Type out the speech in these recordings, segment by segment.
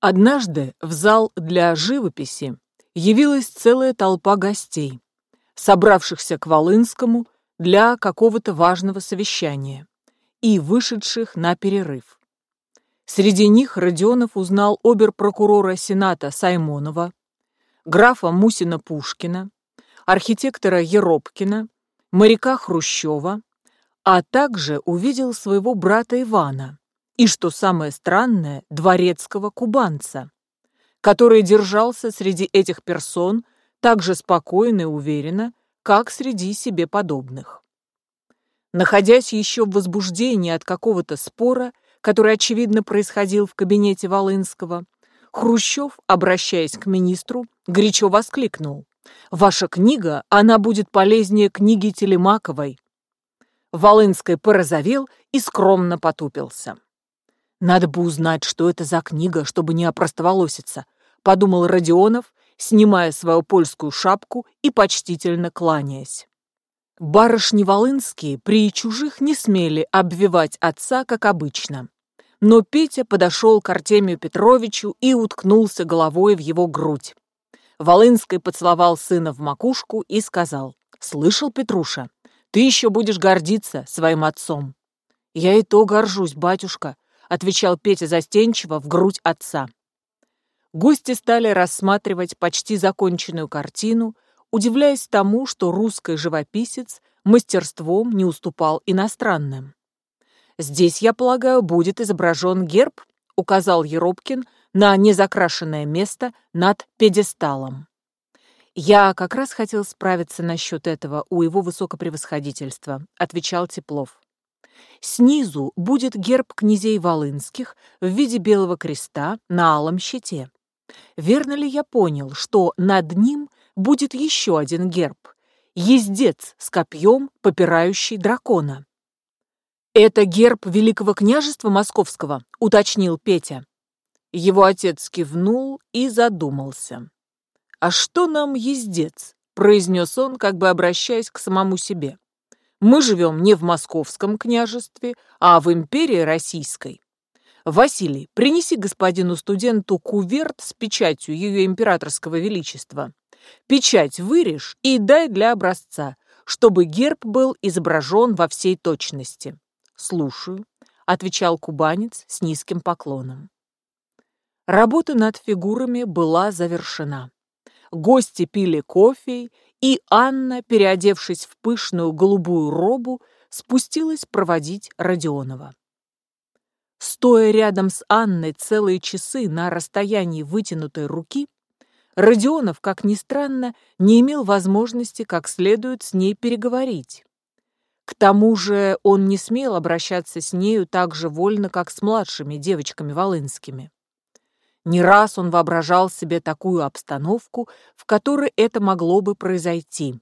Однажды в зал для живописи явилась целая толпа гостей, собравшихся к Волынскому для какого-то важного совещания и вышедших на перерыв. Среди них Родионов узнал обер-прокурора Сената Саймонова, графа Мусина-Пушкина, архитектора Еропкина, моряка Хрущева, а также увидел своего брата Ивана и, что самое странное, дворецкого кубанца, который держался среди этих персон так же спокойно и уверенно, как среди себе подобных. Находясь еще в возбуждении от какого-то спора, который, очевидно, происходил в кабинете Волынского, Хрущев, обращаясь к министру, горячо воскликнул. «Ваша книга, она будет полезнее книги Телемаковой». Волынский порозовел и скромно потупился. «Надо бы узнать, что это за книга, чтобы не опростоволоситься», подумал Родионов, снимая свою польскую шапку и почтительно кланяясь. Барышни Волынские при чужих не смели обвивать отца, как обычно. Но Петя подошел к Артемию Петровичу и уткнулся головой в его грудь. Волынский поцеловал сына в макушку и сказал, «Слышал, Петруша, ты еще будешь гордиться своим отцом». «Я и то горжусь, батюшка», — отвечал Петя застенчиво в грудь отца. Гости стали рассматривать почти законченную картину, удивляясь тому, что русский живописец мастерством не уступал иностранным. «Здесь, я полагаю, будет изображен герб», — указал Еропкин на незакрашенное место над пьедесталом. «Я как раз хотел справиться насчет этого у его высокопревосходительства», — отвечал Теплов. Снизу будет герб князей Волынских в виде белого креста на алом щите. Верно ли я понял, что над ним будет еще один герб — ездец с копьем, попирающий дракона? «Это герб Великого княжества Московского», — уточнил Петя. Его отец кивнул и задумался. «А что нам ездец?» — произнес он, как бы обращаясь к самому себе. Мы живем не в московском княжестве, а в империи российской. Василий, принеси господину студенту куверт с печатью ее императорского величества. Печать вырежь и дай для образца, чтобы герб был изображен во всей точности. Слушаю, отвечал кубанец с низким поклоном. Работа над фигурами была завершена. Гости пили кофе и Анна, переодевшись в пышную голубую робу, спустилась проводить Родионова. Стоя рядом с Анной целые часы на расстоянии вытянутой руки, Родионов, как ни странно, не имел возможности как следует с ней переговорить. К тому же он не смел обращаться с нею так же вольно, как с младшими девочками волынскими. Не раз он воображал себе такую обстановку, в которой это могло бы произойти.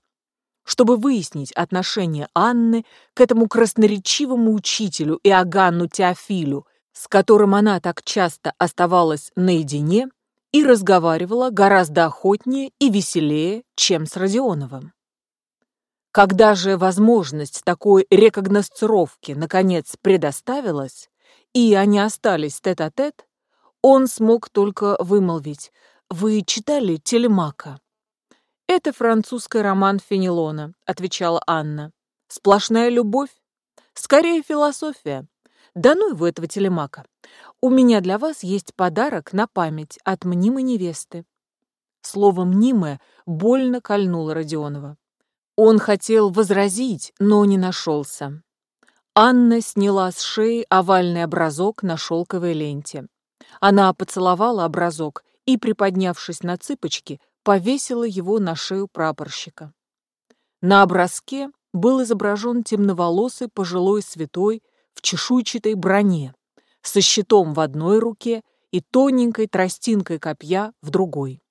Чтобы выяснить отношение Анны к этому красноречивому учителю Иоганну Теофилю, с которым она так часто оставалась наедине и разговаривала гораздо охотнее и веселее, чем с Родионовым. Когда же возможность такой рекогносцировки наконец предоставилась, и они остались тет-а-тет, -тет, он смог только вымолвить. «Вы читали «Телемака»?» «Это французский роман Фенелона», — отвечала Анна. «Сплошная любовь? Скорее философия. Да ну его этого Телемака. У меня для вас есть подарок на память от мнимой невесты». Слово «мнимое» больно кольнуло Родионова. Он хотел возразить, но не нашелся. Анна сняла с шеи овальный образок на шелковой ленте. Она поцеловала образок и, приподнявшись на цыпочки, повесила его на шею прапорщика. На образке был изображен темноволосый пожилой святой в чешуйчатой броне, со щитом в одной руке и тоненькой тростинкой копья в другой.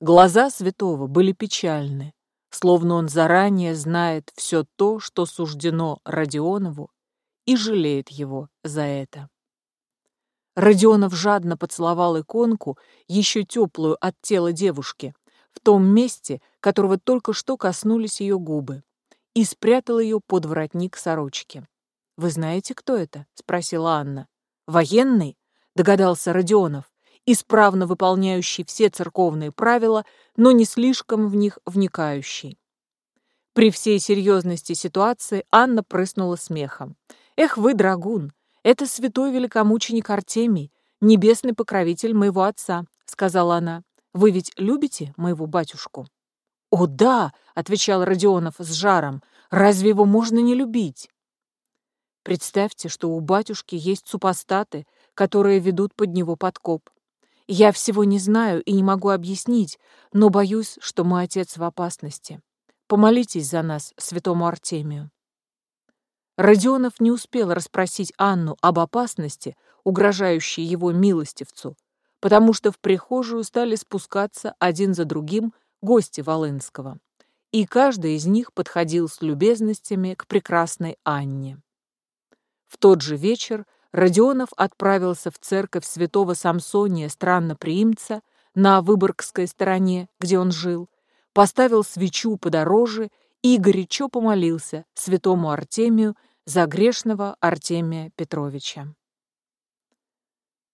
Глаза святого были печальны, словно он заранее знает все то, что суждено Родионову, и жалеет его за это. Родионов жадно поцеловал иконку, еще теплую от тела девушки, в том месте, которого только что коснулись ее губы, и спрятал ее под воротник сорочки. «Вы знаете, кто это?» — спросила Анна. «Военный?» — догадался Родионов исправно выполняющий все церковные правила, но не слишком в них вникающий. При всей серьезности ситуации Анна прыснула смехом. «Эх вы, драгун, это святой великомученик Артемий, небесный покровитель моего отца», — сказала она. «Вы ведь любите моего батюшку?» «О, да!» — отвечал Родионов с жаром. «Разве его можно не любить?» Представьте, что у батюшки есть супостаты, которые ведут под него подкоп. Я всего не знаю и не могу объяснить, но боюсь, что мой отец в опасности. Помолитесь за нас, святому Артемию. Родионов не успел расспросить Анну об опасности, угрожающей его милостивцу, потому что в прихожую стали спускаться один за другим гости Волынского, и каждый из них подходил с любезностями к прекрасной Анне. В тот же вечер Родионов отправился в церковь святого Самсония Странноприимца на Выборгской стороне, где он жил, поставил свечу подороже и горячо помолился святому Артемию за грешного Артемия Петровича.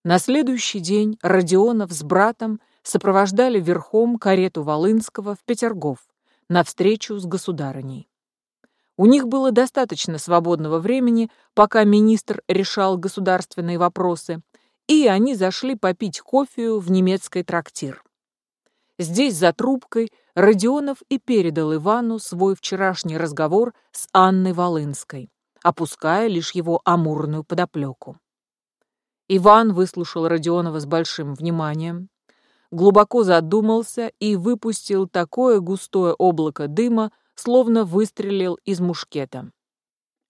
На следующий день Родионов с братом сопровождали верхом карету Волынского в Петергоф на встречу с государыней. У них было достаточно свободного времени, пока министр решал государственные вопросы, и они зашли попить кофею в немецкий трактир. Здесь, за трубкой, Родионов и передал Ивану свой вчерашний разговор с Анной Волынской, опуская лишь его амурную подоплеку. Иван выслушал Родионова с большим вниманием, глубоко задумался и выпустил такое густое облако дыма, словно выстрелил из мушкета.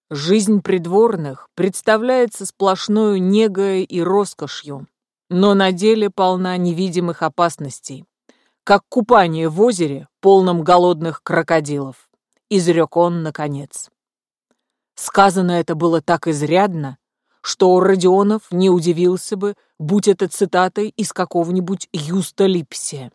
Жизнь придворных представляется сплошной негой и роскошью, но на деле полна невидимых опасностей, как купание в озере, полном голодных крокодилов, изрек он наконец. Сказано это было так изрядно, что Родионов не удивился бы, будь это цитатой из какого-нибудь Юста Липсия.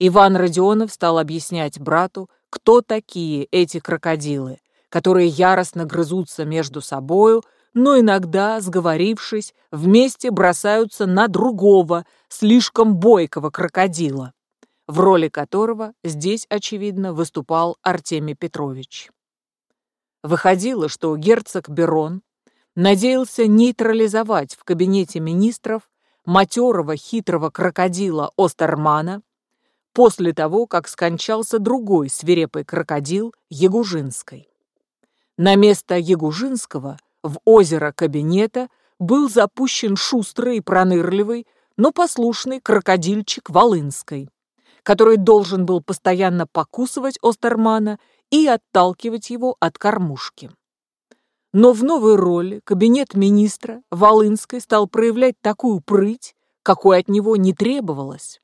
Иван Родионов стал объяснять брату, кто такие эти крокодилы, которые яростно грызутся между собою, но иногда, сговорившись, вместе бросаются на другого, слишком бойкого крокодила, в роли которого здесь, очевидно, выступал Артемий Петрович. Выходило, что герцог Берон надеялся нейтрализовать в кабинете министров матерого хитрого крокодила Остермана после того, как скончался другой свирепый крокодил Ягужинской. На место Ягужинского в озеро кабинета был запущен шустрый и пронырливый, но послушный крокодильчик Волынской, который должен был постоянно покусывать Остермана и отталкивать его от кормушки. Но в новой роли кабинет министра Волынской стал проявлять такую прыть, какой от него не требовалось.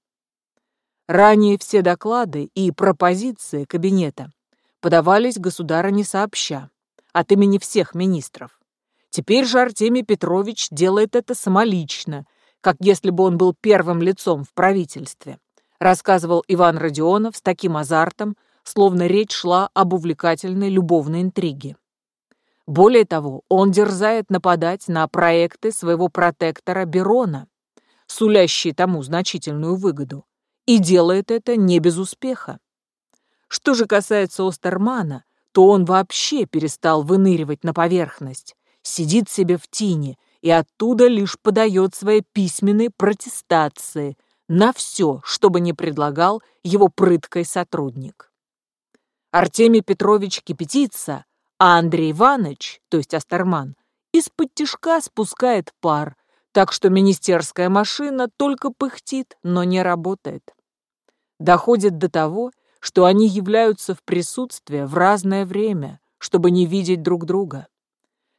Ранее все доклады и пропозиции кабинета подавались государыне сообща, от имени всех министров. Теперь же Артемий Петрович делает это самолично, как если бы он был первым лицом в правительстве, рассказывал Иван Родионов с таким азартом, словно речь шла об увлекательной любовной интриге. Более того, он дерзает нападать на проекты своего протектора Берона, сулящие тому значительную выгоду, и делает это не без успеха. Что же касается Остермана, то он вообще перестал выныривать на поверхность, сидит себе в тени и оттуда лишь подает свои письменные протестации на все, что бы ни предлагал его прыткой сотрудник. Артемий Петрович кипятится, а Андрей Иванович, то есть Астерман, из-под тишка спускает пар, так что министерская машина только пыхтит, но не работает. Доходит до того, что они являются в присутствии в разное время, чтобы не видеть друг друга.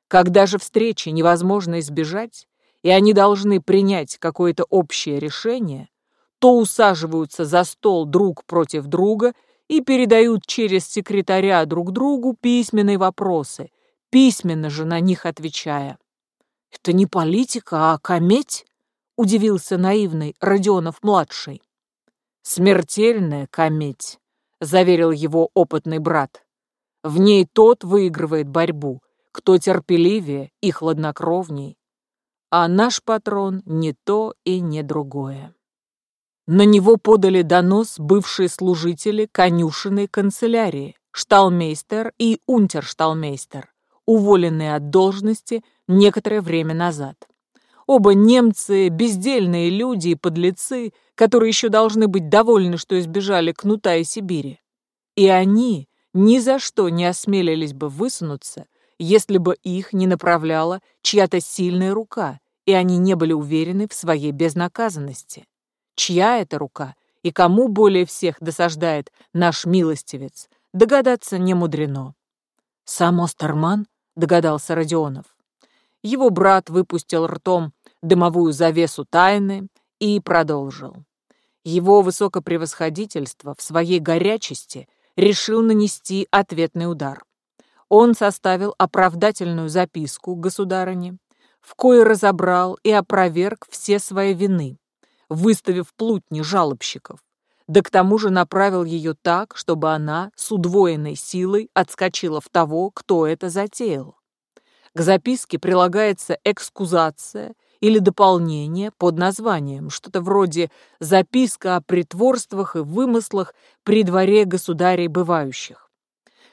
Когда же встречи невозможно избежать, и они должны принять какое-то общее решение, то усаживаются за стол друг против друга и передают через секретаря друг другу письменные вопросы, письменно же на них отвечая. «Это не политика, а кометь?» — удивился наивный Родионов-младший. «Смертельная кометь», — заверил его опытный брат. «В ней тот выигрывает борьбу, кто терпеливее и хладнокровней. а наш патрон не то и не другое. На него подали донос бывшие служители конюшенной канцелярии, шталмейстер и унтершталмейстер, уволенные от должности некоторое время назад. Оба немцы, бездельные люди и подлецы, которые еще должны быть довольны, что избежали кнута и Сибири. И они ни за что не осмелились бы высунуться, если бы их не направляла чья-то сильная рука, и они не были уверены в своей безнаказанности. Чья это рука и кому более всех досаждает наш милостивец, догадаться не мудрено. «Сам Остерман?» — догадался Родионов. Его брат выпустил ртом дымовую завесу тайны и продолжил. Его высокопревосходительство в своей горячести решил нанести ответный удар. Он составил оправдательную записку государыне, в кое разобрал и опроверг все свои вины, выставив плутни жалобщиков, да к тому же направил ее так, чтобы она с удвоенной силой отскочила в того, кто это затеял. К записке прилагается экскузация или дополнение под названием, что-то вроде «Записка о притворствах и вымыслах при дворе государей бывающих».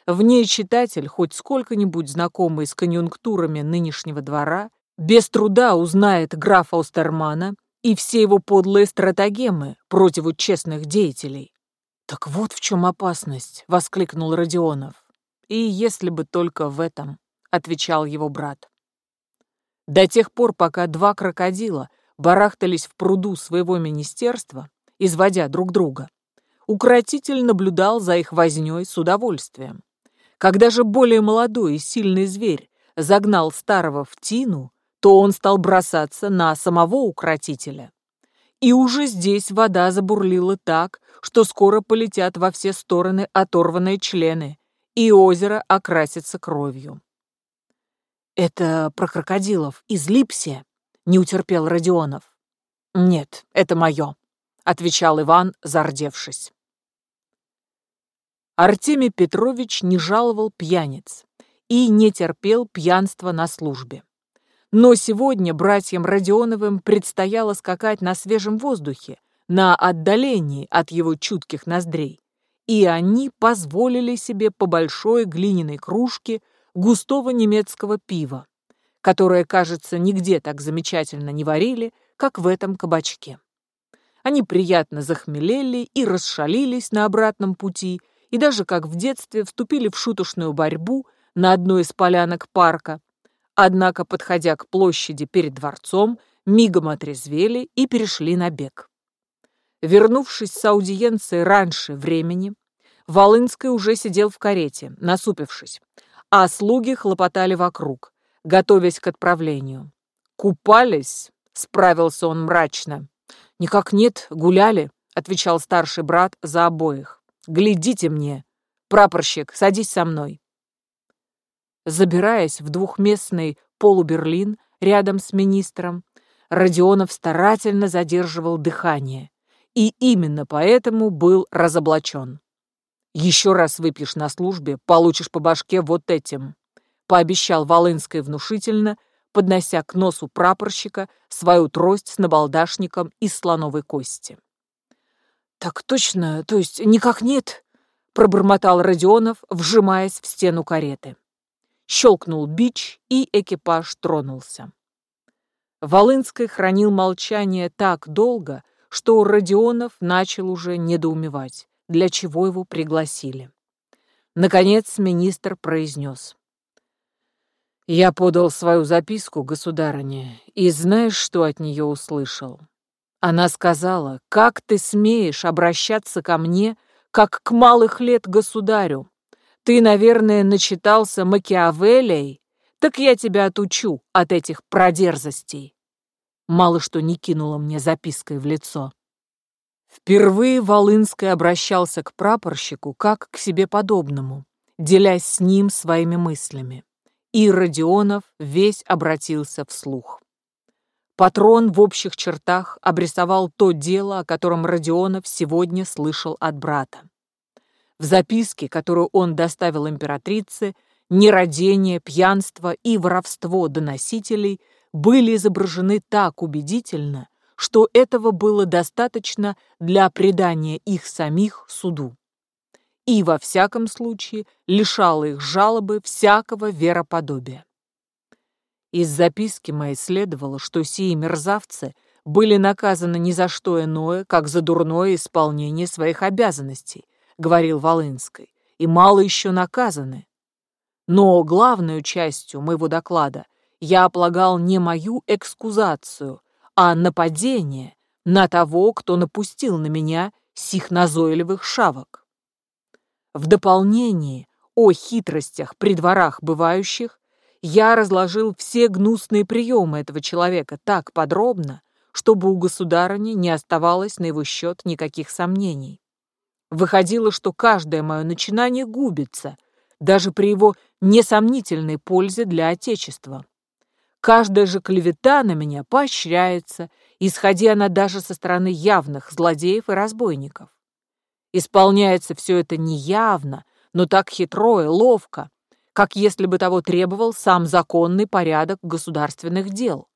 В ней читатель, хоть сколько-нибудь знакомый с конъюнктурами нынешнего двора, без труда узнает графа Остермана и все его подлые стратагемы против честных деятелей. «Так вот в чем опасность!» — воскликнул Родионов. «И если бы только в этом», — отвечал его брат. До тех пор, пока два крокодила барахтались в пруду своего министерства, изводя друг друга, укротитель наблюдал за их вознёй с удовольствием. Когда же более молодой и сильный зверь загнал старого в тину, то он стал бросаться на самого укротителя. И уже здесь вода забурлила так, что скоро полетят во все стороны оторванные члены, и озеро окрасится кровью. «Это про крокодилов из Липсия?» — не утерпел Родионов. «Нет, это мое», — отвечал Иван, зардевшись. Артемий Петрович не жаловал пьяниц и не терпел пьянства на службе. Но сегодня братьям Родионовым предстояло скакать на свежем воздухе, на отдалении от его чутких ноздрей, и они позволили себе по большой глиняной кружке густого немецкого пива, которое, кажется, нигде так замечательно не варили, как в этом кабачке. Они приятно захмелели и расшалились на обратном пути, и даже как в детстве вступили в шуточную борьбу на одной из полянок парка, Однако, подходя к площади перед дворцом, мигом отрезвели и перешли на бег. Вернувшись с аудиенции раньше времени, Волынский уже сидел в карете, насупившись, а слуги хлопотали вокруг, готовясь к отправлению. «Купались?» — справился он мрачно. «Никак нет, гуляли», — отвечал старший брат за обоих. «Глядите мне! Прапорщик, садись со мной!» Забираясь в двухместный полуберлин рядом с министром, Родионов старательно задерживал дыхание и именно поэтому был разоблачен. «Еще раз выпьешь на службе, получишь по башке вот этим», пообещал Волынской внушительно, поднося к носу прапорщика свою трость с набалдашником из слоновой кости. «Так точно, то есть никак нет?» пробормотал Родионов, вжимаясь в стену кареты. Щелкнул бич, и экипаж тронулся. Волынский хранил молчание так долго, что Родионов начал уже недоумевать, для чего его пригласили. Наконец министр произнес. «Я подал свою записку, государыне, и знаешь, что от нее услышал? Она сказала, как ты смеешь обращаться ко мне, как к малых лет государю, ты, наверное, начитался Макиавеллей? Так я тебя отучу от этих продерзостей. Мало что не кинула мне запиской в лицо. Впервые Волынский обращался к прапорщику как к себе подобному, делясь с ним своими мыслями. И Родионов весь обратился вслух. Патрон в общих чертах обрисовал то дело, о котором Родионов сегодня слышал от брата. В записке, которую он доставил императрице, нерадение, пьянство и воровство доносителей были изображены так убедительно, что этого было достаточно для предания их самих суду. И, во всяком случае, лишало их жалобы всякого вероподобия. Из записки моей следовало, что сии мерзавцы были наказаны ни за что иное, как за дурное исполнение своих обязанностей, говорил Волынской, и мало еще наказаны. Но главную частью моего доклада я полагал не мою экскузацию, а нападение на того, кто напустил на меня сих назойливых шавок. В дополнение о хитростях при дворах бывающих я разложил все гнусные приемы этого человека так подробно, чтобы у государыни не оставалось на его счет никаких сомнений. Выходило, что каждое мое начинание губится, даже при его несомнительной пользе для Отечества. Каждая же клевета на меня поощряется, исходя она даже со стороны явных злодеев и разбойников. Исполняется все это неявно, но так хитро и ловко, как если бы того требовал сам законный порядок государственных дел.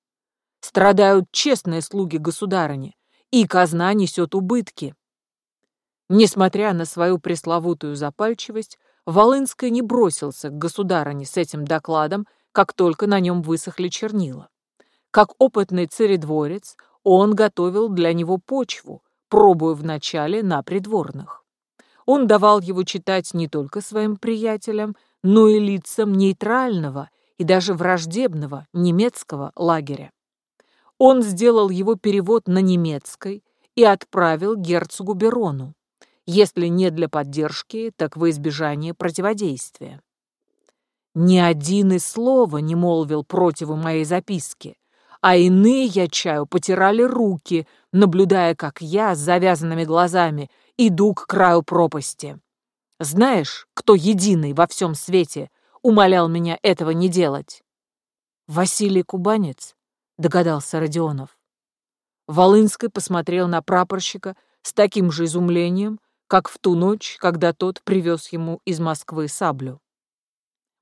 Страдают честные слуги государыни, и казна несет убытки. Несмотря на свою пресловутую запальчивость, Волынский не бросился к государыне с этим докладом, как только на нем высохли чернила. Как опытный царедворец, он готовил для него почву, пробуя вначале на придворных. Он давал его читать не только своим приятелям, но и лицам нейтрального и даже враждебного немецкого лагеря. Он сделал его перевод на немецкой и отправил герцогу Берону, если не для поддержки, так во избежание противодействия. Ни один и слова не молвил против моей записки, а иные, я чаю, потирали руки, наблюдая, как я с завязанными глазами иду к краю пропасти. Знаешь, кто единый во всем свете умолял меня этого не делать? Василий Кубанец, догадался Родионов. Волынский посмотрел на прапорщика с таким же изумлением, как в ту ночь, когда тот привез ему из Москвы саблю.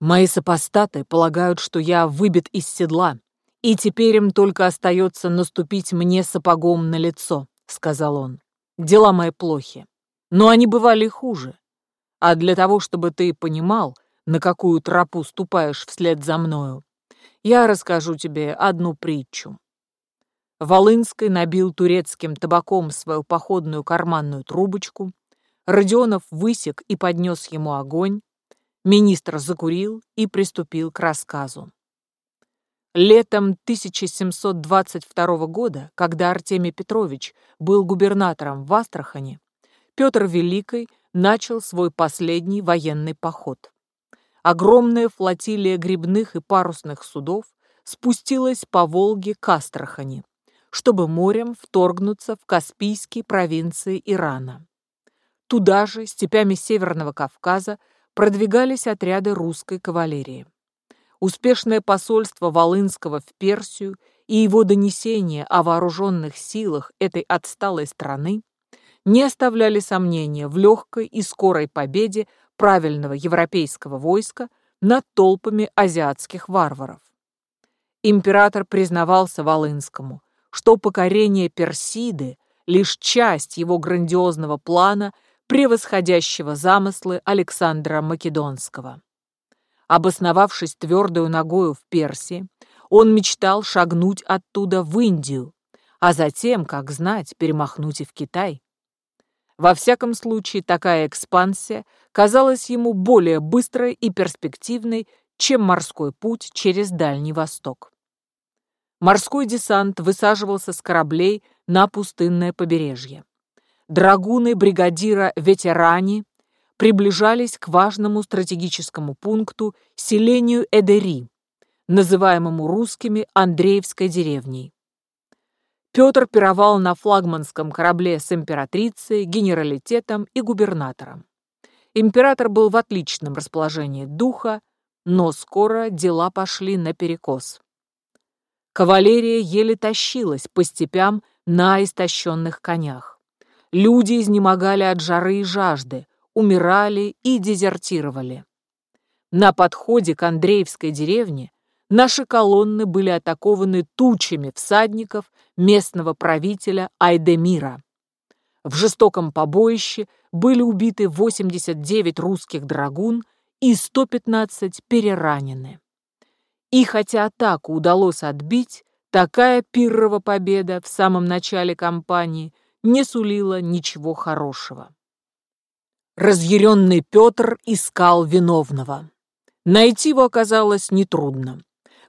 Мои сопостаты полагают, что я выбит из седла, и теперь им только остается наступить мне сапогом на лицо, сказал он. Дела мои плохи, но они бывали хуже. А для того, чтобы ты понимал, на какую тропу ступаешь вслед за мною, я расскажу тебе одну притчу. Волынский набил турецким табаком свою походную карманную трубочку, Родионов высек и поднес ему огонь, Министр закурил и приступил к рассказу. Летом 1722 года, когда Артемий Петрович был губернатором в Астрахани, Петр Великий начал свой последний военный поход. Огромная флотилия грибных и парусных судов спустилась по Волге к Астрахани, чтобы морем вторгнуться в Каспийские провинции Ирана. Туда же, степями Северного Кавказа, продвигались отряды русской кавалерии. Успешное посольство Волынского в Персию и его донесение о вооруженных силах этой отсталой страны не оставляли сомнения в легкой и скорой победе правильного европейского войска над толпами азиатских варваров. Император признавался Волынскому, что покорение Персиды – лишь часть его грандиозного плана – превосходящего замыслы Александра Македонского. Обосновавшись твердую ногою в Персии, он мечтал шагнуть оттуда в Индию, а затем, как знать, перемахнуть и в Китай. Во всяком случае, такая экспансия казалась ему более быстрой и перспективной, чем морской путь через Дальний Восток. Морской десант высаживался с кораблей на пустынное побережье драгуны бригадира ветерани приближались к важному стратегическому пункту селению Эдери, называемому русскими Андреевской деревней. Петр пировал на флагманском корабле с императрицей, генералитетом и губернатором. Император был в отличном расположении духа, но скоро дела пошли наперекос. Кавалерия еле тащилась по степям на истощенных конях. Люди изнемогали от жары и жажды, умирали и дезертировали. На подходе к Андреевской деревне наши колонны были атакованы тучами всадников местного правителя Айдемира. В жестоком побоище были убиты 89 русских драгун и 115 переранены. И хотя атаку удалось отбить, такая пиррова победа в самом начале кампании не сулила ничего хорошего. Разъяренный Петр искал виновного. Найти его оказалось нетрудно,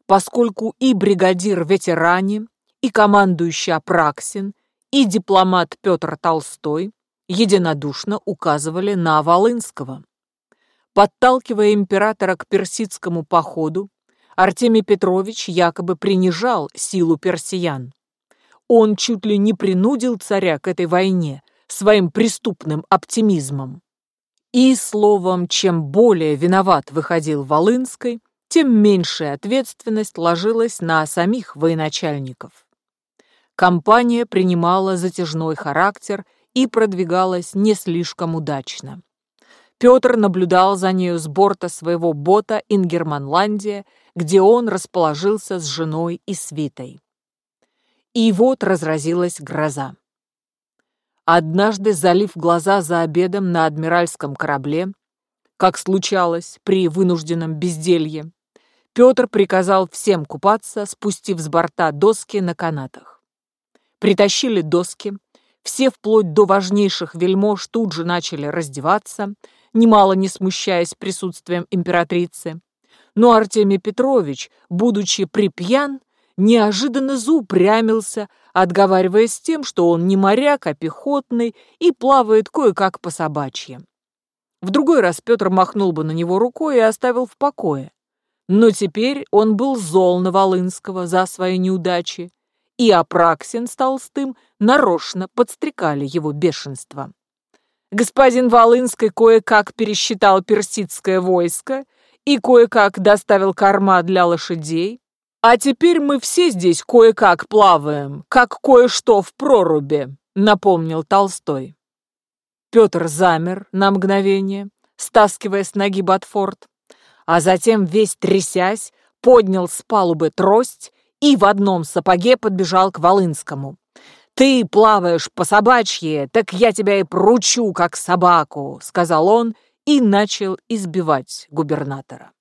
поскольку и бригадир ветеране, и командующий Апраксин, и дипломат Петр Толстой единодушно указывали на Волынского. Подталкивая императора к персидскому походу, Артемий Петрович якобы принижал силу персиян. Он чуть ли не принудил царя к этой войне своим преступным оптимизмом. И, словом, чем более виноват выходил Волынской, тем меньшая ответственность ложилась на самих военачальников. Компания принимала затяжной характер и продвигалась не слишком удачно. Петр наблюдал за нею с борта своего бота «Ингерманландия», где он расположился с женой и свитой. И вот разразилась гроза. Однажды, залив глаза за обедом на адмиральском корабле, как случалось при вынужденном безделье, Петр приказал всем купаться, спустив с борта доски на канатах. Притащили доски, все вплоть до важнейших вельмож тут же начали раздеваться, немало не смущаясь присутствием императрицы. Но Артемий Петрович, будучи припьян, неожиданно заупрямился, отговариваясь тем, что он не моряк, а пехотный и плавает кое-как по собачьим. В другой раз Петр махнул бы на него рукой и оставил в покое. Но теперь он был зол на Волынского за свои неудачи, и Апраксин с Толстым нарочно подстрекали его бешенство. Господин Волынский кое-как пересчитал персидское войско и кое-как доставил корма для лошадей, «А теперь мы все здесь кое-как плаваем, как кое-что в проруби», — напомнил Толстой. Петр замер на мгновение, стаскивая с ноги Батфорд, а затем, весь трясясь, поднял с палубы трость и в одном сапоге подбежал к Волынскому. «Ты плаваешь по собачье, так я тебя и пручу, как собаку», — сказал он и начал избивать губернатора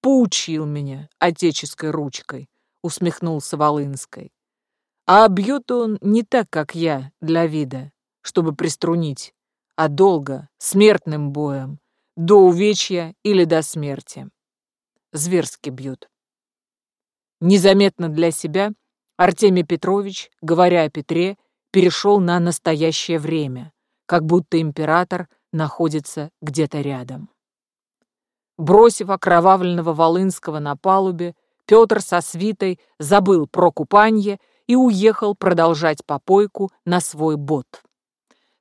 поучил меня отеческой ручкой», — усмехнулся Волынской. «А бьет он не так, как я, для вида, чтобы приструнить, а долго, смертным боем, до увечья или до смерти. Зверски бьют». Незаметно для себя Артемий Петрович, говоря о Петре, перешел на настоящее время, как будто император находится где-то рядом. Бросив окровавленного Волынского на палубе, Петр со свитой забыл про купанье и уехал продолжать попойку на свой бот.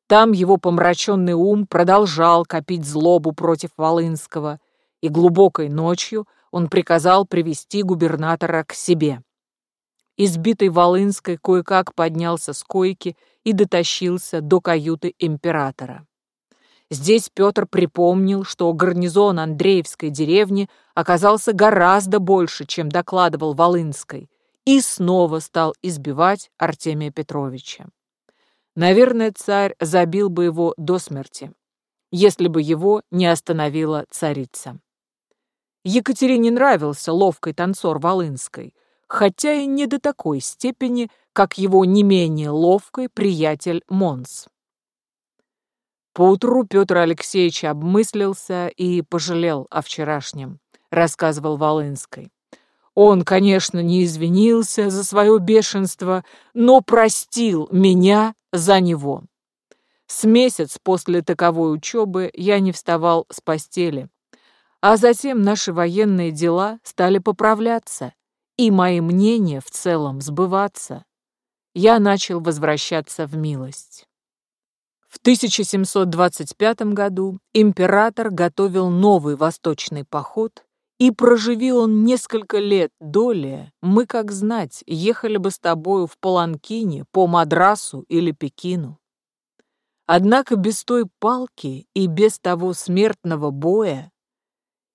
Там его помраченный ум продолжал копить злобу против Волынского, и глубокой ночью он приказал привести губернатора к себе. Избитый Волынской кое-как поднялся с койки и дотащился до каюты императора. Здесь Петр припомнил, что гарнизон Андреевской деревни оказался гораздо больше, чем докладывал Волынской, и снова стал избивать Артемия Петровича. Наверное, царь забил бы его до смерти, если бы его не остановила царица. Екатерине нравился ловкий танцор Волынской, хотя и не до такой степени, как его не менее ловкий приятель Монс. Поутру Петр Алексеевич обмыслился и пожалел о вчерашнем, рассказывал Волынской. Он, конечно, не извинился за свое бешенство, но простил меня за него. С месяц после таковой учебы я не вставал с постели. А затем наши военные дела стали поправляться, и мои мнения в целом сбываться. Я начал возвращаться в милость. В 1725 году император готовил новый восточный поход, и проживи он несколько лет долее, мы, как знать, ехали бы с тобою в Паланкине по Мадрасу или Пекину. Однако без той палки и без того смертного боя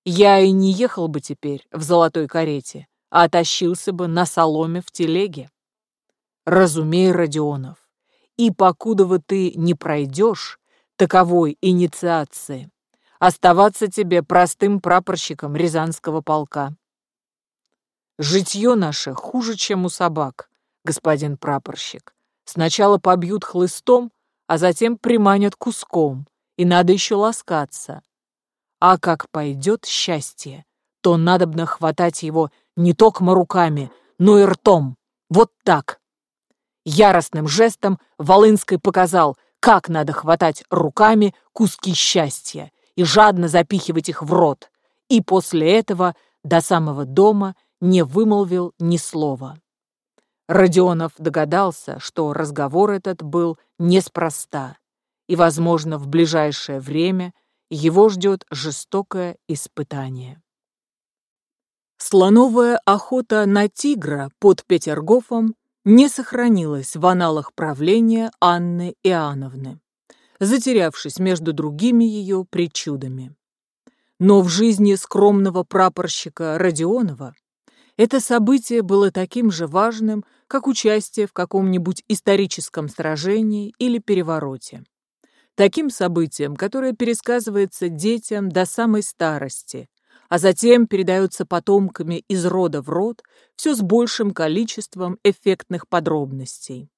Я и не ехал бы теперь в золотой карете, а тащился бы на соломе в телеге. Разумей, Родионов, и покудова ты не пройдешь таковой инициации, оставаться тебе простым прапорщиком Рязанского полка. Житье наше хуже, чем у собак, господин прапорщик. Сначала побьют хлыстом, а затем приманят куском, и надо еще ласкаться. А как пойдет счастье, то надобно хватать его не только руками, но и ртом. Вот так. Яростным жестом Волынской показал, как надо хватать руками куски счастья и жадно запихивать их в рот, и после этого до самого дома не вымолвил ни слова. Родионов догадался, что разговор этот был неспроста, и, возможно, в ближайшее время его ждет жестокое испытание. Слоновая охота на тигра под Петергофом не сохранилась в аналах правления Анны Иоанновны, затерявшись между другими ее причудами. Но в жизни скромного прапорщика Родионова это событие было таким же важным, как участие в каком-нибудь историческом сражении или перевороте. Таким событием, которое пересказывается детям до самой старости, а затем передается потомками из рода в род все с большим количеством эффектных подробностей.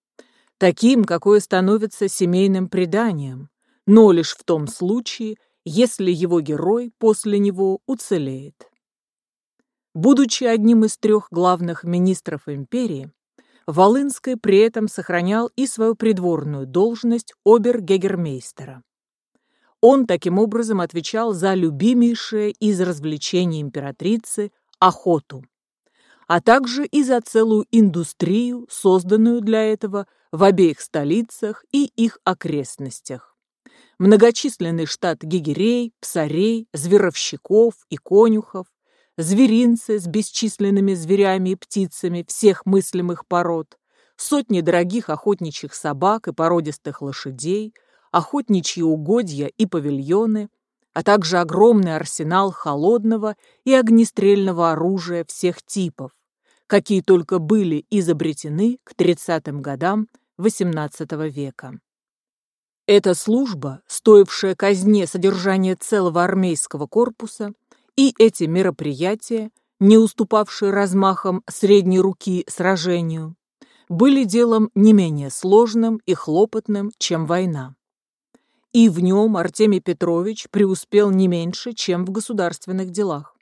Таким, какое становится семейным преданием, но лишь в том случае, если его герой после него уцелеет. Будучи одним из трех главных министров империи, Волынский при этом сохранял и свою придворную должность обер-гегермейстера. Он таким образом отвечал за любимейшее из развлечений императрицы – охоту, а также и за целую индустрию, созданную для этого в обеих столицах и их окрестностях. Многочисленный штат гигерей, псарей, зверовщиков и конюхов, зверинцы с бесчисленными зверями и птицами всех мыслимых пород, сотни дорогих охотничьих собак и породистых лошадей, охотничьи угодья и павильоны, а также огромный арсенал холодного и огнестрельного оружия всех типов, какие только были изобретены к 30-м годам XVIII века. Эта служба, стоившая казне содержания целого армейского корпуса, и эти мероприятия, не уступавшие размахом средней руки сражению, были делом не менее сложным и хлопотным, чем война. И в нем Артемий Петрович преуспел не меньше, чем в государственных делах.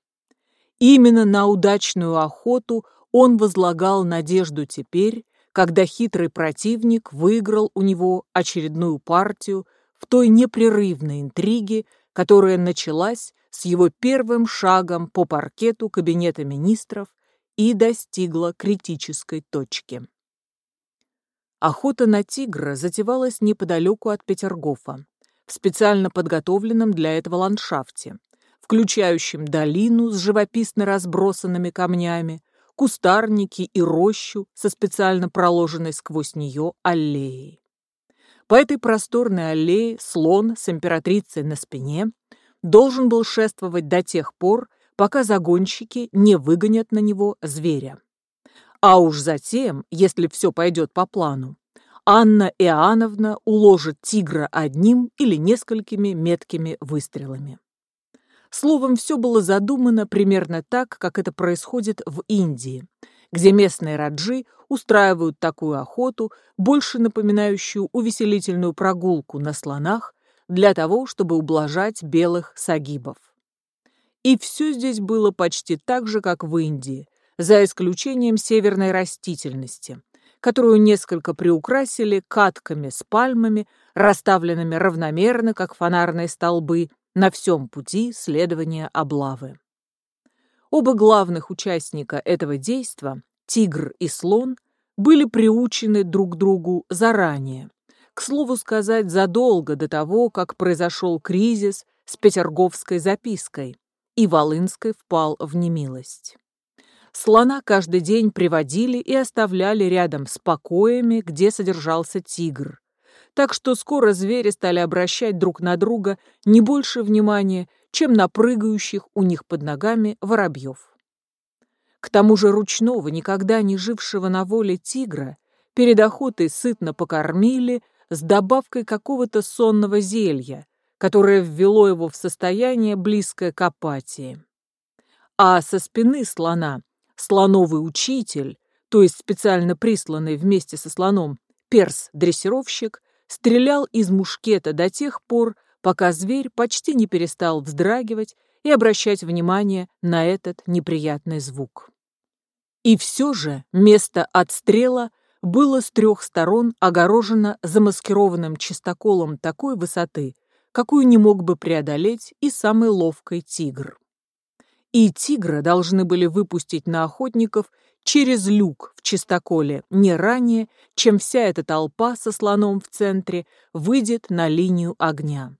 Именно на удачную охоту он возлагал надежду теперь, когда хитрый противник выиграл у него очередную партию в той непрерывной интриге, которая началась с его первым шагом по паркету Кабинета министров и достигла критической точки. Охота на тигра затевалась неподалеку от Петергофа, в специально подготовленном для этого ландшафте, включающем долину с живописно разбросанными камнями, кустарники и рощу со специально проложенной сквозь нее аллеей. По этой просторной аллее слон с императрицей на спине должен был шествовать до тех пор, пока загонщики не выгонят на него зверя. А уж затем, если все пойдет по плану, Анна Иоанновна уложит тигра одним или несколькими меткими выстрелами. Словом, все было задумано примерно так, как это происходит в Индии, где местные раджи устраивают такую охоту, больше напоминающую увеселительную прогулку на слонах, для того, чтобы ублажать белых сагибов. И все здесь было почти так же, как в Индии, за исключением северной растительности, которую несколько приукрасили катками с пальмами, расставленными равномерно, как фонарные столбы, на всем пути следования облавы. Оба главных участника этого действа, тигр и слон, были приучены друг другу заранее, к слову сказать, задолго до того, как произошел кризис с Петерговской запиской, и Волынской впал в немилость. Слона каждый день приводили и оставляли рядом с покоями, где содержался тигр. Так что скоро звери стали обращать друг на друга не больше внимания, чем на прыгающих у них под ногами воробьев. К тому же ручного, никогда не жившего на воле тигра, перед охотой сытно покормили с добавкой какого-то сонного зелья, которое ввело его в состояние, близкое к апатии. А со спины слона слоновый учитель, то есть специально присланный вместе со слоном перс-дрессировщик, стрелял из мушкета до тех пор, пока зверь почти не перестал вздрагивать и обращать внимание на этот неприятный звук. И все же место отстрела было с трех сторон огорожено замаскированным чистоколом такой высоты, какую не мог бы преодолеть и самый ловкий тигр. И тигра должны были выпустить на охотников через люк в чистоколе не ранее, чем вся эта толпа со слоном в центре выйдет на линию огня.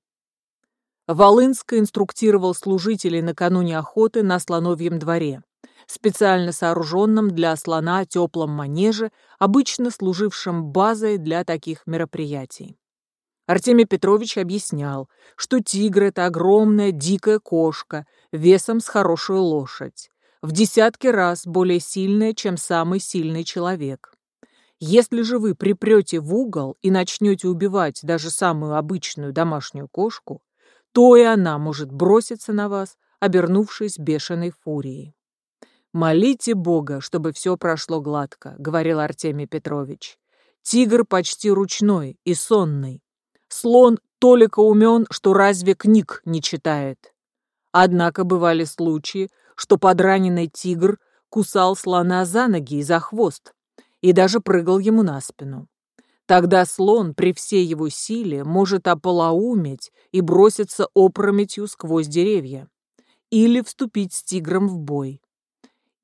Волынск инструктировал служителей накануне охоты на слоновьем дворе, специально сооруженном для слона теплом манеже, обычно служившем базой для таких мероприятий. Артемий Петрович объяснял, что тигр — это огромная дикая кошка, весом с хорошую лошадь, в десятки раз более сильная, чем самый сильный человек. Если же вы припрете в угол и начнете убивать даже самую обычную домашнюю кошку, то и она может броситься на вас, обернувшись бешеной фурией. «Молите Бога, чтобы все прошло гладко», — говорил Артемий Петрович. «Тигр почти ручной и сонный. Слон толико умен, что разве книг не читает. Однако бывали случаи, что подраненный тигр кусал слона за ноги и за хвост и даже прыгал ему на спину. Тогда слон при всей его силе может ополоуметь и броситься опрометью сквозь деревья или вступить с тигром в бой.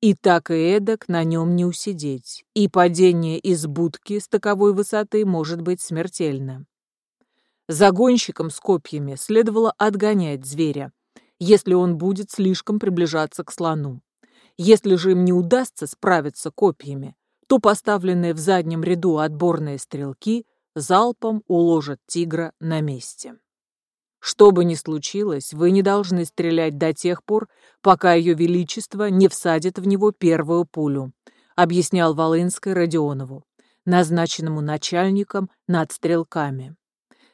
И так и эдак на нем не усидеть, и падение из будки с таковой высоты может быть смертельно. Загонщикам с копьями следовало отгонять зверя, если он будет слишком приближаться к слону. Если же им не удастся справиться копьями, то поставленные в заднем ряду отборные стрелки залпом уложат тигра на месте. Что бы ни случилось, вы не должны стрелять до тех пор, пока ее величество не всадит в него первую пулю, объяснял Волынской Родионову, назначенному начальником над стрелками.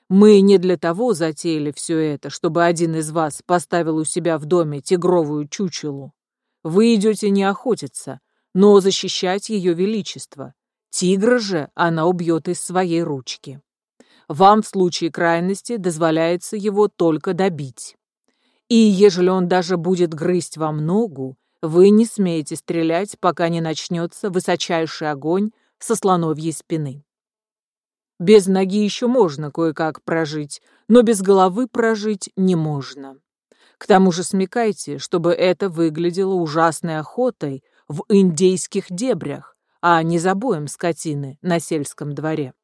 Мы не для того затеяли все это, чтобы один из вас поставил у себя в доме тигровую чучелу. Вы идете не охотиться, но защищать ее величество. Тигра же она убьет из своей ручки. Вам в случае крайности дозволяется его только добить. И ежели он даже будет грызть вам ногу, вы не смеете стрелять, пока не начнется высочайший огонь со слоновьей спины. Без ноги еще можно кое-как прожить, но без головы прожить не можно. К тому же смекайте, чтобы это выглядело ужасной охотой в индейских дебрях, а не забоем скотины на сельском дворе.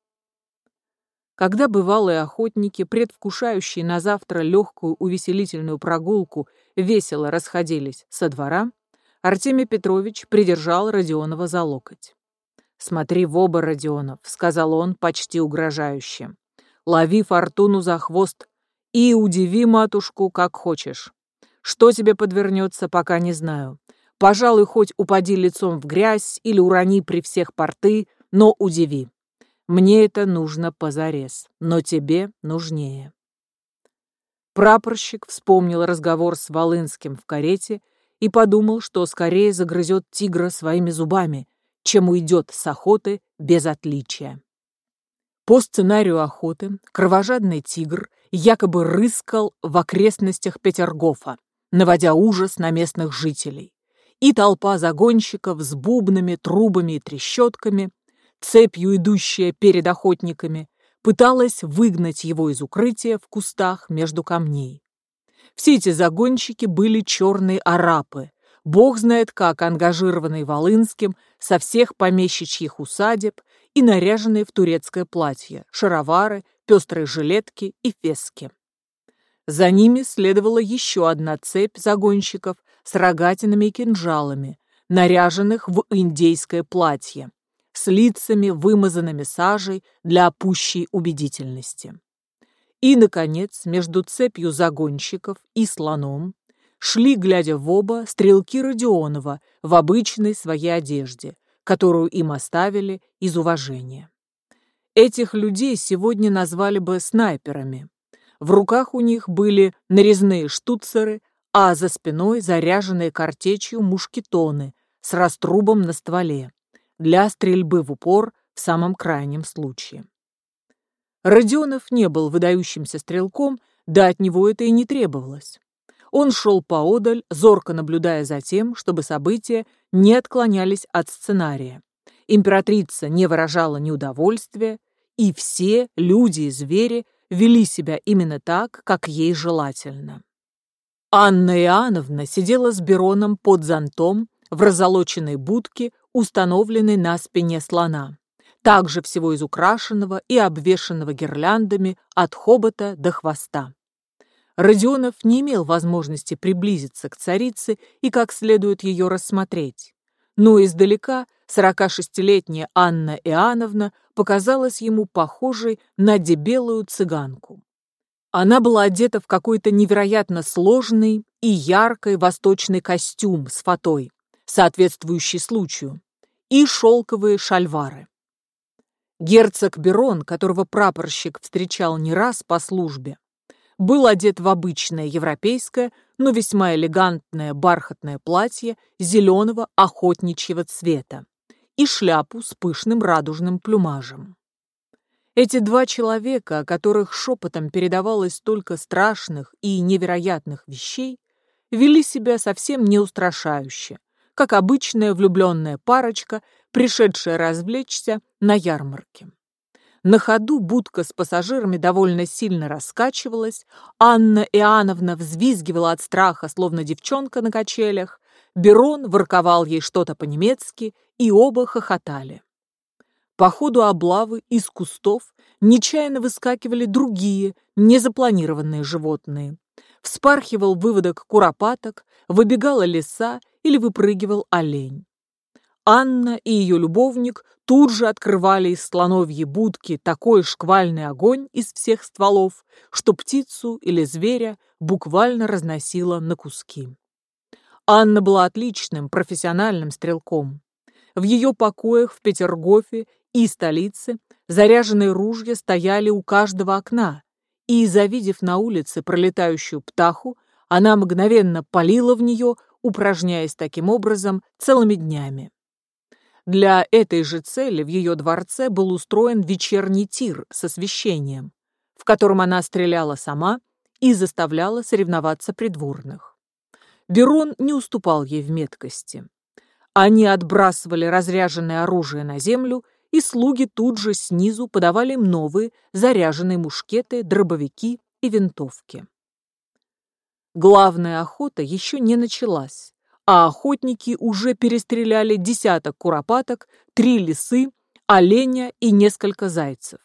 Когда бывалые охотники, предвкушающие на завтра легкую увеселительную прогулку, весело расходились со двора, Артемий Петрович придержал Родионова за локоть. «Смотри в оба, Родионов», — сказал он почти угрожающе. «Лови фортуну за хвост и удиви матушку, как хочешь. Что тебе подвернется, пока не знаю. Пожалуй, хоть упади лицом в грязь или урони при всех порты, но удиви. Мне это нужно позарез, но тебе нужнее». Прапорщик вспомнил разговор с Волынским в карете и подумал, что скорее загрызет тигра своими зубами, чем уйдет с охоты без отличия. По сценарию охоты кровожадный тигр якобы рыскал в окрестностях Петергофа, наводя ужас на местных жителей. И толпа загонщиков с бубнами, трубами и трещотками, цепью идущая перед охотниками, пыталась выгнать его из укрытия в кустах между камней. Все эти загонщики были черные арапы, бог знает как ангажированный Волынским со всех помещичьих усадеб и наряженные в турецкое платье, шаровары, пестрые жилетки и фески. За ними следовала еще одна цепь загонщиков с рогатинами и кинжалами, наряженных в индейское платье, с лицами, вымазанными сажей для пущей убедительности. И, наконец, между цепью загонщиков и слоном шли, глядя в оба, стрелки Родионова в обычной своей одежде, которую им оставили из уважения. Этих людей сегодня назвали бы снайперами. В руках у них были нарезные штуцеры, а за спиной заряженные картечью мушкетоны с раструбом на стволе для стрельбы в упор в самом крайнем случае. Родионов не был выдающимся стрелком, да от него это и не требовалось. Он шел поодаль, зорко наблюдая за тем, чтобы события не отклонялись от сценария. Императрица не выражала неудовольствия, и все, люди и звери, вели себя именно так, как ей желательно. Анна Иоанновна сидела с Бероном под зонтом в разолоченной будке, установленной на спине слона также всего изукрашенного и обвешанного гирляндами от хобота до хвоста. Родионов не имел возможности приблизиться к царице и как следует ее рассмотреть. Но издалека 46-летняя Анна Иоанновна показалась ему похожей на дебелую цыганку. Она была одета в какой-то невероятно сложный и яркий восточный костюм с фатой, соответствующий случаю, и шелковые шальвары. Герцог Берон, которого прапорщик встречал не раз по службе, был одет в обычное европейское, но весьма элегантное бархатное платье зеленого охотничьего цвета и шляпу с пышным радужным плюмажем. Эти два человека, о которых шепотом передавалось столько страшных и невероятных вещей, вели себя совсем не устрашающе, как обычная влюбленная парочка, пришедшая развлечься на ярмарке. На ходу будка с пассажирами довольно сильно раскачивалась, Анна Иоанновна взвизгивала от страха, словно девчонка на качелях, Берон ворковал ей что-то по-немецки, и оба хохотали. По ходу облавы из кустов нечаянно выскакивали другие, незапланированные животные. Вспархивал выводок куропаток, выбегала лиса или выпрыгивал олень. Анна и ее любовник тут же открывали из слоновьей будки такой шквальный огонь из всех стволов, что птицу или зверя буквально разносило на куски. Анна была отличным профессиональным стрелком. В ее покоях в Петергофе и столице заряженные ружья стояли у каждого окна, и, завидев на улице пролетающую птаху, она мгновенно палила в нее, упражняясь таким образом целыми днями. Для этой же цели в ее дворце был устроен вечерний тир с освещением, в котором она стреляла сама и заставляла соревноваться придворных. Берон не уступал ей в меткости. Они отбрасывали разряженное оружие на землю, и слуги тут же снизу подавали им новые заряженные мушкеты, дробовики и винтовки. Главная охота еще не началась, а охотники уже перестреляли десяток куропаток, три лисы, оленя и несколько зайцев.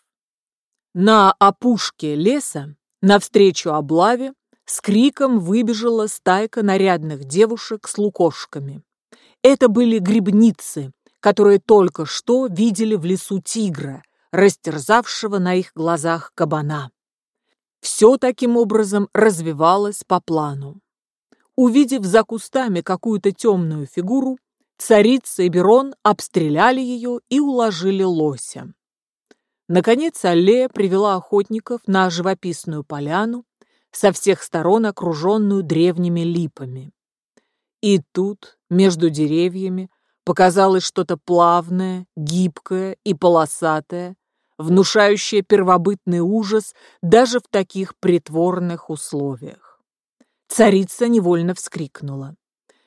На опушке леса, навстречу облаве, с криком выбежала стайка нарядных девушек с лукошками. Это были грибницы, которые только что видели в лесу тигра, растерзавшего на их глазах кабана. Все таким образом развивалось по плану. Увидев за кустами какую-то темную фигуру, царица и Берон обстреляли ее и уложили лося. Наконец аллея привела охотников на живописную поляну, со всех сторон окруженную древними липами. И тут, между деревьями, показалось что-то плавное, гибкое и полосатое, внушающее первобытный ужас даже в таких притворных условиях. Царица невольно вскрикнула.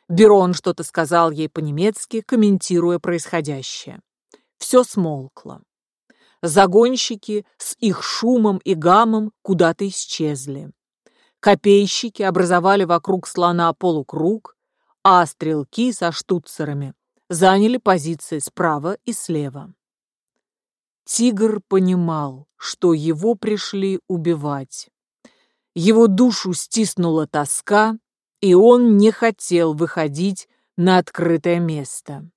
Берон что-то сказал ей по-немецки, комментируя происходящее. Все смолкло. Загонщики с их шумом и гамом куда-то исчезли. Копейщики образовали вокруг слона полукруг, а стрелки со штуцерами заняли позиции справа и слева. Тигр понимал, что его пришли убивать. Его душу стиснула тоска, и он не хотел выходить на открытое место.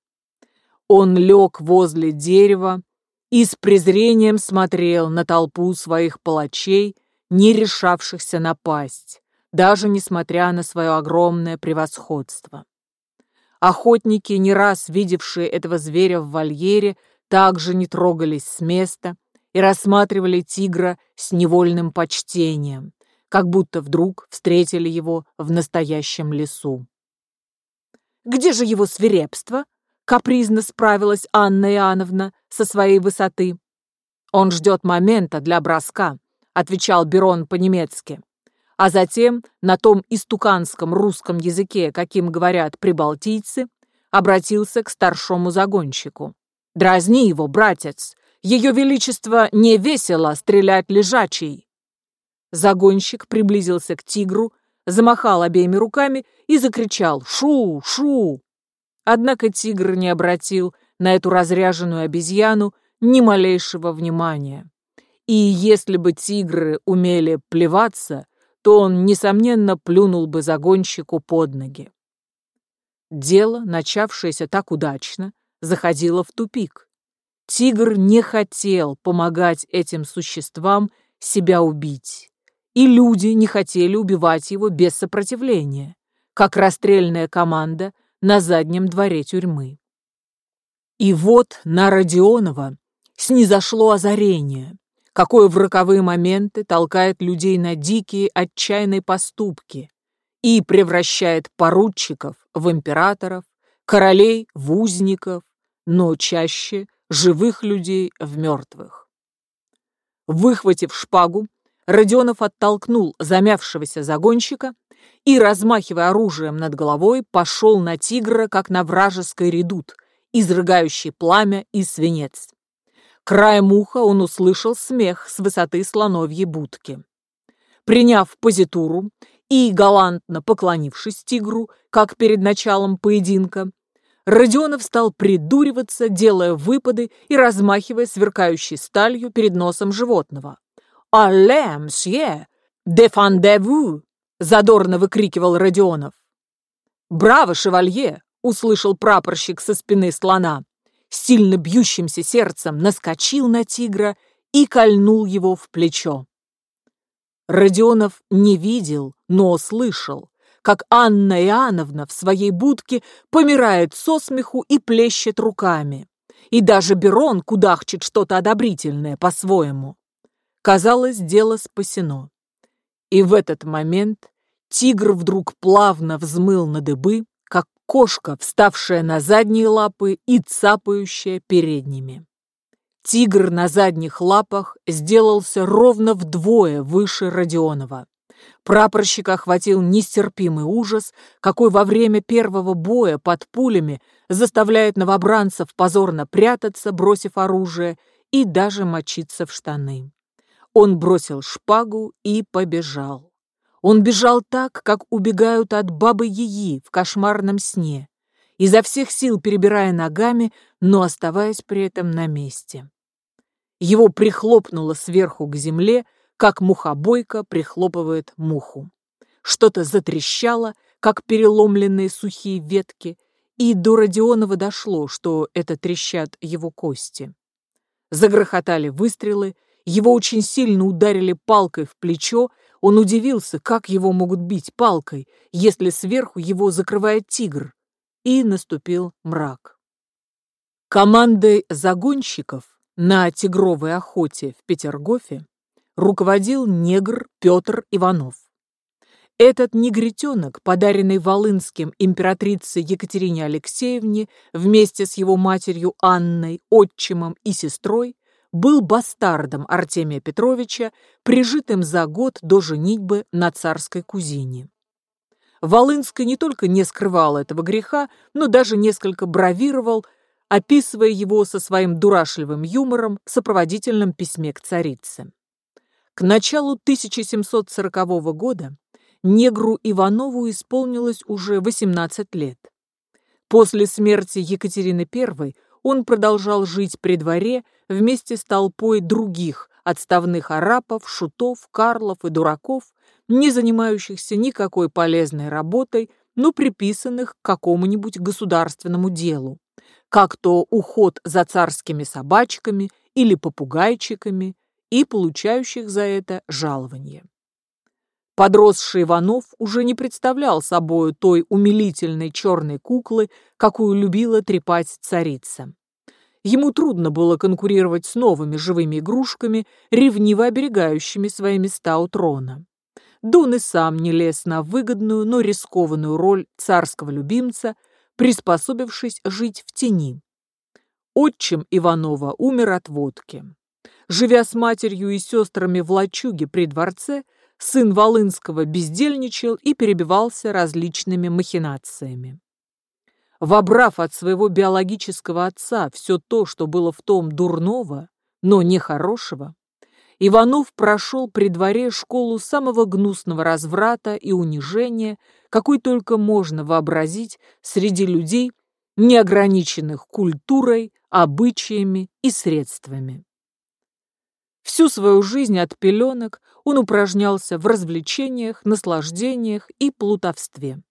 Он лег возле дерева и с презрением смотрел на толпу своих палачей, не решавшихся напасть, даже несмотря на свое огромное превосходство. Охотники, не раз видевшие этого зверя в вольере, также не трогались с места и рассматривали тигра с невольным почтением, как будто вдруг встретили его в настоящем лесу. «Где же его свирепство?» — капризно справилась Анна Иоанновна со своей высоты. «Он ждет момента для броска», — отвечал Берон по-немецки. А затем на том истуканском русском языке, каким говорят прибалтийцы, обратился к старшему загонщику. «Дразни его, братец! Ее Величество не весело стрелять лежачий!» Загонщик приблизился к тигру, замахал обеими руками и закричал «Шу! Шу!». Однако тигр не обратил на эту разряженную обезьяну ни малейшего внимания. И если бы тигры умели плеваться, то он, несомненно, плюнул бы загонщику под ноги. Дело, начавшееся так удачно, заходило в тупик. Тигр не хотел помогать этим существам себя убить и люди не хотели убивать его без сопротивления, как расстрельная команда на заднем дворе тюрьмы. И вот на Родионова снизошло озарение, какое в роковые моменты толкает людей на дикие отчаянные поступки и превращает поручиков в императоров, королей в узников, но чаще живых людей в мертвых. Выхватив шпагу, Родионов оттолкнул замявшегося загонщика и, размахивая оружием над головой, пошел на тигра, как на вражеский редут, изрыгающий пламя и свинец. Краем уха он услышал смех с высоты слоновьей будки. Приняв позитуру и галантно поклонившись тигру, как перед началом поединка, Родионов стал придуриваться, делая выпады и размахивая сверкающей сталью перед носом животного. «Алле, мсье! Дефандеву!» — задорно выкрикивал Родионов. «Браво, шевалье!» — услышал прапорщик со спины слона. Сильно бьющимся сердцем наскочил на тигра и кольнул его в плечо. Родионов не видел, но слышал, как Анна Иоанновна в своей будке помирает со смеху и плещет руками. И даже Берон кудахчет что-то одобрительное по-своему. Казалось, дело спасено. И в этот момент тигр вдруг плавно взмыл на дыбы, как кошка, вставшая на задние лапы и цапающая передними. Тигр на задних лапах сделался ровно вдвое выше Родионова. Прапорщика охватил нестерпимый ужас, какой во время первого боя под пулями заставляет новобранцев позорно прятаться, бросив оружие, и даже мочиться в штаны. Он бросил шпагу и побежал. Он бежал так, как убегают от бабы-яи в кошмарном сне, изо всех сил перебирая ногами, но оставаясь при этом на месте. Его прихлопнуло сверху к земле, как мухобойка прихлопывает муху. Что-то затрещало, как переломленные сухие ветки, и до Родионова дошло, что это трещат его кости. Загрохотали выстрелы, его очень сильно ударили палкой в плечо, он удивился, как его могут бить палкой, если сверху его закрывает тигр. И наступил мрак. Командой загонщиков на тигровой охоте в Петергофе руководил негр Петр Иванов. Этот негритенок, подаренный Волынским императрице Екатерине Алексеевне вместе с его матерью Анной, отчимом и сестрой, был бастардом Артемия Петровича, прижитым за год до женитьбы на царской кузине. Волынская не только не скрывал этого греха, но даже несколько бравировал, описывая его со своим дурашливым юмором в сопроводительном письме к царице. К началу 1740 года негру Иванову исполнилось уже 18 лет. После смерти Екатерины I он продолжал жить при дворе вместе с толпой других отставных арапов, шутов, карлов и дураков, не занимающихся никакой полезной работой, но приписанных к какому-нибудь государственному делу, как то уход за царскими собачками или попугайчиками, и получающих за это жалование. Подросший Иванов уже не представлял собою той умилительной черной куклы, какую любила трепать царица. Ему трудно было конкурировать с новыми живыми игрушками, ревниво оберегающими свои места у трона. Дон и сам не лез на выгодную, но рискованную роль царского любимца, приспособившись жить в тени. Отчим Иванова умер от водки. Живя с матерью и сестрами в лачуге при дворце, сын Волынского бездельничал и перебивался различными махинациями. Вобрав от своего биологического отца все то, что было в том дурного, но нехорошего, Иванов прошел при дворе школу самого гнусного разврата и унижения, какой только можно вообразить среди людей, неограниченных культурой, обычаями и средствами. Всю свою жизнь от пеленок он упражнялся в развлечениях, наслаждениях и плутовстве.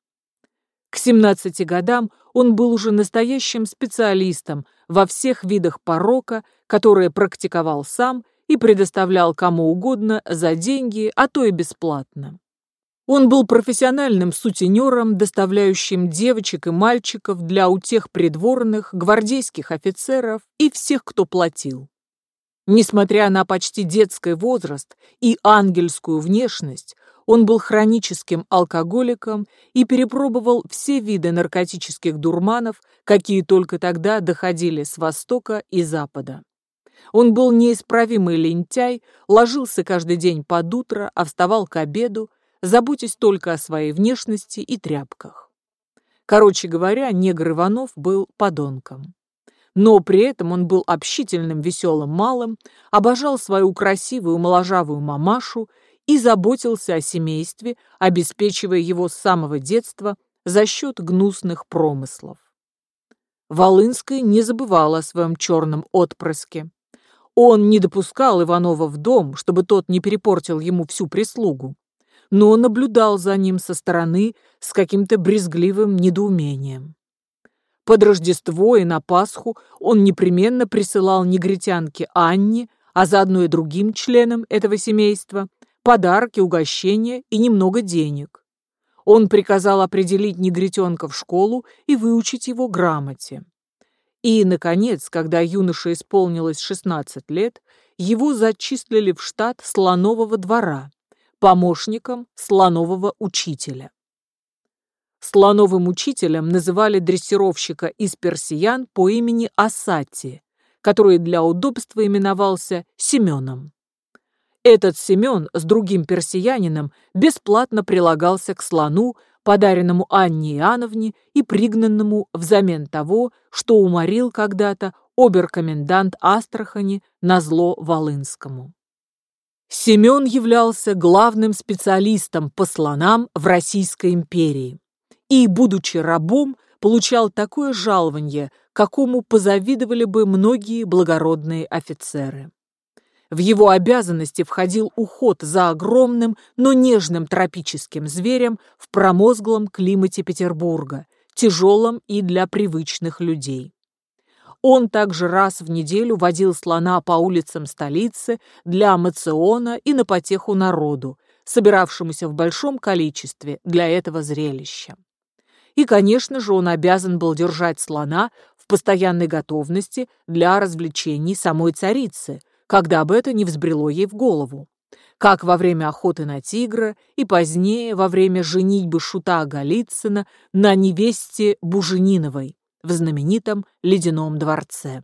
К 17 годам он был уже настоящим специалистом во всех видах порока, которые практиковал сам и предоставлял кому угодно за деньги, а то и бесплатно. Он был профессиональным сутенером, доставляющим девочек и мальчиков для утех придворных, гвардейских офицеров и всех, кто платил. Несмотря на почти детский возраст и ангельскую внешность, он был хроническим алкоголиком и перепробовал все виды наркотических дурманов, какие только тогда доходили с Востока и Запада. Он был неисправимый лентяй, ложился каждый день под утро, а вставал к обеду, заботясь только о своей внешности и тряпках. Короче говоря, негр Иванов был подонком но при этом он был общительным, веселым малым, обожал свою красивую моложавую мамашу и заботился о семействе, обеспечивая его с самого детства за счет гнусных промыслов. Волынская не забывала о своем черном отпрыске. Он не допускал Иванова в дом, чтобы тот не перепортил ему всю прислугу, но наблюдал за ним со стороны с каким-то брезгливым недоумением. Под Рождество и на Пасху он непременно присылал негритянке Анне, а заодно и другим членам этого семейства, подарки, угощения и немного денег. Он приказал определить негритенка в школу и выучить его грамоте. И, наконец, когда юноше исполнилось 16 лет, его зачислили в штат слонового двора, помощником слонового учителя. Слоновым учителем называли дрессировщика из персиян по имени Асати, который для удобства именовался Семеном. Этот Семен с другим персиянином бесплатно прилагался к слону, подаренному Анне Иоанновне и пригнанному взамен того, что уморил когда-то оберкомендант Астрахани на зло Волынскому. Семен являлся главным специалистом по слонам в Российской империи и, будучи рабом, получал такое жалование, какому позавидовали бы многие благородные офицеры. В его обязанности входил уход за огромным, но нежным тропическим зверем в промозглом климате Петербурга, тяжелом и для привычных людей. Он также раз в неделю водил слона по улицам столицы для мациона и на потеху народу, собиравшемуся в большом количестве для этого зрелища и, конечно же, он обязан был держать слона в постоянной готовности для развлечений самой царицы, когда бы это не взбрело ей в голову. Как во время охоты на тигра и позднее во время женитьбы шута Голицына на невесте Бужениновой в знаменитом Ледяном дворце.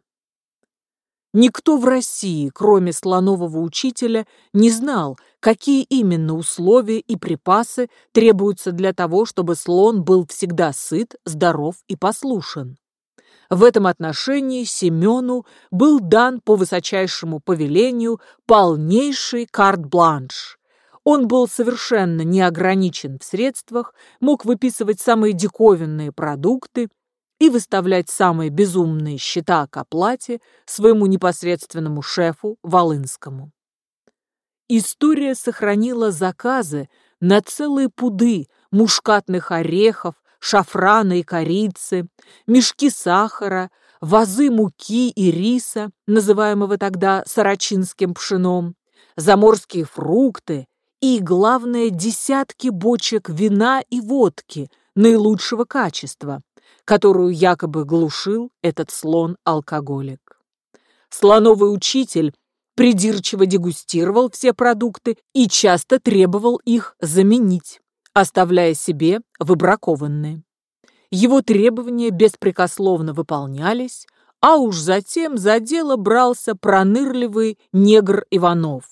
Никто в России, кроме слонового учителя, не знал, какие именно условия и припасы требуются для того, чтобы слон был всегда сыт, здоров и послушен. В этом отношении Семену был дан по высочайшему повелению полнейший карт-бланш. Он был совершенно не ограничен в средствах, мог выписывать самые диковинные продукты, и выставлять самые безумные счета к оплате своему непосредственному шефу Волынскому. История сохранила заказы на целые пуды мушкатных орехов, шафрана и корицы, мешки сахара, вазы муки и риса, называемого тогда сарачинским пшеном, заморские фрукты и, главное, десятки бочек вина и водки наилучшего качества, которую якобы глушил этот слон-алкоголик. Слоновый учитель придирчиво дегустировал все продукты и часто требовал их заменить, оставляя себе выбракованные. Его требования беспрекословно выполнялись, а уж затем за дело брался пронырливый негр Иванов,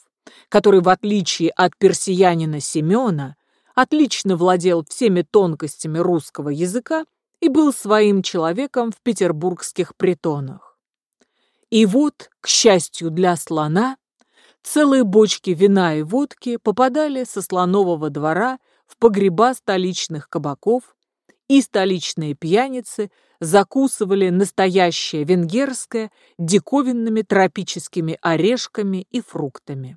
который, в отличие от персиянина Семена, отлично владел всеми тонкостями русского языка и был своим человеком в петербургских притонах. И вот, к счастью для слона, целые бочки вина и водки попадали со слонового двора в погреба столичных кабаков, и столичные пьяницы закусывали настоящее венгерское диковинными тропическими орешками и фруктами.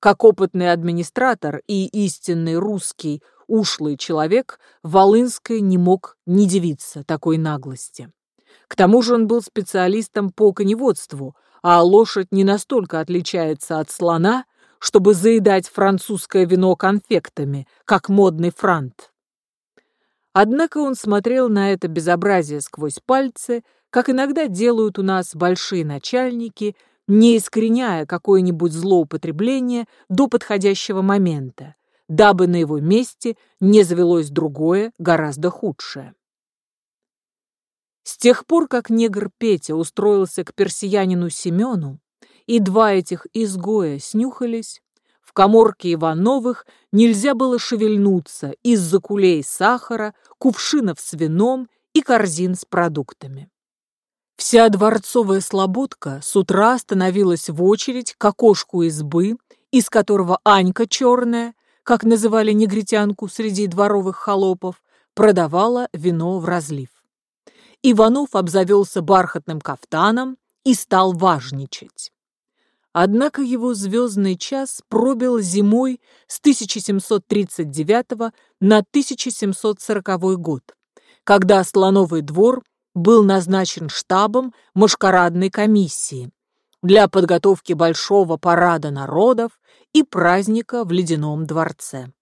Как опытный администратор и истинный русский ушлый человек, Волынской не мог не дивиться такой наглости. К тому же он был специалистом по коневодству, а лошадь не настолько отличается от слона, чтобы заедать французское вино конфектами, как модный франт. Однако он смотрел на это безобразие сквозь пальцы, как иногда делают у нас большие начальники, не искореняя какое-нибудь злоупотребление до подходящего момента, дабы на его месте не завелось другое, гораздо худшее. С тех пор, как негр Петя устроился к персиянину Семену, и два этих изгоя снюхались, в коморке Ивановых нельзя было шевельнуться из-за кулей сахара, кувшинов с вином и корзин с продуктами. Вся дворцовая слободка с утра становилась в очередь к окошку избы, из которого Анька черная, как называли негритянку среди дворовых холопов, продавала вино в разлив. Иванов обзавелся бархатным кафтаном и стал важничать. Однако его звездный час пробил зимой с 1739 на 1740 год, когда Слоновый двор был назначен штабом Машкарадной комиссии для подготовки большого парада народов и праздника в Ледяном дворце.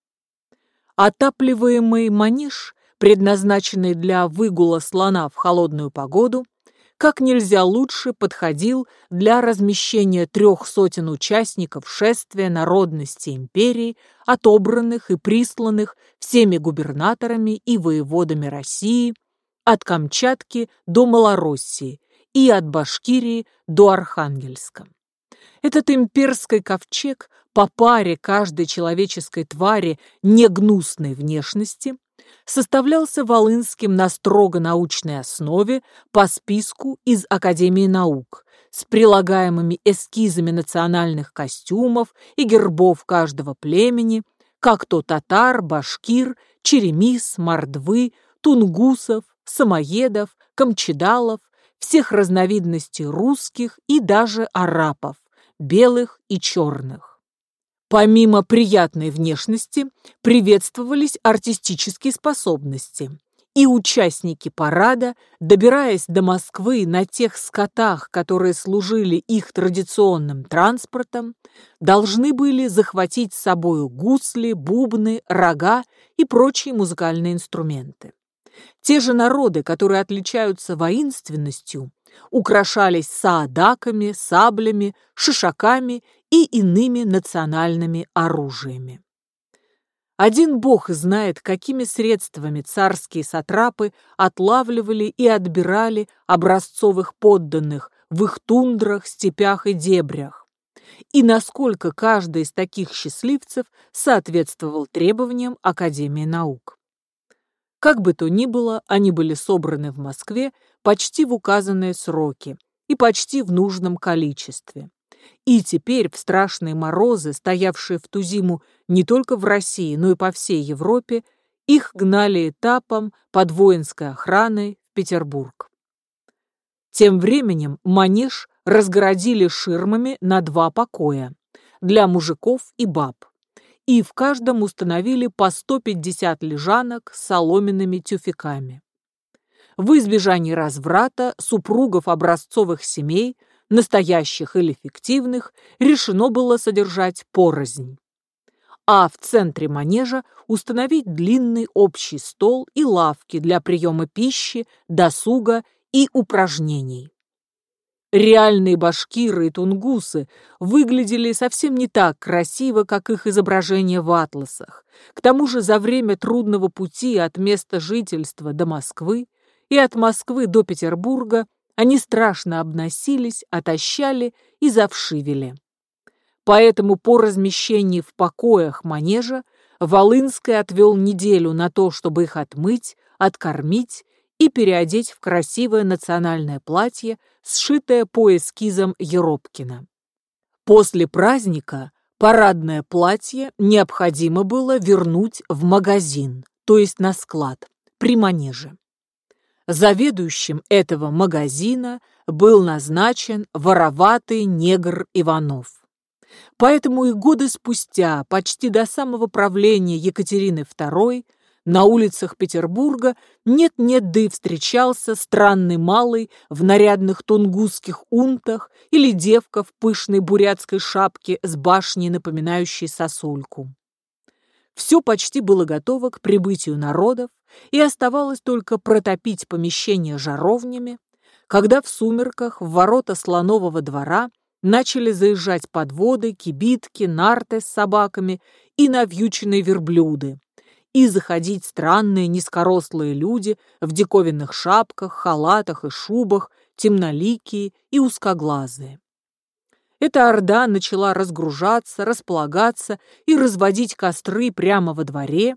Отапливаемый манеж, предназначенный для выгула слона в холодную погоду, как нельзя лучше подходил для размещения трех сотен участников шествия народности империи, отобранных и присланных всеми губернаторами и воеводами России от Камчатки до Малороссии и от Башкирии до Архангельска. Этот имперский ковчег по паре каждой человеческой твари негнусной внешности – составлялся Волынским на строго научной основе по списку из Академии наук с прилагаемыми эскизами национальных костюмов и гербов каждого племени, как то татар, башкир, черемис, мордвы, тунгусов, самоедов, камчедалов, всех разновидностей русских и даже арапов, белых и черных. Помимо приятной внешности, приветствовались артистические способности. И участники парада, добираясь до Москвы на тех скотах, которые служили их традиционным транспортом, должны были захватить с собою гусли, бубны, рога и прочие музыкальные инструменты. Те же народы, которые отличаются воинственностью, украшались саадаками, саблями, шишаками и иными национальными оружиями. Один бог знает, какими средствами царские сатрапы отлавливали и отбирали образцовых подданных в их тундрах, степях и дебрях, и насколько каждый из таких счастливцев соответствовал требованиям Академии наук. Как бы то ни было, они были собраны в Москве почти в указанные сроки и почти в нужном количестве. И теперь в страшные морозы, стоявшие в ту зиму не только в России, но и по всей Европе, их гнали этапом под воинской охраной в Петербург. Тем временем манеж разгородили ширмами на два покоя для мужиков и баб и в каждом установили по 150 лежанок с соломенными тюфяками. В избежании разврата супругов образцовых семей настоящих или фиктивных, решено было содержать порознь. А в центре манежа установить длинный общий стол и лавки для приема пищи, досуга и упражнений. Реальные башкиры и тунгусы выглядели совсем не так красиво, как их изображения в атласах. К тому же за время трудного пути от места жительства до Москвы и от Москвы до Петербурга они страшно обносились, отощали и завшивели. Поэтому по размещении в покоях манежа Волынский отвел неделю на то, чтобы их отмыть, откормить и переодеть в красивое национальное платье, сшитое по эскизам Еропкина. После праздника парадное платье необходимо было вернуть в магазин, то есть на склад, при манеже. Заведующим этого магазина был назначен вороватый негр Иванов. Поэтому и годы спустя, почти до самого правления Екатерины II, на улицах Петербурга нет-нет, да и встречался странный малый в нарядных тунгусских унтах или девка в пышной бурятской шапке с башней, напоминающей сосульку. Все почти было готово к прибытию народов, и оставалось только протопить помещение жаровнями, когда в сумерках в ворота слонового двора начали заезжать подводы, кибитки, нарты с собаками и навьюченные верблюды, и заходить странные низкорослые люди в диковинных шапках, халатах и шубах, темноликие и узкоглазые. Эта орда начала разгружаться, располагаться и разводить костры прямо во дворе,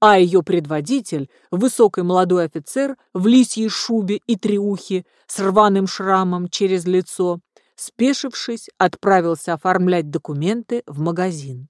а ее предводитель, высокий молодой офицер в лисьей шубе и триухе с рваным шрамом через лицо, спешившись, отправился оформлять документы в магазин.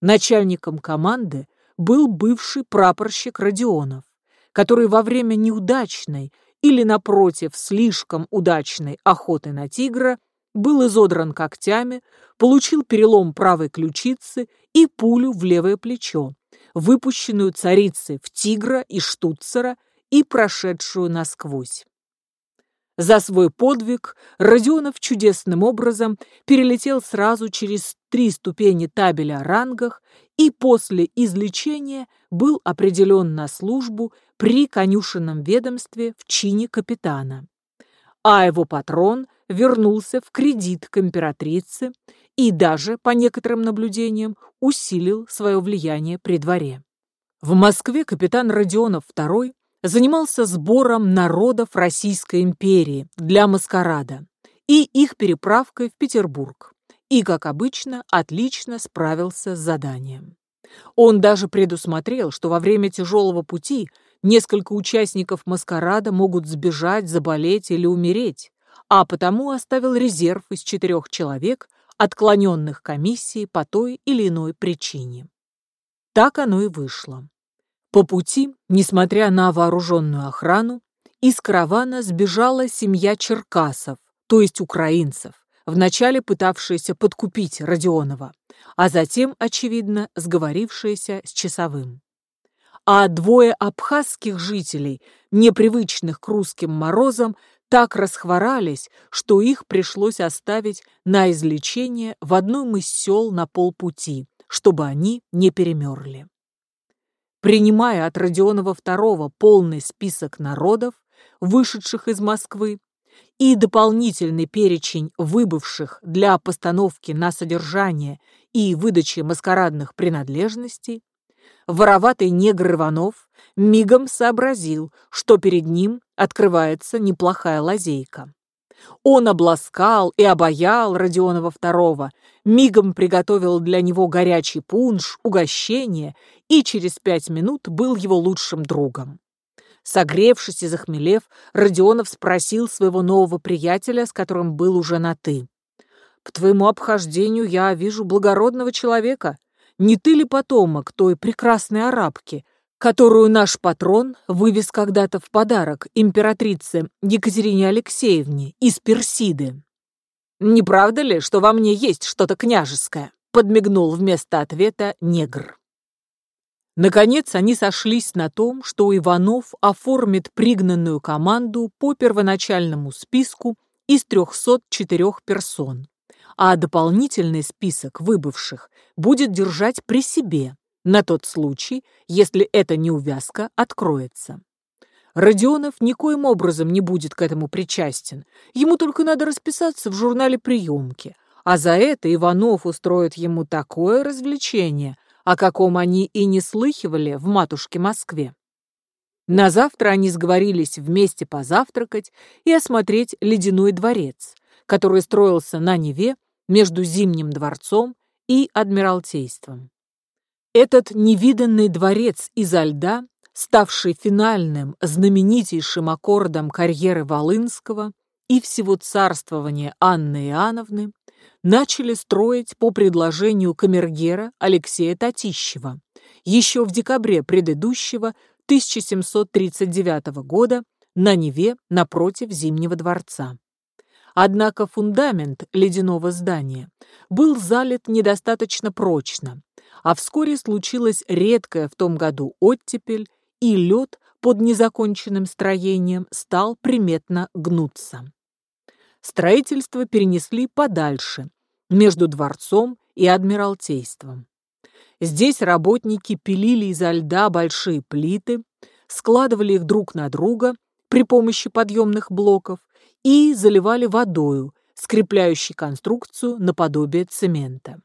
Начальником команды был бывший прапорщик Родионов, который во время неудачной или, напротив, слишком удачной охоты на тигра был изодран когтями, получил перелом правой ключицы и пулю в левое плечо, выпущенную царицей в тигра и штуцера и прошедшую насквозь. За свой подвиг Родионов чудесным образом перелетел сразу через три ступени табеля о рангах и после излечения был определен на службу при конюшенном ведомстве в чине капитана. А его патрон вернулся в кредит к императрице и даже, по некоторым наблюдениям, усилил свое влияние при дворе. В Москве капитан Родионов II занимался сбором народов Российской империи для маскарада и их переправкой в Петербург, и, как обычно, отлично справился с заданием. Он даже предусмотрел, что во время тяжелого пути несколько участников маскарада могут сбежать, заболеть или умереть, а потому оставил резерв из четырех человек, отклоненных комиссией по той или иной причине. Так оно и вышло. По пути, несмотря на вооруженную охрану, из каравана сбежала семья черкасов, то есть украинцев, вначале пытавшаяся подкупить Родионова, а затем, очевидно, сговорившаяся с часовым. А двое абхазских жителей, непривычных к русским морозам, так расхворались, что их пришлось оставить на излечение в одном из сел на полпути, чтобы они не перемерли. Принимая от Родионова II полный список народов, вышедших из Москвы, и дополнительный перечень выбывших для постановки на содержание и выдачи маскарадных принадлежностей, вороватый негр Иванов мигом сообразил, что перед ним открывается неплохая лазейка. Он обласкал и обаял Родионова II, мигом приготовил для него горячий пунш, угощение и через пять минут был его лучшим другом. Согревшись и захмелев, Родионов спросил своего нового приятеля, с которым был уже на «ты». «По твоему обхождению я вижу благородного человека. Не ты ли потомок той прекрасной арабки, которую наш патрон вывез когда-то в подарок императрице Екатерине Алексеевне из Персиды?» «Не правда ли, что во мне есть что-то княжеское?» подмигнул вместо ответа негр. Наконец они сошлись на том, что Иванов оформит пригнанную команду по первоначальному списку из 304 персон, а дополнительный список выбывших будет держать при себе на тот случай, если эта неувязка откроется. Родионов никоим образом не будет к этому причастен, ему только надо расписаться в журнале приемки, а за это Иванов устроит ему такое развлечение, о каком они и не слыхивали в матушке Москве. На завтра они сговорились вместе позавтракать и осмотреть ледяной дворец, который строился на Неве между Зимним дворцом и Адмиралтейством. Этот невиданный дворец изо льда, ставший финальным, знаменитейшим аккордом карьеры Волынского и всего царствования Анны Иоанновны, начали строить по предложению камергера Алексея Татищева еще в декабре предыдущего 1739 года на Неве напротив Зимнего дворца. Однако фундамент ледяного здания был залит недостаточно прочно, а вскоре случилась редкая в том году оттепель, и лед под незаконченным строением стал приметно гнуться. Строительство перенесли подальше, между дворцом и адмиралтейством. Здесь работники пилили изо льда большие плиты, складывали их друг на друга при помощи подъемных блоков и заливали водою, скрепляющей конструкцию наподобие цемента.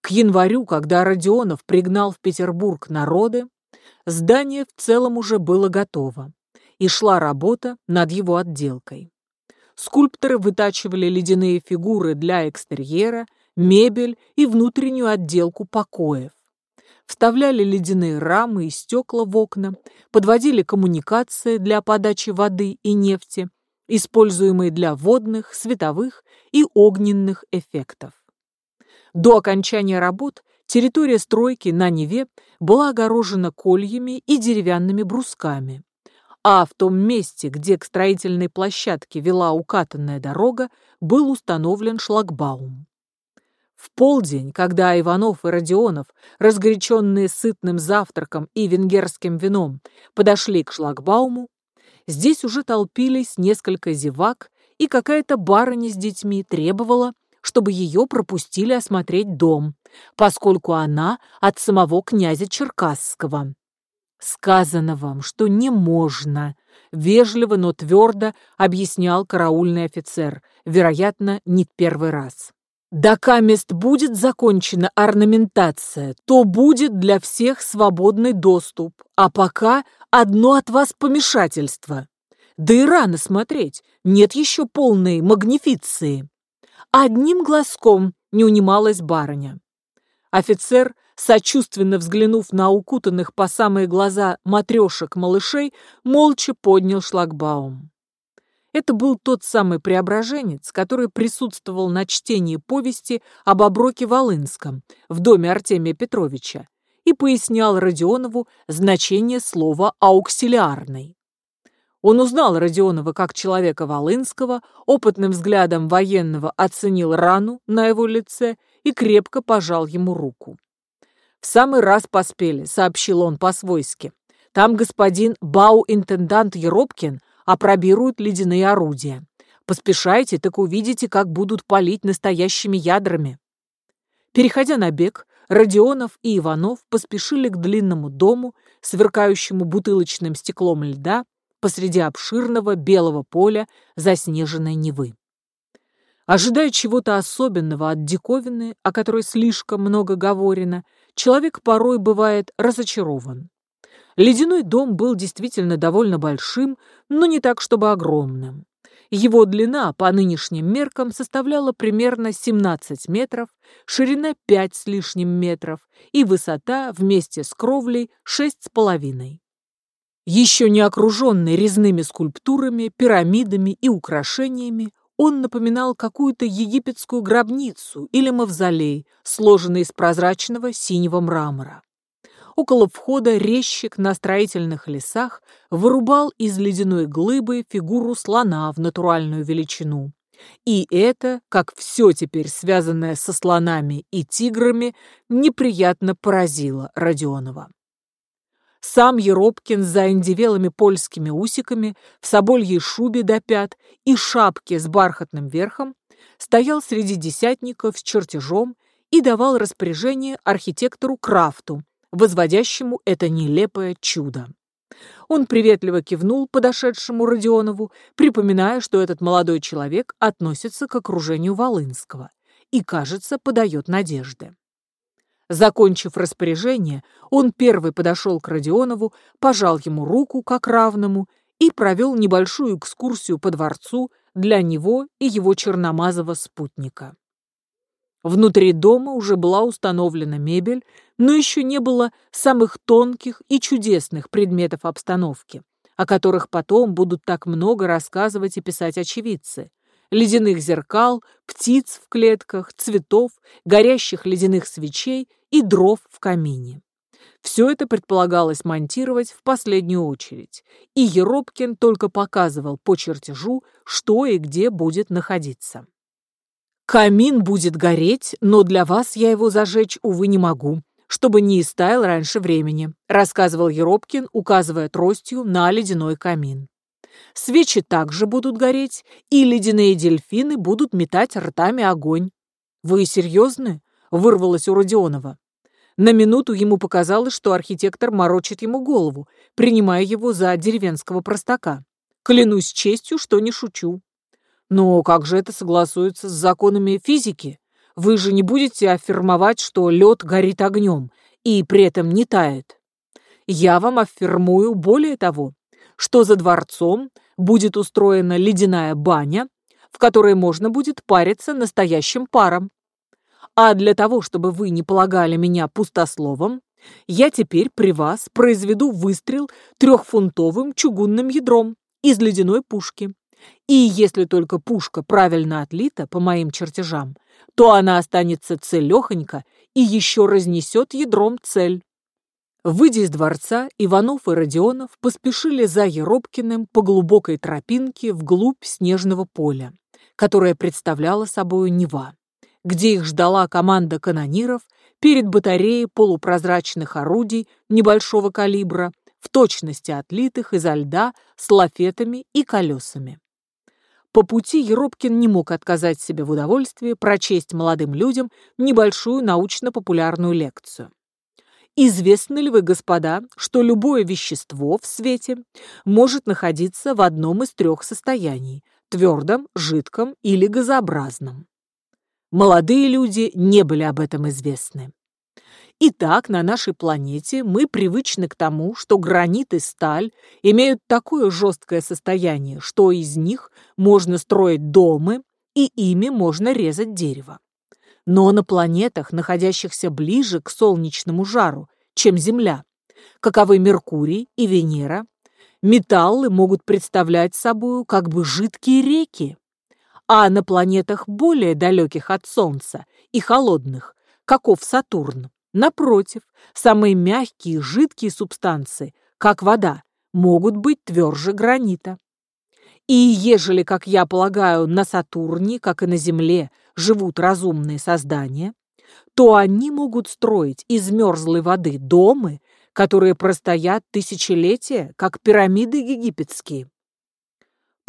К январю, когда Родионов пригнал в Петербург народы, здание в целом уже было готово, и шла работа над его отделкой. Скульпторы вытачивали ледяные фигуры для экстерьера, мебель и внутреннюю отделку покоев. Вставляли ледяные рамы и стекла в окна, подводили коммуникации для подачи воды и нефти, используемые для водных, световых и огненных эффектов. До окончания работ территория стройки на Неве была огорожена кольями и деревянными брусками, а в том месте, где к строительной площадке вела укатанная дорога, был установлен шлагбаум. В полдень, когда Иванов и Родионов, разгоряченные сытным завтраком и венгерским вином, подошли к шлагбауму, Здесь уже толпились несколько зевак, и какая-то барыня с детьми требовала, чтобы ее пропустили осмотреть дом, поскольку она от самого князя Черкасского. «Сказано вам, что не можно», — вежливо, но твердо объяснял караульный офицер, вероятно, не первый раз. «Дока мест будет закончена орнаментация, то будет для всех свободный доступ, а пока одно от вас помешательство. Да и рано смотреть, нет еще полной магнифиции. Одним глазком не унималась барыня. Офицер, сочувственно взглянув на укутанных по самые глаза матрешек малышей, молча поднял шлагбаум. Это был тот самый преображенец, который присутствовал на чтении повести об оброке Волынском в доме Артемия Петровича и пояснял Родионову значение слова «ауксилиарный». Он узнал Родионова как человека Волынского, опытным взглядом военного оценил рану на его лице и крепко пожал ему руку. «В самый раз поспели», — сообщил он по-свойски. «Там господин бау-интендант Еропкин опробирует ледяные орудия. Поспешайте, так увидите, как будут палить настоящими ядрами». Переходя на бег, Родионов и Иванов поспешили к длинному дому, сверкающему бутылочным стеклом льда посреди обширного белого поля заснеженной Невы. Ожидая чего-то особенного от диковины, о которой слишком много говорено, человек порой бывает разочарован. Ледяной дом был действительно довольно большим, но не так, чтобы огромным. Его длина по нынешним меркам составляла примерно 17 метров, ширина 5 с лишним метров и высота вместе с кровлей 6,5. Еще не окруженный резными скульптурами, пирамидами и украшениями, он напоминал какую-то египетскую гробницу или мавзолей, сложенный из прозрачного синего мрамора. Около входа резчик на строительных лесах вырубал из ледяной глыбы фигуру слона в натуральную величину. И это, как все теперь связанное со слонами и тиграми, неприятно поразило Родионова. Сам Еропкин с заиндевелыми польскими усиками, в собольей шубе до пят и шапке с бархатным верхом стоял среди десятников с чертежом и давал распоряжение архитектору Крафту, возводящему это нелепое чудо. Он приветливо кивнул подошедшему Родионову, припоминая, что этот молодой человек относится к окружению Волынского и, кажется, подает надежды. Закончив распоряжение, он первый подошел к Родионову, пожал ему руку как равному и провел небольшую экскурсию по дворцу для него и его черномазого спутника. Внутри дома уже была установлена мебель, но еще не было самых тонких и чудесных предметов обстановки, о которых потом будут так много рассказывать и писать очевидцы ледяных зеркал, птиц в клетках, цветов, горящих ледяных свечей и дров в камине. Все это предполагалось монтировать в последнюю очередь, и Еропкин только показывал по чертежу, что и где будет находиться. «Камин будет гореть, но для вас я его зажечь, увы, не могу, чтобы не истаял раньше времени», рассказывал Еропкин, указывая тростью на ледяной камин. Свечи также будут гореть, и ледяные дельфины будут метать ртами огонь. «Вы серьезны?» — вырвалось у Родионова. На минуту ему показалось, что архитектор морочит ему голову, принимая его за деревенского простака. Клянусь честью, что не шучу. Но как же это согласуется с законами физики? Вы же не будете аффирмовать, что лед горит огнем и при этом не тает. Я вам аффирмую более того, что за дворцом будет устроена ледяная баня, в которой можно будет париться настоящим паром. А для того, чтобы вы не полагали меня пустословом, я теперь при вас произведу выстрел трехфунтовым чугунным ядром из ледяной пушки. И если только пушка правильно отлита по моим чертежам, то она останется целехонько и еще разнесет ядром цель. Выйдя из дворца, Иванов и Родионов поспешили за Еропкиным по глубокой тропинке вглубь снежного поля, которое представляло собой Нева, где их ждала команда канониров перед батареей полупрозрачных орудий небольшого калибра, в точности отлитых изо льда с лафетами и колесами. По пути Еропкин не мог отказать себе в удовольствии прочесть молодым людям небольшую научно-популярную лекцию. Известны ли вы, господа, что любое вещество в свете может находиться в одном из трех состояний – твердом, жидком или газообразном? Молодые люди не были об этом известны. Итак, на нашей планете мы привычны к тому, что гранит и сталь имеют такое жесткое состояние, что из них можно строить дома и ими можно резать дерево. Но на планетах, находящихся ближе к солнечному жару, чем Земля, каковы Меркурий и Венера, металлы могут представлять собой как бы жидкие реки. А на планетах более далеких от Солнца и холодных, каков Сатурн, напротив, самые мягкие жидкие субстанции, как вода, могут быть тверже гранита. И ежели, как я полагаю, на Сатурне, как и на Земле, живут разумные создания, то они могут строить из мерзлой воды дома, которые простоят тысячелетия, как пирамиды египетские.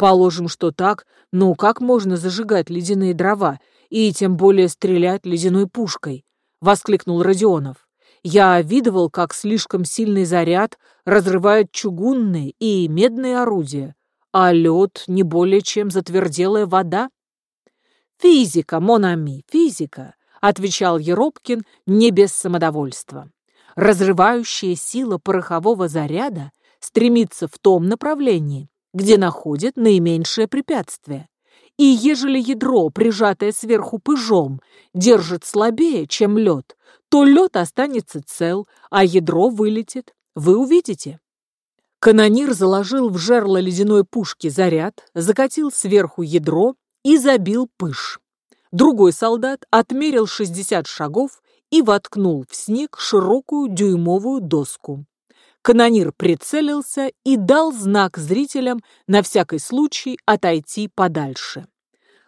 Положим, что так, но как можно зажигать ледяные дрова и тем более стрелять ледяной пушкой? Воскликнул Родионов. Я видывал, как слишком сильный заряд разрывает чугунные и медные орудия, а лед не более чем затверделая вода. Физика, Монами, физика, отвечал Еропкин не без самодовольства. Разрывающая сила порохового заряда стремится в том направлении, где находит наименьшее препятствие. И ежели ядро, прижатое сверху пыжом, держит слабее, чем лед, то лед останется цел, а ядро вылетит. Вы увидите. Канонир заложил в жерло ледяной пушки заряд, закатил сверху ядро и забил пыш. Другой солдат отмерил 60 шагов и воткнул в снег широкую дюймовую доску. Канонир прицелился и дал знак зрителям на всякий случай отойти подальше.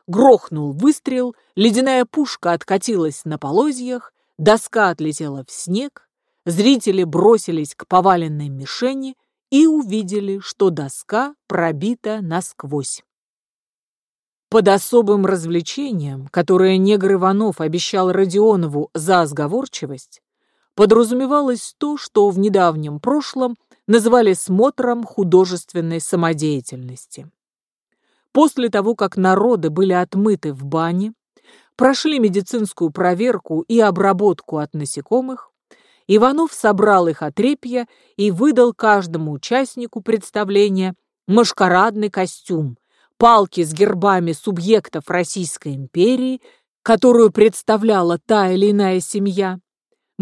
Грохнул выстрел, ледяная пушка откатилась на полозьях, доска отлетела в снег, Зрители бросились к поваленной мишени и увидели, что доска пробита насквозь. Под особым развлечением, которое негр Иванов обещал Родионову за сговорчивость, подразумевалось то, что в недавнем прошлом называли смотром художественной самодеятельности. После того, как народы были отмыты в бане, прошли медицинскую проверку и обработку от насекомых, Иванов собрал их отрепья и выдал каждому участнику представления машкарадный костюм, палки с гербами субъектов Российской империи, которую представляла та или иная семья,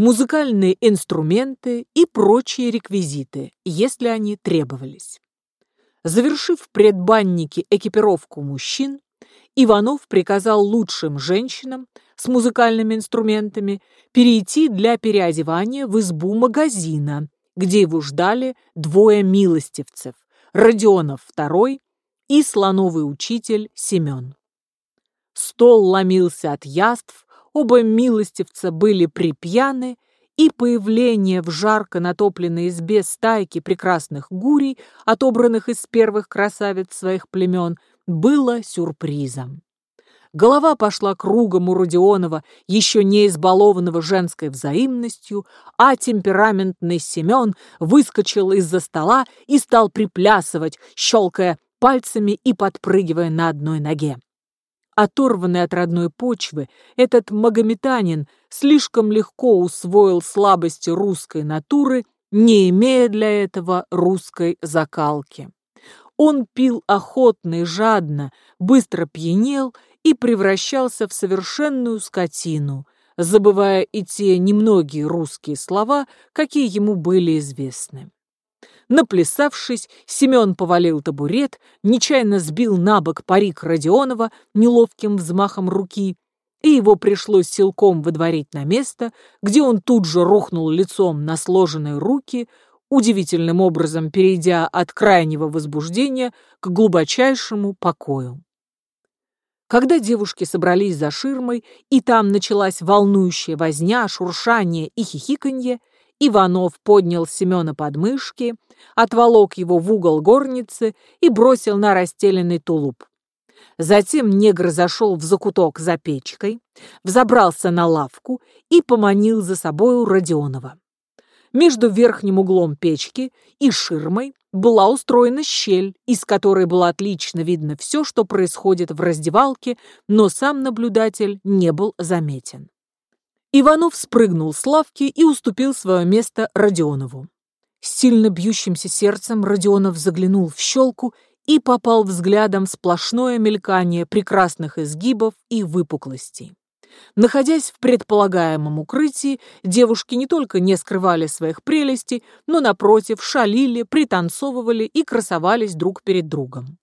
музыкальные инструменты и прочие реквизиты, если они требовались. Завершив в предбаннике экипировку мужчин, Иванов приказал лучшим женщинам с музыкальными инструментами перейти для переодевания в избу магазина, где его ждали двое милостивцев – Родионов II и слоновый учитель Семен. Стол ломился от яств, оба милостивца были припьяны, и появление в жарко натопленной избе стайки прекрасных гурий, отобранных из первых красавиц своих племен, было сюрпризом. Голова пошла кругом у Родионова, еще не избалованного женской взаимностью, а темпераментный Семен выскочил из-за стола и стал приплясывать, щелкая пальцами и подпрыгивая на одной ноге. Оторванный от родной почвы, этот магометанин слишком легко усвоил слабости русской натуры, не имея для этого русской закалки. Он пил охотно и жадно, быстро пьянел и превращался в совершенную скотину, забывая и те немногие русские слова, какие ему были известны. Наплясавшись, Семен повалил табурет, нечаянно сбил на бок парик Родионова неловким взмахом руки, и его пришлось силком выдворить на место, где он тут же рухнул лицом на сложенные руки, удивительным образом перейдя от крайнего возбуждения к глубочайшему покою. Когда девушки собрались за ширмой, и там началась волнующая возня, шуршание и хихиканье, Иванов поднял Семена под мышки, отволок его в угол горницы и бросил на расстеленный тулуп. Затем негр зашел в закуток за печкой, взобрался на лавку и поманил за собою Родионова. Между верхним углом печки и ширмой была устроена щель, из которой было отлично видно все, что происходит в раздевалке, но сам наблюдатель не был заметен. Иванов спрыгнул с лавки и уступил свое место Родионову. С сильно бьющимся сердцем Родионов заглянул в щелку и попал взглядом в сплошное мелькание прекрасных изгибов и выпуклостей. Находясь в предполагаемом укрытии, девушки не только не скрывали своих прелестей, но, напротив, шалили, пританцовывали и красовались друг перед другом.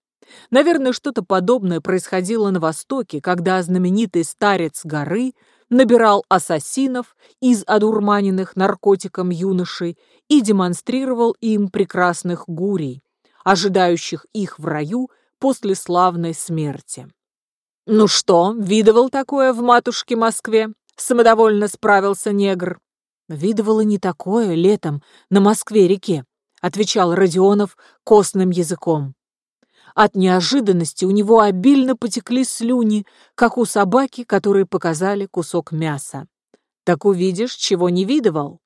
Наверное, что-то подобное происходило на Востоке, когда знаменитый старец горы набирал ассасинов из одурманенных наркотиком юношей и демонстрировал им прекрасных гурий, ожидающих их в раю после славной смерти. «Ну что, видывал такое в матушке Москве?» — самодовольно справился негр. «Видывала не такое летом на Москве-реке», — отвечал Родионов костным языком. От неожиданности у него обильно потекли слюни, как у собаки, которые показали кусок мяса. «Так увидишь, чего не видывал».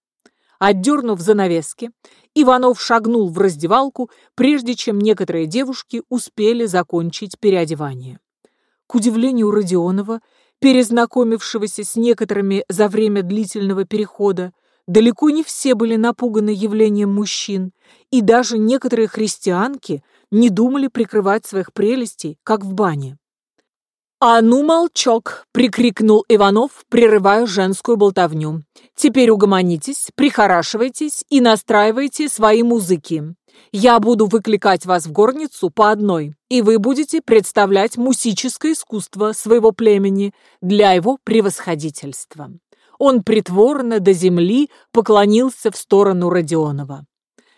Отдернув занавески, Иванов шагнул в раздевалку, прежде чем некоторые девушки успели закончить переодевание. К удивлению Родионова, перезнакомившегося с некоторыми за время длительного перехода, далеко не все были напуганы явлением мужчин, и даже некоторые христианки не думали прикрывать своих прелестей, как в бане. «А ну, молчок!» — прикрикнул Иванов, прерывая женскую болтовню. «Теперь угомонитесь, прихорашивайтесь и настраивайте свои музыки. Я буду выкликать вас в горницу по одной, и вы будете представлять мусическое искусство своего племени для его превосходительства». Он притворно до земли поклонился в сторону Родионова.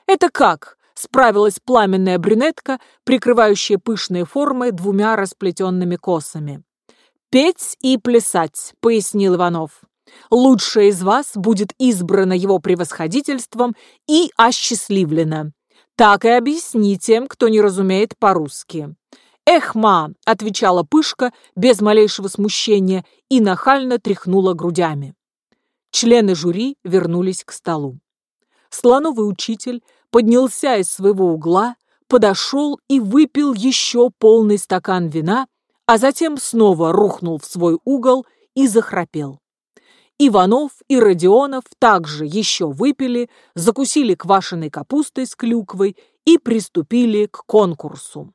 «Это как?» — справилась пламенная брюнетка, прикрывающая пышные формы двумя расплетенными косами. «Петь и плясать», — пояснил Иванов. Лучшая из вас будет избрана его превосходительством и осчастливлена. Так и объясни тем, кто не разумеет по-русски. «Эхма!» — отвечала Пышка без малейшего смущения и нахально тряхнула грудями. Члены жюри вернулись к столу. Слоновый учитель поднялся из своего угла, подошел и выпил еще полный стакан вина, а затем снова рухнул в свой угол и захрапел. Иванов и Родионов также еще выпили, закусили квашеной капустой с клюквой и приступили к конкурсу.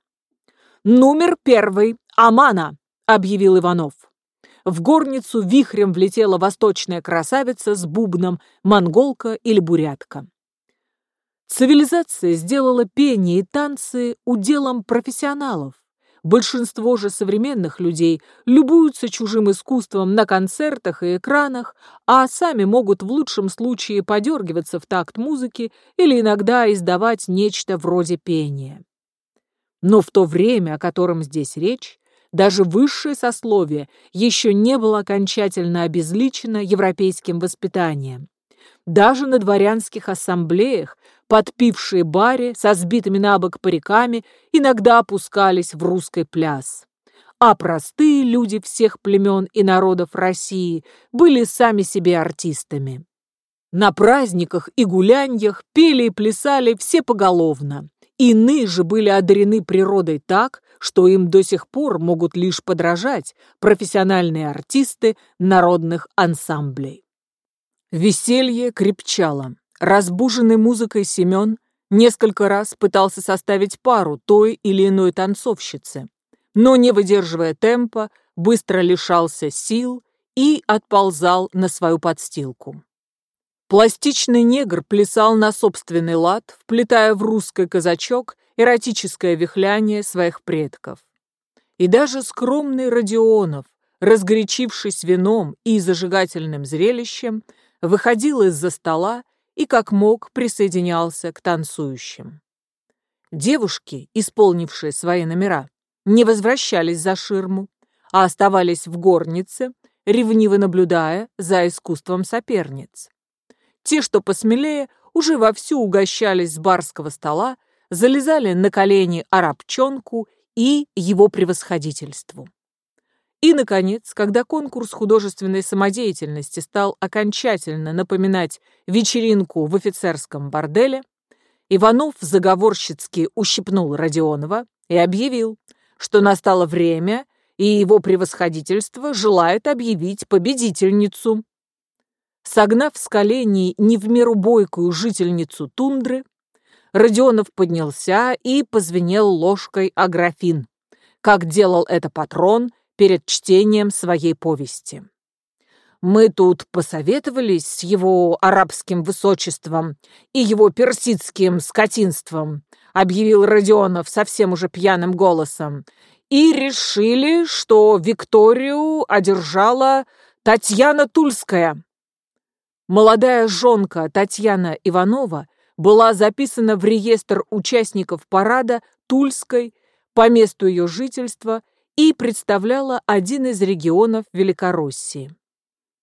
«Номер первый. Амана!» — объявил Иванов. В горницу вихрем влетела восточная красавица с бубном, монголка или бурятка. Цивилизация сделала пение и танцы уделом профессионалов. Большинство же современных людей любуются чужим искусством на концертах и экранах, а сами могут в лучшем случае подергиваться в такт музыки или иногда издавать нечто вроде пения. Но в то время, о котором здесь речь, даже высшее сословие еще не было окончательно обезличено европейским воспитанием. Даже на дворянских ассамблеях подпившие баре со сбитыми на бок париками иногда опускались в русский пляс. А простые люди всех племен и народов России были сами себе артистами. На праздниках и гуляньях пели и плясали все поголовно. Иные же были одарены природой так, что им до сих пор могут лишь подражать профессиональные артисты народных ансамблей. Веселье крепчало. Разбуженный музыкой Семен несколько раз пытался составить пару той или иной танцовщицы, но, не выдерживая темпа, быстро лишался сил и отползал на свою подстилку. Пластичный негр плясал на собственный лад, вплетая в русский казачок эротическое вихляние своих предков. И даже скромный Родионов, разгорячившись вином и зажигательным зрелищем, выходил из-за стола и как мог присоединялся к танцующим. Девушки, исполнившие свои номера, не возвращались за ширму, а оставались в горнице, ревниво наблюдая за искусством соперниц. Те, что посмелее, уже вовсю угощались с барского стола, залезали на колени арабчонку и его превосходительству. И, наконец, когда конкурс художественной самодеятельности стал окончательно напоминать вечеринку в офицерском борделе, Иванов заговорщицки ущипнул Родионова и объявил, что настало время, и его превосходительство желает объявить победительницу. Согнав с коленей не в меру бойкую жительницу тундры, Родионов поднялся и позвенел ложкой о графин, как делал это патрон перед чтением своей повести. Мы тут посоветовались с его арабским высочеством и его персидским скотинством, объявил Родионов совсем уже пьяным голосом, и решили, что Викторию одержала Татьяна Тульская. Молодая жонка Татьяна Иванова была записана в реестр участников парада Тульской по месту ее жительства и представляла один из регионов Великороссии.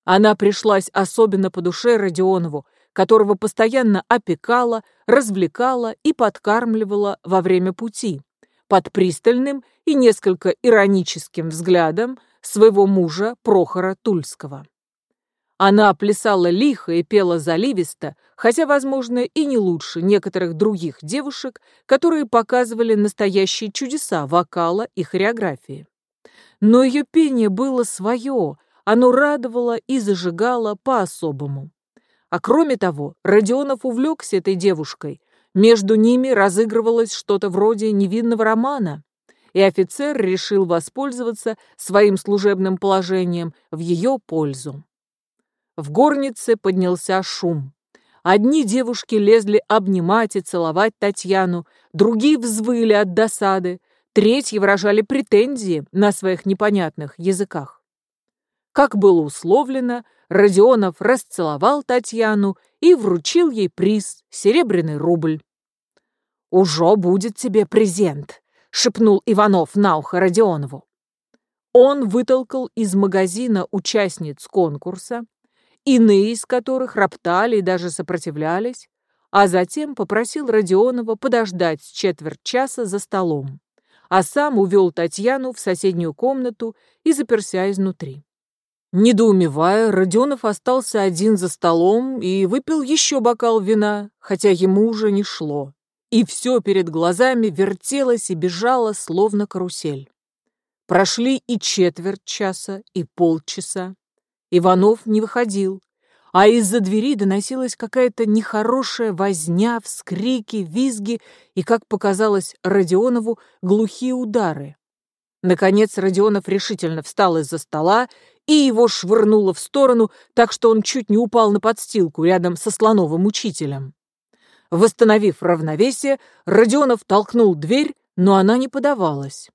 Она пришлась особенно по душе Родионову, которого постоянно опекала, развлекала и подкармливала во время пути, под пристальным и несколько ироническим взглядом своего мужа Прохора Тульского. Она плясала лихо и пела заливисто, хотя, возможно, и не лучше некоторых других девушек, которые показывали настоящие чудеса вокала и хореографии. Но ее пение было свое, оно радовало и зажигало по-особому. А кроме того, Родионов увлекся этой девушкой. Между ними разыгрывалось что-то вроде невинного романа, и офицер решил воспользоваться своим служебным положением в ее пользу. В горнице поднялся шум. Одни девушки лезли обнимать и целовать Татьяну, другие взвыли от досады, третьи выражали претензии на своих непонятных языках. Как было условлено, Родионов расцеловал Татьяну и вручил ей приз – серебряный рубль. «Ужо будет тебе презент», – шепнул Иванов на ухо Родионову. Он вытолкал из магазина участниц конкурса иные из которых роптали и даже сопротивлялись, а затем попросил Родионова подождать четверть часа за столом, а сам увел Татьяну в соседнюю комнату и заперся изнутри. Недоумевая, Родионов остался один за столом и выпил еще бокал вина, хотя ему уже не шло. И все перед глазами вертелось и бежало, словно карусель. Прошли и четверть часа, и полчаса. Иванов не выходил, а из-за двери доносилась какая-то нехорошая возня, вскрики, визги и, как показалось Родионову, глухие удары. Наконец Родионов решительно встал из-за стола и его швырнуло в сторону, так что он чуть не упал на подстилку рядом со слоновым учителем. Восстановив равновесие, Родионов толкнул дверь, но она не подавалась.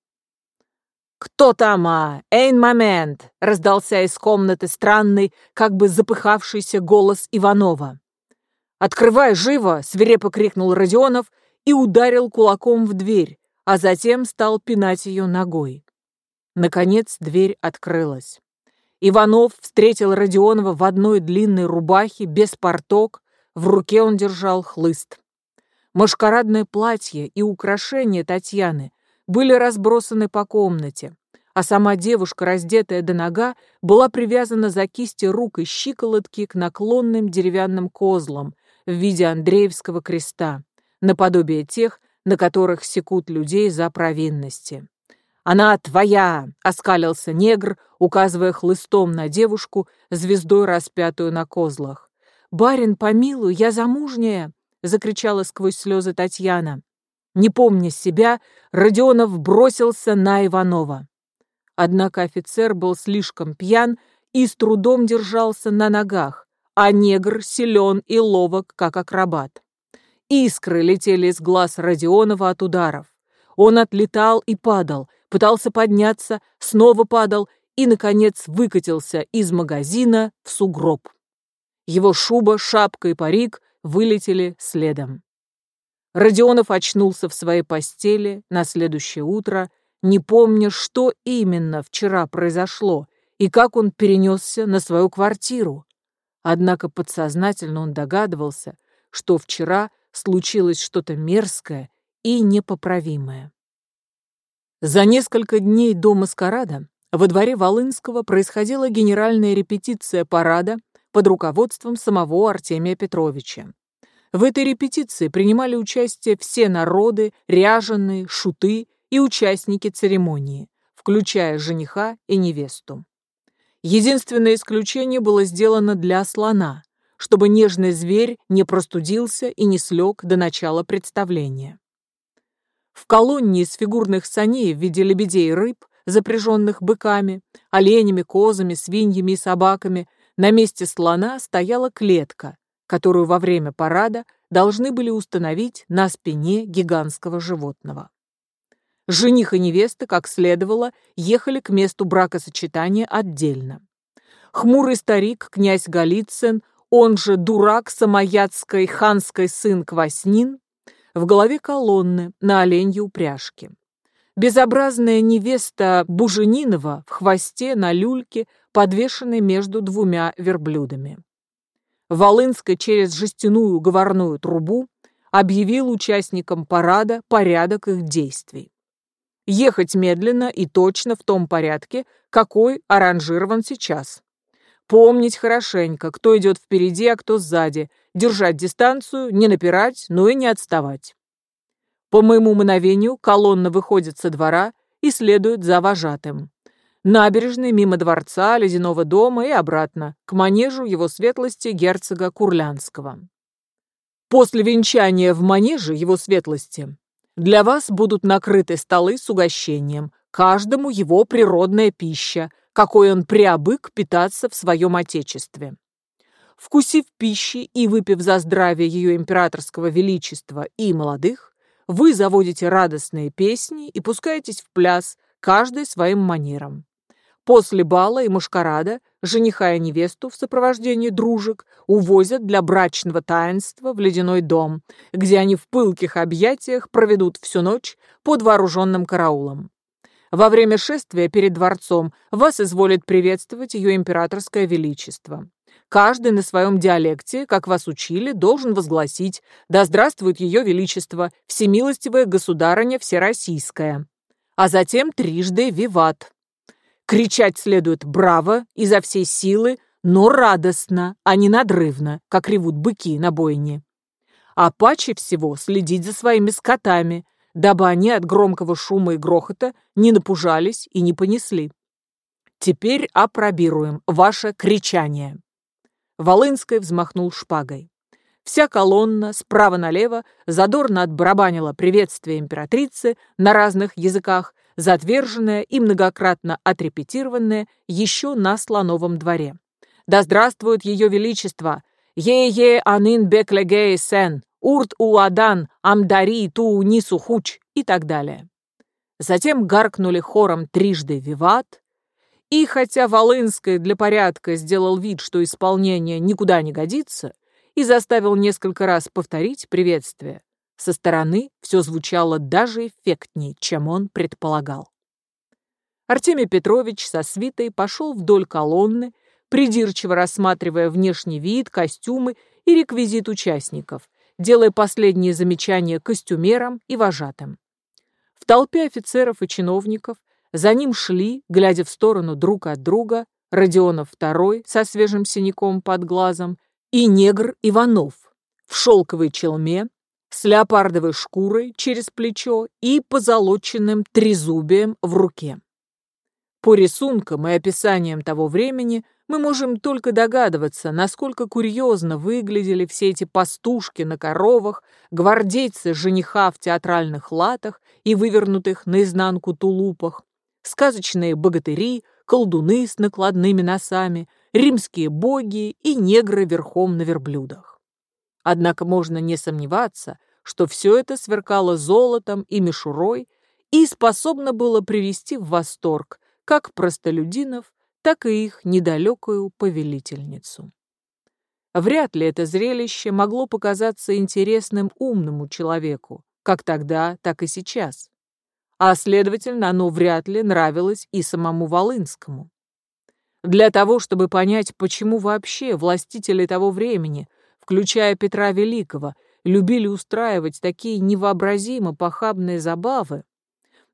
«Кто там, а? Эйн момент!» — раздался из комнаты странный, как бы запыхавшийся голос Иванова. «Открывай живо!» — свирепо крикнул Родионов и ударил кулаком в дверь, а затем стал пинать ее ногой. Наконец дверь открылась. Иванов встретил Родионова в одной длинной рубахе, без порток, в руке он держал хлыст. Машкарадное платье и украшения Татьяны были разбросаны по комнате, а сама девушка, раздетая до нога, была привязана за кисти рук и щиколотки к наклонным деревянным козлам в виде Андреевского креста, наподобие тех, на которых секут людей за провинности. «Она твоя!» — оскалился негр, указывая хлыстом на девушку, звездой распятую на козлах. «Барин, помилуй, я замужняя!» — закричала сквозь слезы Татьяна. Не помня себя, Родионов бросился на Иванова. Однако офицер был слишком пьян и с трудом держался на ногах, а негр силен и ловок, как акробат. Искры летели из глаз Родионова от ударов. Он отлетал и падал, пытался подняться, снова падал и, наконец, выкатился из магазина в сугроб. Его шуба, шапка и парик вылетели следом. Родионов очнулся в своей постели на следующее утро, не помня, что именно вчера произошло и как он перенесся на свою квартиру. Однако подсознательно он догадывался, что вчера случилось что-то мерзкое и непоправимое. За несколько дней до маскарада во дворе Волынского происходила генеральная репетиция парада под руководством самого Артемия Петровича. В этой репетиции принимали участие все народы, ряженые, шуты и участники церемонии, включая жениха и невесту. Единственное исключение было сделано для слона, чтобы нежный зверь не простудился и не слег до начала представления. В колонне из фигурных саней в виде лебедей и рыб, запряженных быками, оленями, козами, свиньями и собаками, на месте слона стояла клетка, которую во время парада должны были установить на спине гигантского животного. Жених и невеста, как следовало, ехали к месту бракосочетания отдельно. Хмурый старик, князь Голицын, он же дурак самоядской ханской сын Кваснин, в голове колонны на оленьей упряжке. Безобразная невеста Буженинова в хвосте на люльке, подвешенной между двумя верблюдами. Волынска через жестяную говорную трубу объявил участникам парада порядок их действий. Ехать медленно и точно в том порядке, какой аранжирован сейчас. Помнить хорошенько, кто идет впереди, а кто сзади, держать дистанцию, не напирать, но и не отставать. По моему мановению колонна выходит со двора и следует за вожатым набережной мимо дворца, ледяного дома и обратно, к манежу его светлости герцога Курлянского. После венчания в манеже его светлости для вас будут накрыты столы с угощением, каждому его природная пища, какой он приобык питаться в своем отечестве. Вкусив пищи и выпив за здравие ее императорского величества и молодых, вы заводите радостные песни и пускаетесь в пляс, каждый своим манером. После бала и мушкарада жениха и невесту в сопровождении дружек увозят для брачного таинства в ледяной дом, где они в пылких объятиях проведут всю ночь под вооруженным караулом. Во время шествия перед дворцом вас изволит приветствовать ее императорское величество. Каждый на своем диалекте, как вас учили, должен возгласить «Да здравствует Ее Величество, всемилостивая государыня Всероссийская», а затем трижды «Виват». Кричать следует «Браво!» изо всей силы, но радостно, а не надрывно, как ревут быки на бойне. А паче всего следить за своими скотами, дабы они от громкого шума и грохота не напужались и не понесли. Теперь опробируем ваше кричание. Волынский взмахнул шпагой. Вся колонна справа налево задорно отбарабанила приветствие императрицы на разных языках, затверженное и многократно отрепетированное еще на слоновом дворе. «Да здравствует ее величество! Е-е анин беклегей сен! Урт уадан амдари ту нису хуч!» и так далее. Затем гаркнули хором трижды «Виват», и хотя Волынский для порядка сделал вид, что исполнение никуда не годится, и заставил несколько раз повторить приветствие, со стороны все звучало даже эффектнее, чем он предполагал. Артемий Петрович со свитой пошел вдоль колонны, придирчиво рассматривая внешний вид, костюмы и реквизит участников, делая последние замечания костюмерам и вожатым. В толпе офицеров и чиновников за ним шли, глядя в сторону друг от друга, Родионов II со свежим синяком под глазом и негр Иванов в шелковой челме, с леопардовой шкурой через плечо и позолоченным трезубием в руке. По рисункам и описаниям того времени мы можем только догадываться, насколько курьезно выглядели все эти пастушки на коровах, гвардейцы жениха в театральных латах и вывернутых наизнанку тулупах, сказочные богатыри, колдуны с накладными носами, римские боги и негры верхом на верблюдах. Однако можно не сомневаться, что все это сверкало золотом и мишурой и способно было привести в восторг как простолюдинов, так и их недалекую повелительницу. Вряд ли это зрелище могло показаться интересным умному человеку, как тогда, так и сейчас а, следовательно, оно вряд ли нравилось и самому Волынскому. Для того, чтобы понять, почему вообще властители того времени, включая Петра Великого, любили устраивать такие невообразимо похабные забавы,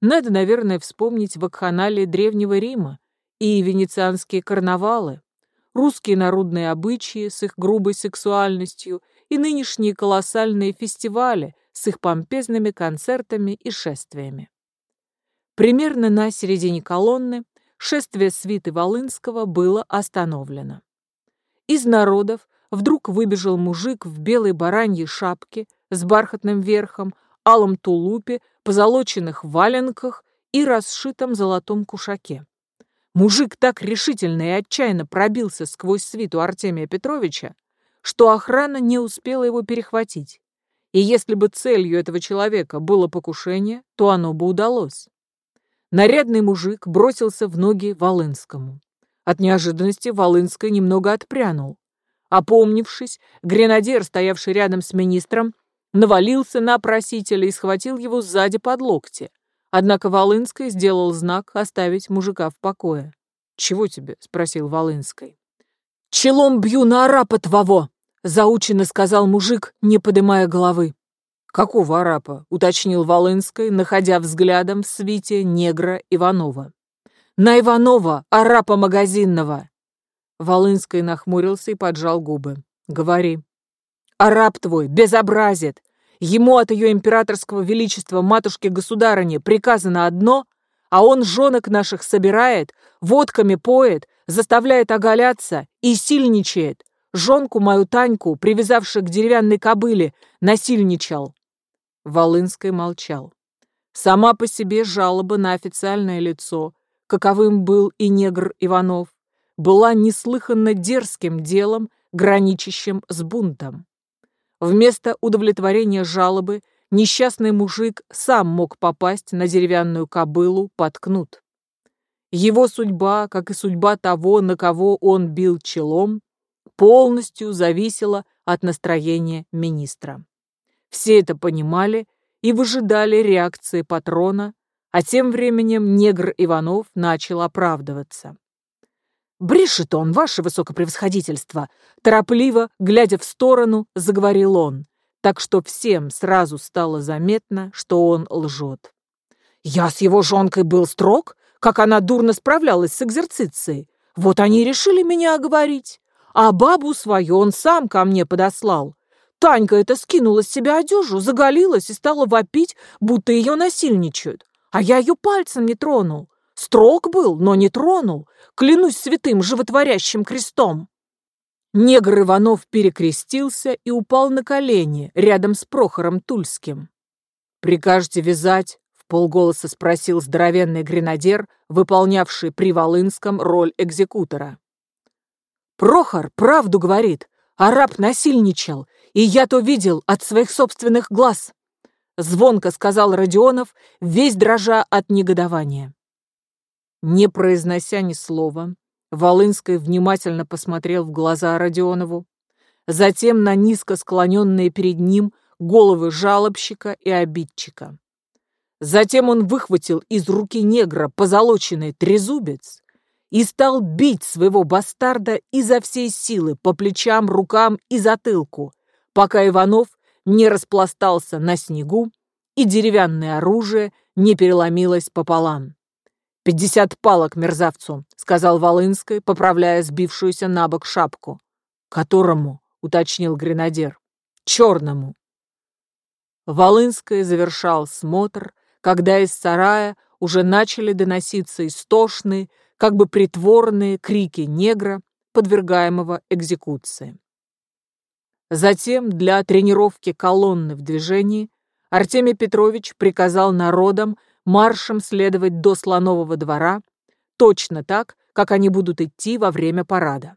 надо, наверное, вспомнить вакханалии Древнего Рима и венецианские карнавалы, русские народные обычаи с их грубой сексуальностью и нынешние колоссальные фестивали с их помпезными концертами и шествиями. Примерно на середине колонны шествие свиты Волынского было остановлено. Из народов вдруг выбежал мужик в белой бараньей шапке с бархатным верхом, алом тулупе, позолоченных валенках и расшитом золотом кушаке. Мужик так решительно и отчаянно пробился сквозь свиту Артемия Петровича, что охрана не успела его перехватить. И если бы целью этого человека было покушение, то оно бы удалось. Нарядный мужик бросился в ноги Волынскому. От неожиданности Волынский немного отпрянул. Опомнившись, гренадер, стоявший рядом с министром, навалился на просителя и схватил его сзади под локти. Однако Волынский сделал знак оставить мужика в покое. «Чего тебе?» — спросил Волынский. «Челом бью на арапа твоего!» — заученно сказал мужик, не подымая головы. «Какого арапа?» — уточнил Волынский, находя взглядом в свите негра Иванова. «На Иванова, арапа магазинного!» Волынский нахмурился и поджал губы. «Говори». «Араб твой безобразит! Ему от ее императорского величества матушки-государыни приказано одно, а он женок наших собирает, водками поет, заставляет оголяться и сильничает. Жонку мою Таньку, привязавших к деревянной кобыле, насильничал. Волынский молчал. Сама по себе жалоба на официальное лицо, каковым был и негр Иванов, была неслыханно дерзким делом, граничащим с бунтом. Вместо удовлетворения жалобы несчастный мужик сам мог попасть на деревянную кобылу под кнут. Его судьба, как и судьба того, на кого он бил челом, полностью зависела от настроения министра. Все это понимали и выжидали реакции патрона, а тем временем негр Иванов начал оправдываться. «Брешет он, ваше высокопревосходительство!» Торопливо, глядя в сторону, заговорил он, так что всем сразу стало заметно, что он лжет. «Я с его жонкой был строг, как она дурно справлялась с экзерцицией. Вот они решили меня оговорить. А бабу свою он сам ко мне подослал. Танька это скинула с себя одежу, заголилась и стала вопить, будто ее насильничают. А я ее пальцем не тронул. Строг был, но не тронул. Клянусь святым животворящим крестом. Негр Иванов перекрестился и упал на колени рядом с Прохором Тульским. «Прикажете вязать?» — в полголоса спросил здоровенный гренадер, выполнявший при Волынском роль экзекутора. «Прохор правду говорит. Араб насильничал, и я то видел от своих собственных глаз», — звонко сказал Родионов, весь дрожа от негодования. Не произнося ни слова, Волынский внимательно посмотрел в глаза Родионову, затем на низко склоненные перед ним головы жалобщика и обидчика. Затем он выхватил из руки негра позолоченный трезубец и стал бить своего бастарда изо всей силы по плечам, рукам и затылку, пока Иванов не распластался на снегу и деревянное оружие не переломилось пополам. «Пятьдесят палок мерзавцу», — сказал Волынской, поправляя сбившуюся на бок шапку. «Которому?» — уточнил гренадер. «Черному». Волынский завершал смотр, когда из сарая уже начали доноситься истошные, как бы притворные крики негра, подвергаемого экзекуции. Затем для тренировки колонны в движении Артемий Петрович приказал народам маршем следовать до слонового двора, точно так, как они будут идти во время парада.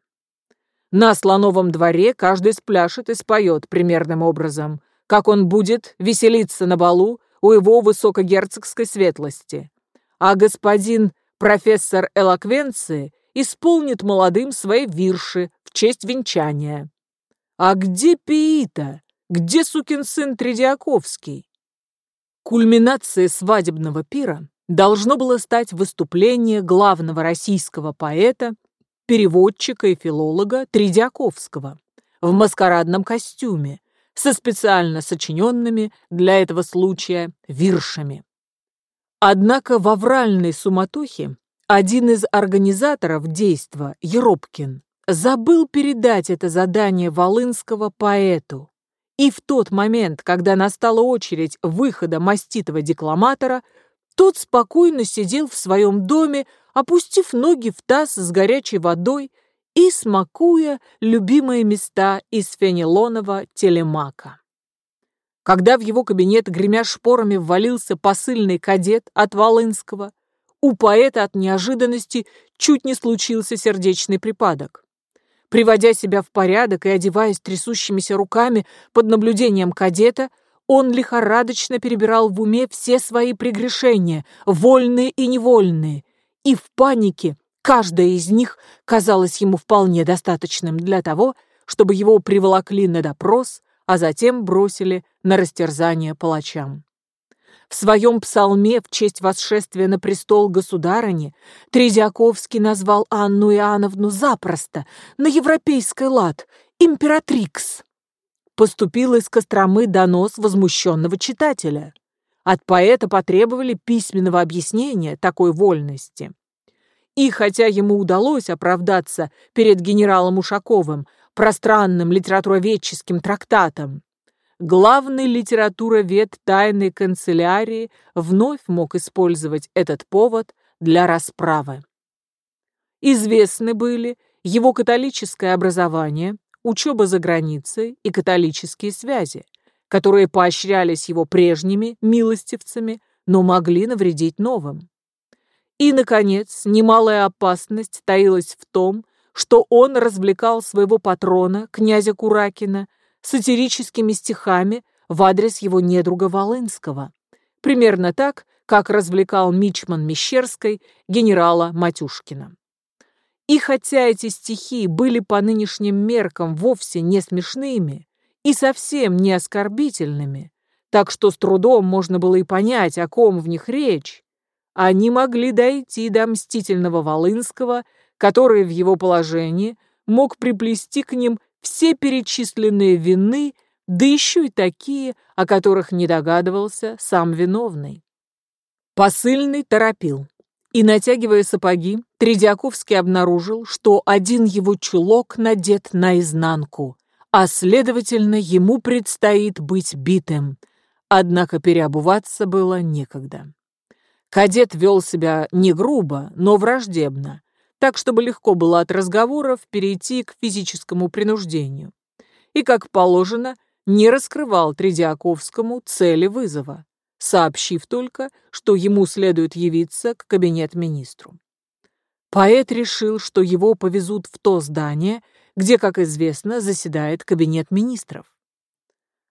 На слоновом дворе каждый спляшет и споет примерным образом, как он будет веселиться на балу у его высокогерцогской светлости. А господин профессор элоквенции исполнит молодым свои вирши в честь венчания. А где Пиита? Где сукин сын Тредиаковский? Кульминацией свадебного пира должно было стать выступление главного российского поэта, переводчика и филолога Тредиаковского в маскарадном костюме со специально сочиненными для этого случая виршами. Однако в авральной суматохе один из организаторов действа, Еропкин, забыл передать это задание Волынского поэту, и в тот момент, когда настала очередь выхода маститого декламатора, тот спокойно сидел в своем доме, опустив ноги в таз с горячей водой и смакуя любимые места из фенелонова телемака. Когда в его кабинет, гремя шпорами, ввалился посыльный кадет от Волынского, у поэта от неожиданности чуть не случился сердечный припадок. Приводя себя в порядок и одеваясь трясущимися руками под наблюдением кадета, он лихорадочно перебирал в уме все свои прегрешения, вольные и невольные, и в панике каждая из них казалась ему вполне достаточным для того, чтобы его приволокли на допрос, а затем бросили на растерзание палачам. В своем псалме в честь восшествия на престол государыни Тредиаковский назвал Анну Иоанновну запросто, на европейский лад, императрикс. Поступил из Костромы донос возмущенного читателя. От поэта потребовали письменного объяснения такой вольности. И хотя ему удалось оправдаться перед генералом Ушаковым пространным литературоведческим трактатом, главный литературовед тайной канцелярии вновь мог использовать этот повод для расправы. Известны были его католическое образование, учеба за границей и католические связи, которые поощрялись его прежними милостивцами, но могли навредить новым. И, наконец, немалая опасность таилась в том, что он развлекал своего патрона, князя Куракина, сатирическими стихами в адрес его недруга Волынского. Примерно так, как развлекал Мичман Мещерской генерала Матюшкина. И хотя эти стихи были по нынешним меркам вовсе не смешными и совсем не оскорбительными, так что с трудом можно было и понять, о ком в них речь, они могли дойти до мстительного Волынского который в его положении мог приплести к ним все перечисленные вины, да еще и такие, о которых не догадывался сам виновный. Посыльный торопил. И, натягивая сапоги, Тредиаковский обнаружил, что один его чулок надет наизнанку, а, следовательно, ему предстоит быть битым. Однако переобуваться было некогда. Кадет вел себя не грубо, но враждебно, так, чтобы легко было от разговоров перейти к физическому принуждению. И, как положено, не раскрывал Тредиаковскому цели вызова, сообщив только, что ему следует явиться к кабинет-министру. Поэт решил, что его повезут в то здание, где, как известно, заседает кабинет министров.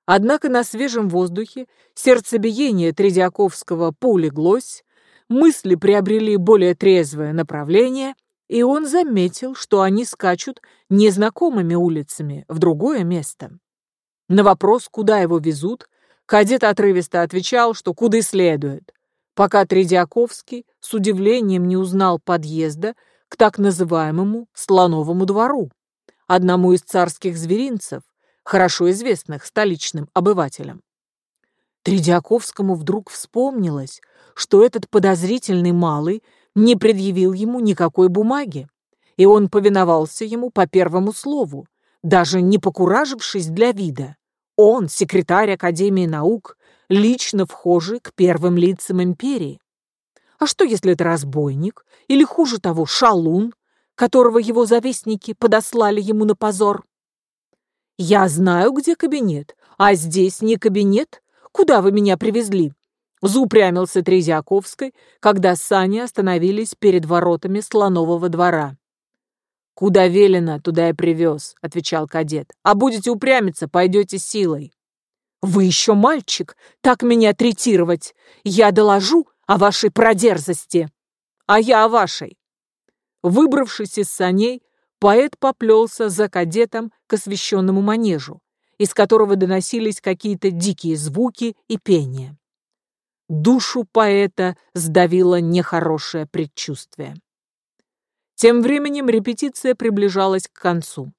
Однако на свежем воздухе сердцебиение Тредиаковского поулеглось, мысли приобрели более трезвое направление, и он заметил, что они скачут незнакомыми улицами в другое место. На вопрос, куда его везут, кадет отрывисто отвечал, что куда следует, пока Тредиаковский с удивлением не узнал подъезда к так называемому «слоновому двору», одному из царских зверинцев, хорошо известных столичным обывателям. Тредиаковскому вдруг вспомнилось, что этот подозрительный малый не предъявил ему никакой бумаги, и он повиновался ему по первому слову, даже не покуражившись для вида. Он, секретарь Академии наук, лично вхожий к первым лицам империи. А что, если это разбойник, или, хуже того, шалун, которого его завистники подослали ему на позор? «Я знаю, где кабинет, а здесь не кабинет. Куда вы меня привезли?» Заупрямился Трезиаковской, когда сани остановились перед воротами слонового двора. «Куда велено, туда я привез», — отвечал кадет. «А будете упрямиться, пойдете силой». «Вы еще мальчик, так меня третировать. Я доложу о вашей продерзости, а я о вашей». Выбравшись из саней, поэт поплелся за кадетом к освещенному манежу, из которого доносились какие-то дикие звуки и пение. Душу поэта сдавило нехорошее предчувствие. Тем временем репетиция приближалась к концу.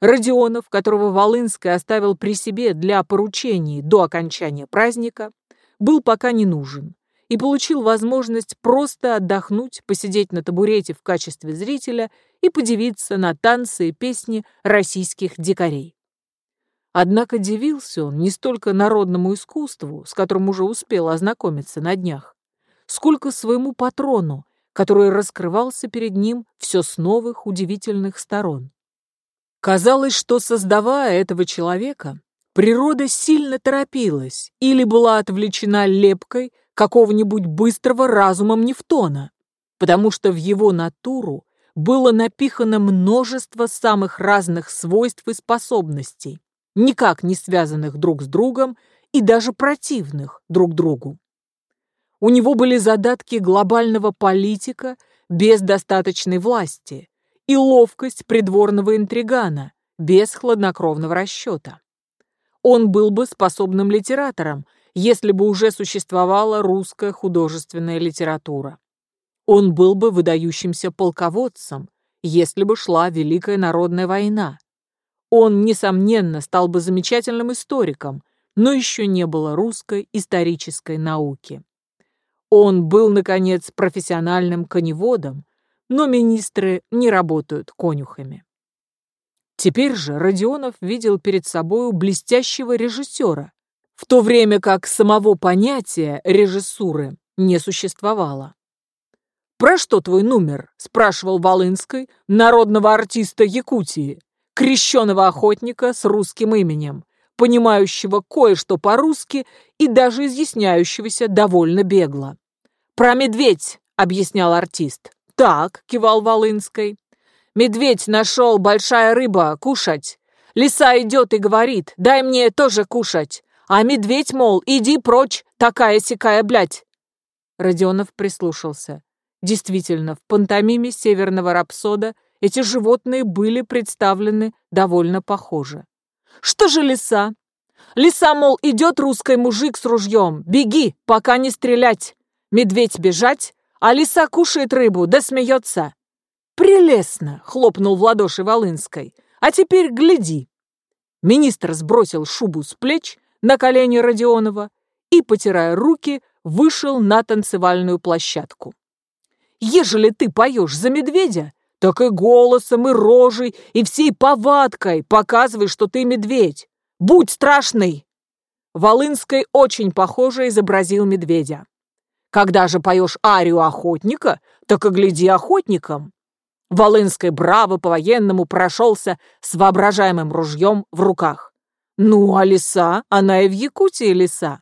Родионов, которого Волынский оставил при себе для поручений до окончания праздника, был пока не нужен и получил возможность просто отдохнуть, посидеть на табурете в качестве зрителя и подивиться на танцы и песни российских дикарей. Однако дивился он не столько народному искусству, с которым уже успел ознакомиться на днях, сколько своему патрону, который раскрывался перед ним все с новых удивительных сторон. Казалось, что, создавая этого человека, природа сильно торопилась или была отвлечена лепкой какого-нибудь быстрого разумом Нефтона, потому что в его натуру было напихано множество самых разных свойств и способностей, никак не связанных друг с другом и даже противных друг другу. У него были задатки глобального политика без достаточной власти и ловкость придворного интригана без хладнокровного расчета. Он был бы способным литератором, если бы уже существовала русская художественная литература. Он был бы выдающимся полководцем, если бы шла Великая народная война. Он, несомненно, стал бы замечательным историком, но еще не было русской исторической науки. Он был, наконец, профессиональным коневодом, но министры не работают конюхами. Теперь же Родионов видел перед собою блестящего режиссера, в то время как самого понятия режиссуры не существовало. «Про что твой номер?» – спрашивал Волынской, народного артиста Якутии, крещеного охотника с русским именем, понимающего кое-что по-русски и даже изъясняющегося довольно бегло. «Про медведь», – объяснял артист. «Так», – кивал Волынской. «Медведь нашел, большая рыба, кушать. Лиса идет и говорит, дай мне тоже кушать. А медведь, мол, иди прочь, такая-сякая, блядь!» Родионов прислушался. Действительно, в пантомиме северного рапсода эти животные были представлены довольно похоже. «Что же лиса?» «Лиса, мол, идет русский мужик с ружьем. Беги, пока не стрелять. Медведь бежать, а лиса кушает рыбу, да смеется. «Прелестно!» — хлопнул в ладоши Волынской. «А теперь гляди!» Министр сбросил шубу с плеч на колени Родионова и, потирая руки, вышел на танцевальную площадку. «Ежели ты поешь за медведя, так и голосом, и рожей, и всей повадкой показывай, что ты медведь. Будь страшный!» Волынской очень похоже изобразил медведя. «Когда же поешь арию охотника, так и гляди охотником!» Волынской браво по-военному прошелся с воображаемым ружьем в руках. Ну, а лиса, она и в Якутии лиса.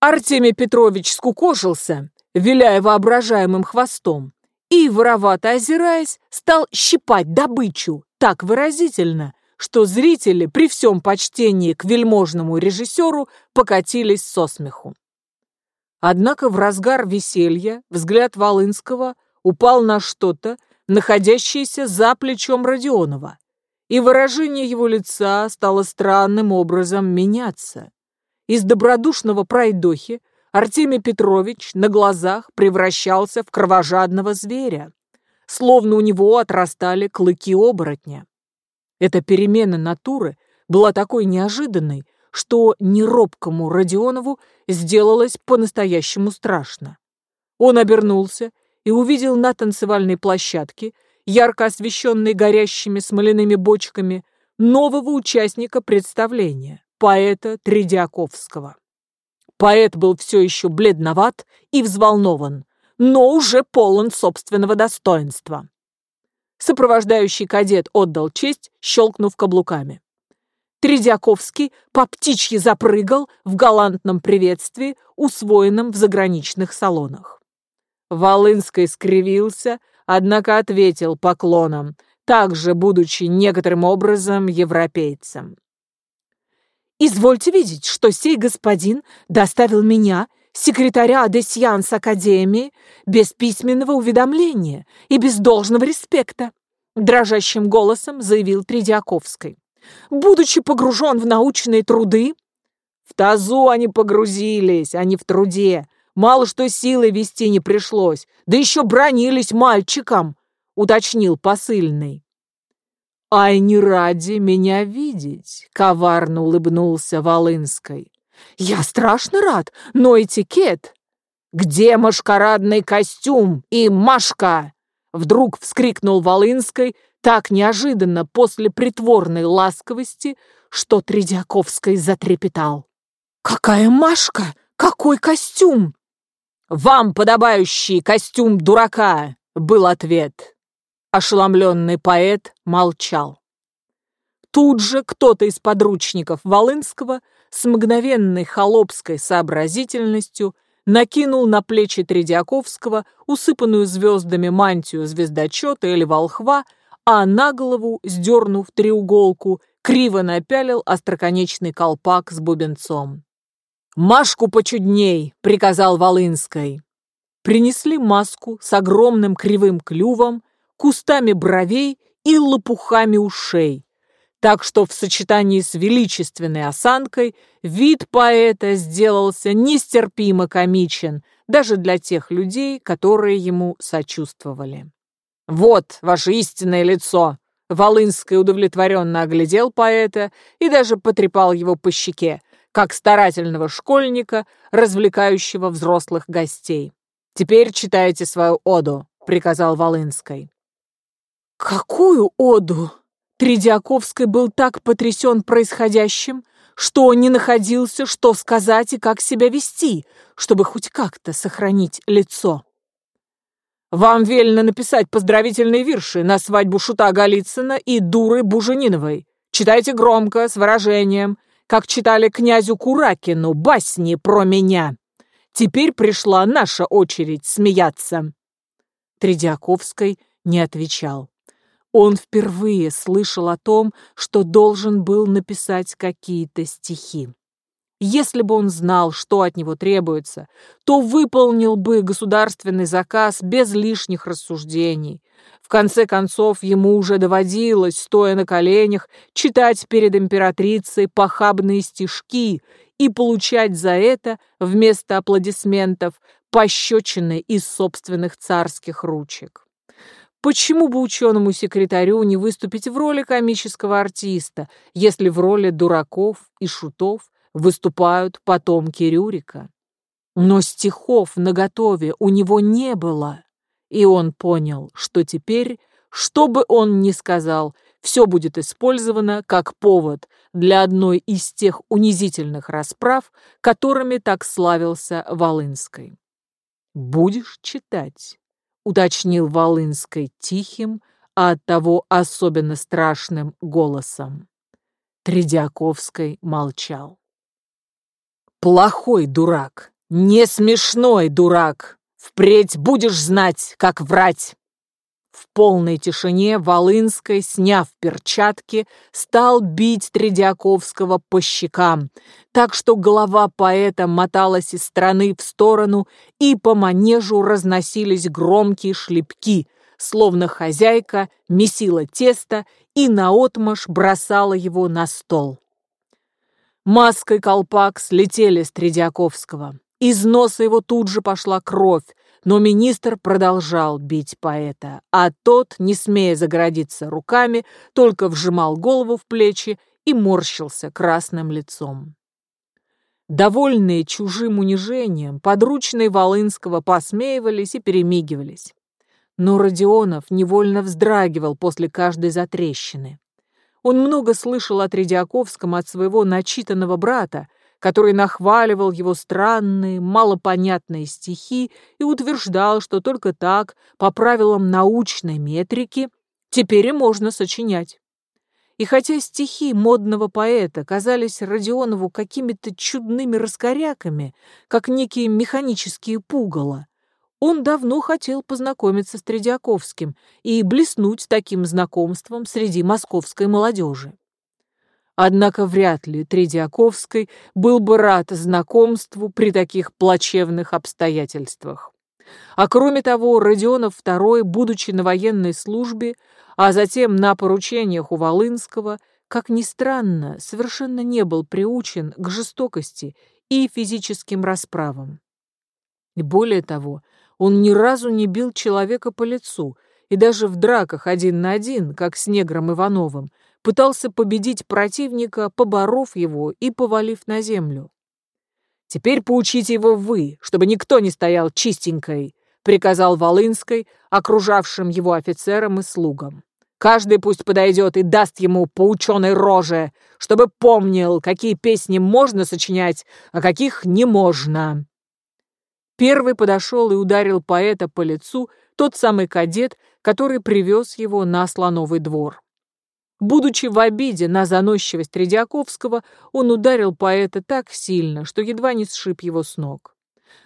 Артемий Петрович скукожился, виляя воображаемым хвостом, и, воровато озираясь, стал щипать добычу так выразительно, что зрители при всем почтении к вельможному режиссеру покатились со смеху. Однако в разгар веселья взгляд Волынского упал на что-то, находящееся за плечом Родионова, и выражение его лица стало странным образом меняться. Из добродушного пройдохи Артемий Петрович на глазах превращался в кровожадного зверя, словно у него отрастали клыки оборотня. Эта перемена натуры была такой неожиданной, что неробкому Родионову сделалось по-настоящему страшно. Он обернулся и увидел на танцевальной площадке, ярко освещенной горящими смоляными бочками, нового участника представления, поэта Тредиаковского. Поэт был все еще бледноват и взволнован, но уже полон собственного достоинства. Сопровождающий кадет отдал честь, щелкнув каблуками. Тредиаковский по птичьи запрыгал в галантном приветствии, усвоенном в заграничных салонах. Волынский скривился, однако ответил поклоном, также будучи некоторым образом европейцем. «Извольте видеть, что сей господин доставил меня, секретаря Адесьянс Академии, без письменного уведомления и без должного респекта», дрожащим голосом заявил Тредиаковский. «Будучи погружен в научные труды...» «В тазу они погрузились, а не в труде», Мало что силой вести не пришлось, да еще бронились мальчиком, уточнил посыльный. «Ай, не ради меня видеть!» — коварно улыбнулся Волынской. «Я страшно рад, но этикет...» «Где машкарадный костюм и Машка?» Вдруг вскрикнул Волынской так неожиданно после притворной ласковости, что Тредиаковской затрепетал. «Какая Машка? Какой костюм?» «Вам подобающий костюм дурака!» — был ответ. Ошеломленный поэт молчал. Тут же кто-то из подручников Волынского с мгновенной холопской сообразительностью накинул на плечи Тредиаковского усыпанную звездами мантию звездочета или волхва, а на голову, сдернув треуголку, криво напялил остроконечный колпак с бубенцом. «Машку почудней!» — приказал Волынской. Принесли маску с огромным кривым клювом, кустами бровей и лопухами ушей. Так что в сочетании с величественной осанкой вид поэта сделался нестерпимо комичен даже для тех людей, которые ему сочувствовали. «Вот ваше истинное лицо!» Волынский удовлетворенно оглядел поэта и даже потрепал его по щеке, как старательного школьника, развлекающего взрослых гостей. «Теперь читайте свою оду», — приказал Волынской. «Какую оду?» Тридиаковский был так потрясен происходящим, что не находился, что сказать и как себя вести, чтобы хоть как-то сохранить лицо. «Вам велено написать поздравительные вирши на свадьбу Шута Голицына и Дуры Бужениновой. Читайте громко, с выражением, как читали князю Куракину басни про меня. Теперь пришла наша очередь смеяться». Тредиаковской не отвечал. Он впервые слышал о том, что должен был написать какие-то стихи. Если бы он знал, что от него требуется, то выполнил бы государственный заказ без лишних рассуждений, конце концов, ему уже доводилось, стоя на коленях, читать перед императрицей похабные стишки и получать за это, вместо аплодисментов, пощечины из собственных царских ручек. Почему бы ученому-секретарю не выступить в роли комического артиста, если в роли дураков и шутов выступают потомки Рюрика? Но стихов наготове у него не было, и он понял, что теперь, что бы он ни сказал, все будет использовано как повод для одной из тех унизительных расправ, которыми так славился Волынской. «Будешь читать», — уточнил Волынской тихим, а оттого особенно страшным голосом. Тредиаковской молчал. «Плохой дурак, не смешной дурак, впредь будешь знать, как врать!» В полной тишине Волынской, сняв перчатки, стал бить Тредиаковского по щекам, так что голова поэта моталась из стороны в сторону, и по манежу разносились громкие шлепки, словно хозяйка месила тесто и наотмашь бросала его на стол. Маской колпак слетели с Тредиаковского. Из носа его тут же пошла кровь, но министр продолжал бить поэта, а тот, не смея загородиться руками, только вжимал голову в плечи и морщился красным лицом. Довольные чужим унижением, подручные Волынского посмеивались и перемигивались. Но Родионов невольно вздрагивал после каждой затрещины. Он много слышал о Тредиаковском от своего начитанного брата, который нахваливал его странные, малопонятные стихи и утверждал, что только так, по правилам научной метрики, теперь и можно сочинять. И хотя стихи модного поэта казались Родионову какими-то чудными раскоряками, как некие механические пугало, он давно хотел познакомиться с Тредиаковским и блеснуть таким знакомством среди московской молодежи. Однако вряд ли Тредиаковский был бы рад знакомству при таких плачевных обстоятельствах. А кроме того, Родионов II, будучи на военной службе, а затем на поручениях у Волынского, как ни странно, совершенно не был приучен к жестокости и физическим расправам. И более того, он ни разу не бил человека по лицу, и даже в драках один на один, как с негром Ивановым, пытался победить противника, поборов его и повалив на землю. «Теперь поучите его вы, чтобы никто не стоял чистенькой», приказал Волынской, окружавшим его офицерам и слугам. «Каждый пусть подойдет и даст ему по роже, чтобы помнил, какие песни можно сочинять, а каких не можно». Первый подошел и ударил поэта по лицу тот самый кадет, который привез его на Слоновый двор. Будучи в обиде на заносчивость Тредиаковского, он ударил поэта так сильно, что едва не сшиб его с ног.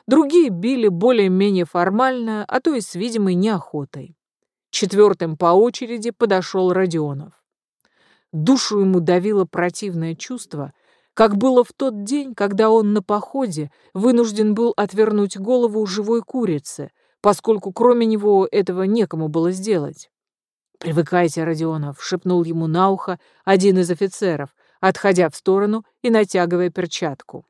Другие били более-менее формально, а то и с видимой неохотой. Четвертым по очереди подошел Родионов. Душу ему давило противное чувство, как было в тот день, когда он на походе вынужден был отвернуть голову живой курицы, поскольку кроме него этого некому было сделать. «Привыкайте, Родионов», — шепнул ему на ухо один из офицеров, отходя в сторону и натягивая перчатку.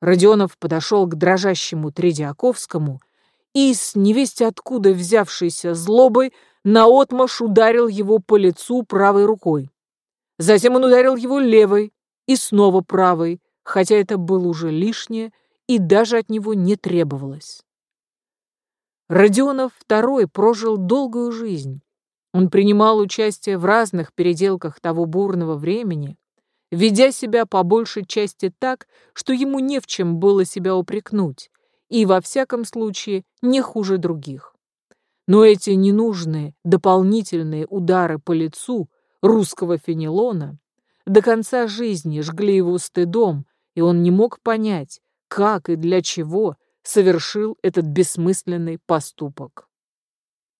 Родионов подошел к дрожащему Тредиаковскому и, с невесть откуда взявшейся злобой, наотмашь ударил его по лицу правой рукой. Затем он ударил его левой и снова правой, хотя это было уже лишнее и даже от него не требовалось. Родионов II прожил долгую жизнь, он принимал участие в разных переделках того бурного времени, ведя себя по большей части так, что ему не в чем было себя упрекнуть, и, во всяком случае, не хуже других. Но эти ненужные дополнительные удары по лицу русского фенелона до конца жизни жгли его стыдом, и он не мог понять, как и для чего совершил этот бессмысленный поступок.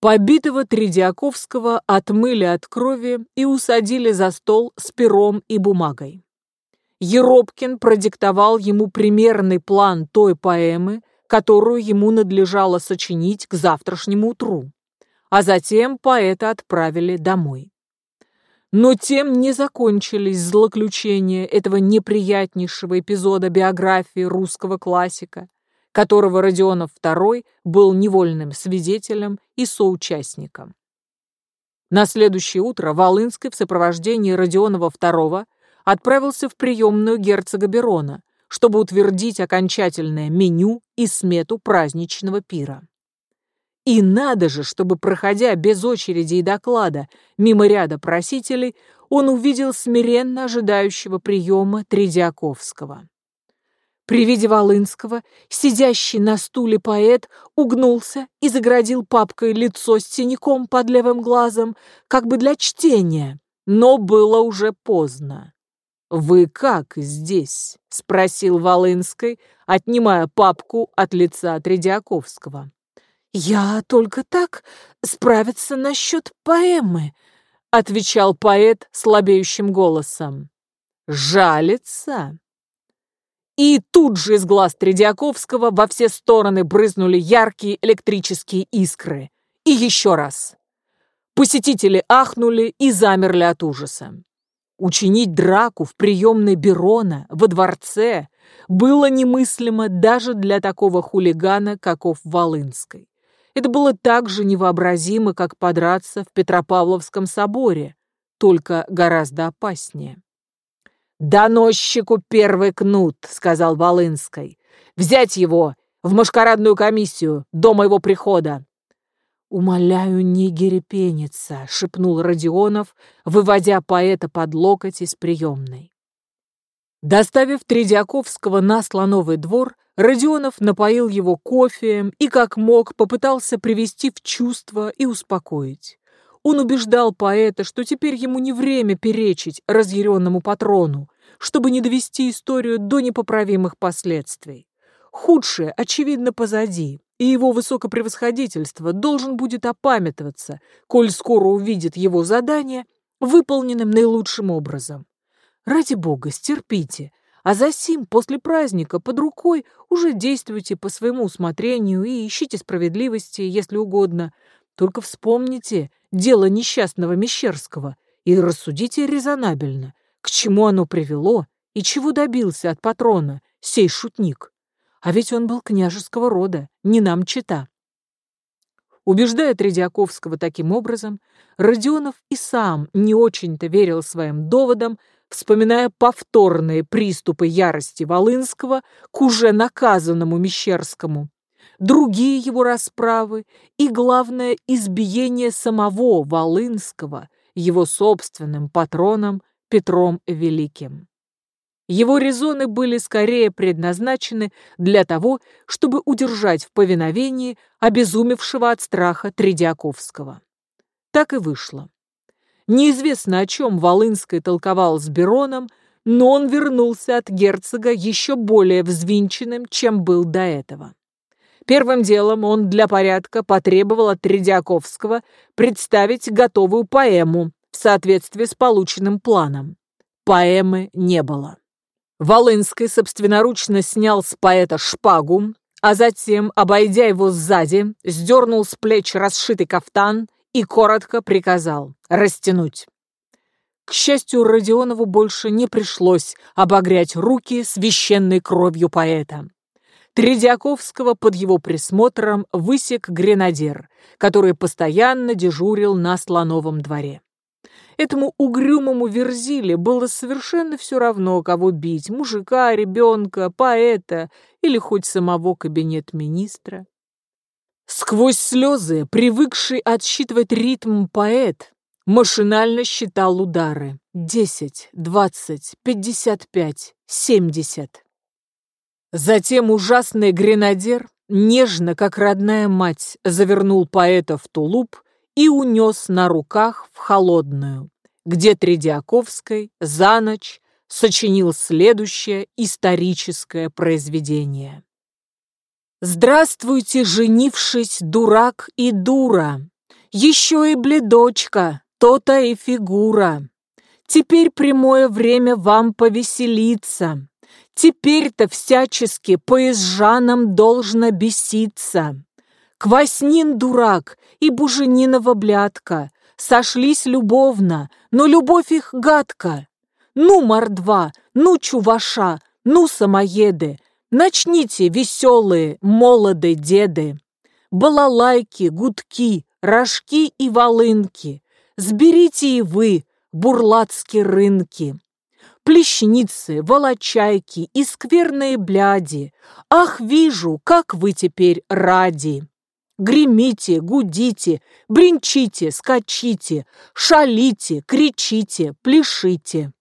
Побитого Тредиаковского отмыли от крови и усадили за стол с пером и бумагой. Еропкин продиктовал ему примерный план той поэмы, которую ему надлежало сочинить к завтрашнему утру, а затем поэта отправили домой. Но тем не закончились злоключения этого неприятнейшего эпизода биографии русского классика, которого Родионов II был невольным свидетелем и соучастником. На следующее утро Волынский в сопровождении Родионова II отправился в приемную герцога Берона, чтобы утвердить окончательное меню и смету праздничного пира. И надо же, чтобы, проходя без очереди и доклада мимо ряда просителей, он увидел смиренно ожидающего приема Тредиаковского. При виде Волынского сидящий на стуле поэт угнулся и заградил папкой лицо с синяком под левым глазом, как бы для чтения, но было уже поздно. «Вы как здесь?» — спросил Волынской, отнимая папку от лица Тредиаковского. «Я только так справиться насчет поэмы», — отвечал поэт слабеющим голосом. «Жалится?» И тут же из глаз Тредиаковского во все стороны брызнули яркие электрические искры. И еще раз. Посетители ахнули и замерли от ужаса. Учинить драку в приемной Берона во дворце было немыслимо даже для такого хулигана, каков Волынской. Это было так же невообразимо, как подраться в Петропавловском соборе, только гораздо опаснее. «Доносчику первый кнут», — сказал Волынской. «Взять его в машкарадную комиссию до моего прихода». «Умоляю, не герепениться», — шепнул Родионов, выводя поэта под локоть из приемной. Доставив Тредиаковского на слоновый двор, Родионов напоил его кофеем и, как мог, попытался привести в чувство и успокоить. Он убеждал поэта, что теперь ему не время перечить разъяренному патрону, чтобы не довести историю до непоправимых последствий. Худшее, очевидно, позади, и его высокопревосходительство должен будет опамятоваться, коль скоро увидит его задание выполненным наилучшим образом. Ради бога, стерпите, а за сим после праздника под рукой уже действуйте по своему усмотрению и ищите справедливости, если угодно. Только вспомните дело несчастного Мещерского и рассудите резонабельно, к чему оно привело и чего добился от патрона сей шутник. А ведь он был княжеского рода, не нам чита. Убеждая Тредиаковского таким образом, Родионов и сам не очень-то верил своим доводам, вспоминая повторные приступы ярости Волынского к уже наказанному Мещерскому, другие его расправы и, главное, избиение самого Волынского его собственным патроном Петром Великим. Его резоны были скорее предназначены для того, чтобы удержать в повиновении обезумевшего от страха Тредиаковского. Так и вышло. Неизвестно, о чем Волынский толковал с Бероном, но он вернулся от герцога еще более взвинченным, чем был до этого. Первым делом он для порядка потребовал от Тредиаковского представить готовую поэму в соответствии с полученным планом. Поэмы не было. Волынский собственноручно снял с поэта шпагу, а затем, обойдя его сзади, сдернул с плеч расшитый кафтан и коротко приказал растянуть. К счастью, Родионову больше не пришлось обогрять руки священной кровью поэта. Тредиаковского под его присмотром высек гренадер, который постоянно дежурил на слоновом дворе. Этому угрюмому верзиле было совершенно все равно, кого бить – мужика, ребенка, поэта или хоть самого кабинет-министра. Сквозь слезы, привыкший отсчитывать ритм поэт, машинально считал удары. Десять, двадцать, пятьдесят пять, семьдесят. Затем ужасный гренадер, нежно, как родная мать, завернул поэта в тулуп и унес на руках в холодную, где Тредиаковской за ночь сочинил следующее историческое произведение. Здравствуйте, женившись, дурак и дура. Еще и бледочка, то-то и фигура. Теперь прямое время вам повеселиться. Теперь-то всячески по изжанам должно беситься. Кваснин дурак и Буженинова блядка сошлись любовно, но любовь их гадка. Ну, мордва, ну, чуваша, ну, самоеды, Начните, веселые, молоды деды, Балалайки, гудки, рожки и волынки. Сберите и вы бурлацкие рынки, плещницы, волочайки и скверные бляди. Ах, вижу, как вы теперь ради! Гремите, гудите, бренчите, скачите, шалите, кричите, пляшите.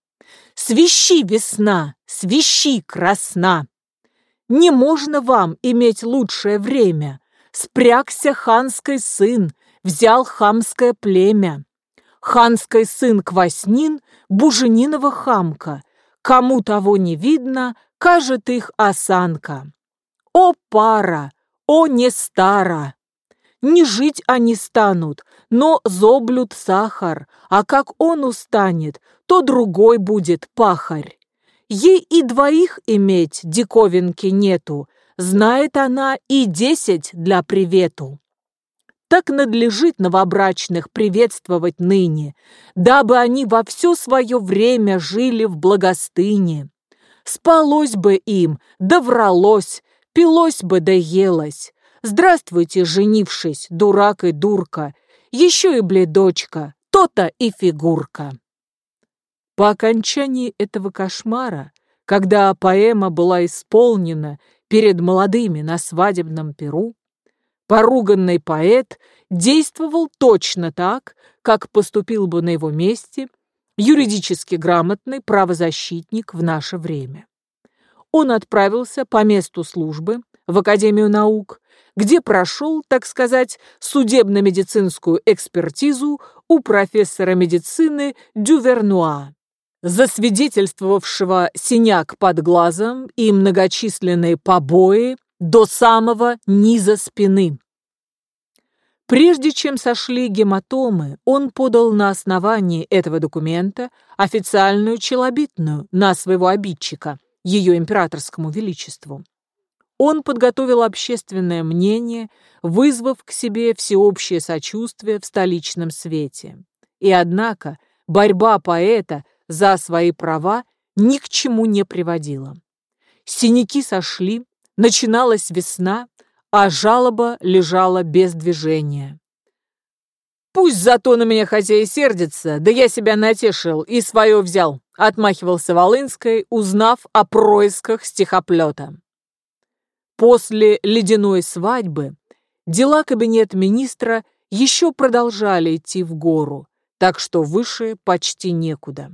Свищи весна, свищи красна. Не можно вам иметь лучшее время. Спрягся ханской сын, взял хамское племя. Ханской сын Кваснин, Буженинова хамка. Кому того не видно, кажет их осанка. О, пара! О, не стара! Не жить они станут, но зоблют сахар, а как он устанет, то другой будет пахарь. Ей и двоих иметь диковинки нету, знает она и десять для привету. Так надлежит новобрачных приветствовать ныне, дабы они во все свое время жили в благостыне. Спалось бы им, да вралось, пилось бы да елось, Здравствуйте, женившись, дурак и дурка, еще и бледочка, то-то и фигурка. По окончании этого кошмара, когда поэма была исполнена перед молодыми на свадебном перу, поруганный поэт действовал точно так, как поступил бы на его месте юридически грамотный правозащитник в наше время. Он отправился по месту службы в Академию наук, где прошел, так сказать, судебно-медицинскую экспертизу у профессора медицины Дювернуа, засвидетельствовавшего синяк под глазом и многочисленные побои до самого низа спины. Прежде чем сошли гематомы, он подал на основании этого документа официальную челобитную на своего обидчика, ее императорскому величеству. Он подготовил общественное мнение, вызвав к себе всеобщее сочувствие в столичном свете. И однако борьба поэта за свои права ни к чему не приводила. Синяки сошли, начиналась весна, а жалоба лежала без движения. «Пусть зато на меня хотя и сердится, да я себя натешил и свое взял», отмахивался Волынской, узнав о происках стихоплета. После ледяной свадьбы дела кабинета министра еще продолжали идти в гору, так что выше почти некуда.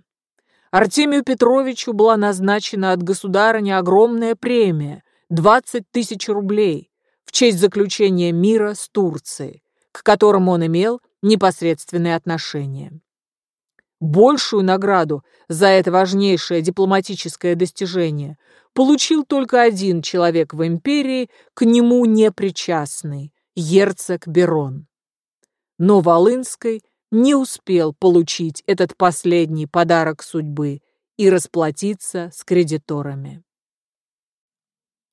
Артемию Петровичу была назначена от государыни огромная премия – 20 тысяч рублей в честь заключения мира с Турцией, к которому он имел непосредственное отношение. Большую награду за это важнейшее дипломатическое достижение получил только один человек в империи, к нему непричастный – герцог Берон. Но Волынской не успел получить этот последний подарок судьбы и расплатиться с кредиторами.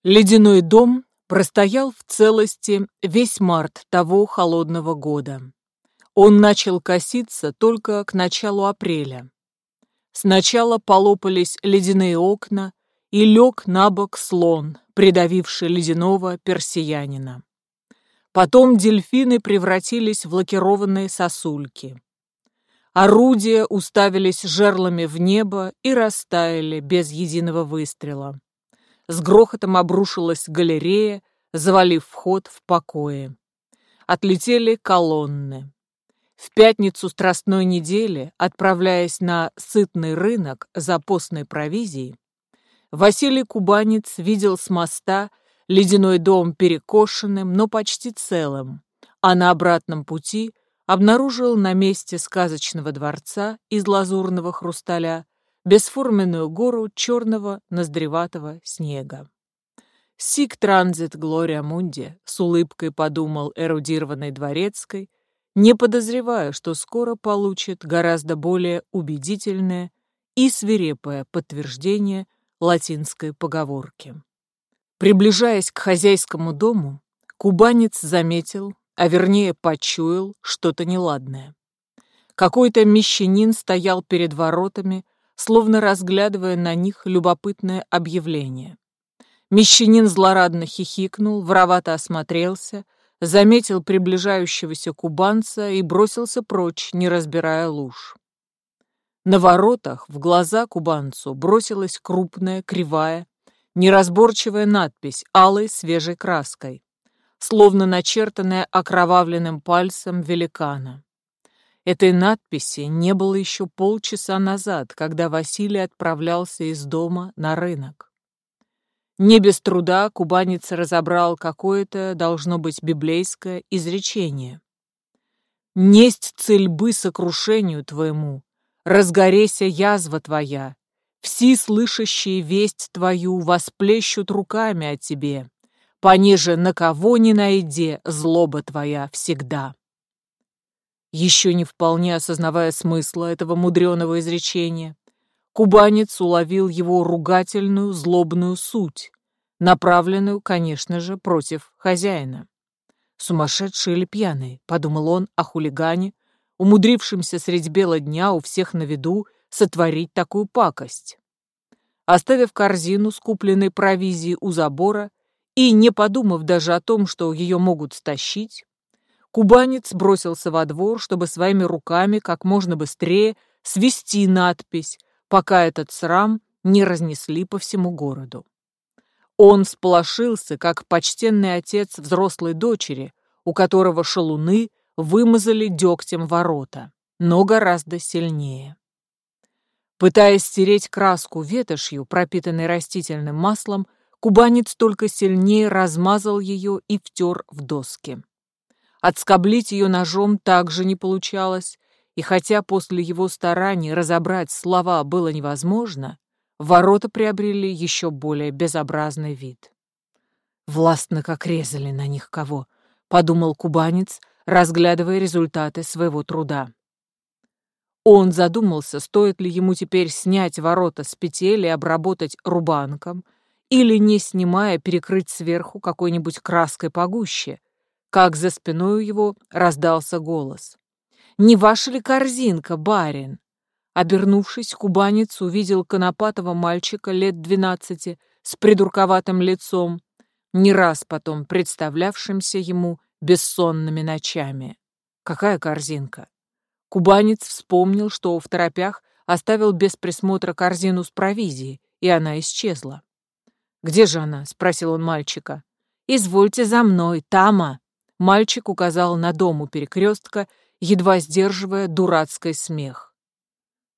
Ледяной дом простоял в целости весь март того холодного года. Он начал коситься только к началу апреля. Сначала полопались ледяные окна, и лег на бок слон, придавивший ледяного персиянина. Потом дельфины превратились в лакированные сосульки. Орудия уставились жерлами в небо и растаяли без единого выстрела. С грохотом обрушилась галерея, завалив вход в покое. Отлетели колонны. В пятницу страстной недели, отправляясь на сытный рынок за постной провизией, Василий Кубанец видел с моста ледяной дом перекошенным, но почти целым, а на обратном пути обнаружил на месте сказочного дворца из лазурного хрусталя бесформенную гору черного ноздреватого снега. «Сик транзит Глория Мунди», — с улыбкой подумал эрудированный дворецкой, не подозревая, что скоро получит гораздо более убедительное и свирепое подтверждение латинской поговорки. Приближаясь к хозяйскому дому, кубанец заметил, а вернее почуял, что-то неладное. Какой-то мещанин стоял перед воротами, словно разглядывая на них любопытное объявление. Мещанин злорадно хихикнул, воровато осмотрелся, заметил приближающегося кубанца и бросился прочь, не разбирая луж. На воротах в глаза кубанцу бросилась крупная, кривая, неразборчивая надпись алой свежей краской, словно начертанная окровавленным пальцем великана. Этой надписи не было еще полчаса назад, когда Василий отправлялся из дома на рынок. Не без труда кубанец разобрал какое-то, должно быть, библейское изречение. «Несть цельбы сокрушению твоему, разгорейся язва твоя, все слышащие весть твою восплещут руками о тебе, пониже на кого не найде злоба твоя всегда». Еще не вполне осознавая смысла этого мудреного изречения, Кубанец уловил его ругательную, злобную суть, направленную, конечно же, против хозяина. «Сумасшедший или пьяный», — подумал он о хулигане, умудрившемся средь бела дня у всех на виду сотворить такую пакость. Оставив корзину с купленной провизией у забора и не подумав даже о том, что ее могут стащить, кубанец бросился во двор, чтобы своими руками как можно быстрее свести надпись пока этот срам не разнесли по всему городу. Он сполошился, как почтенный отец взрослой дочери, у которого шалуны вымазали дегтем ворота, но гораздо сильнее. Пытаясь стереть краску ветошью, пропитанной растительным маслом, кубанец только сильнее размазал ее и втер в доски. Отскоблить ее ножом также не получалось, и хотя после его стараний разобрать слова было невозможно, ворота приобрели еще более безобразный вид. «Властно как резали на них кого», — подумал кубанец, разглядывая результаты своего труда. Он задумался, стоит ли ему теперь снять ворота с петель и обработать рубанком, или, не снимая, перекрыть сверху какой-нибудь краской погуще, как за спиной его раздался голос. Не ваша ли корзинка, барин?» Обернувшись, кубанец увидел конопатого мальчика лет двенадцати с придурковатым лицом, не раз потом представлявшимся ему бессонными ночами. Какая корзинка? Кубанец вспомнил, что в торопях оставил без присмотра корзину с провизией, и она исчезла. «Где же она?» — спросил он мальчика. «Извольте за мной, Тама!» Мальчик указал на дом у перекрестка едва сдерживая дурацкий смех.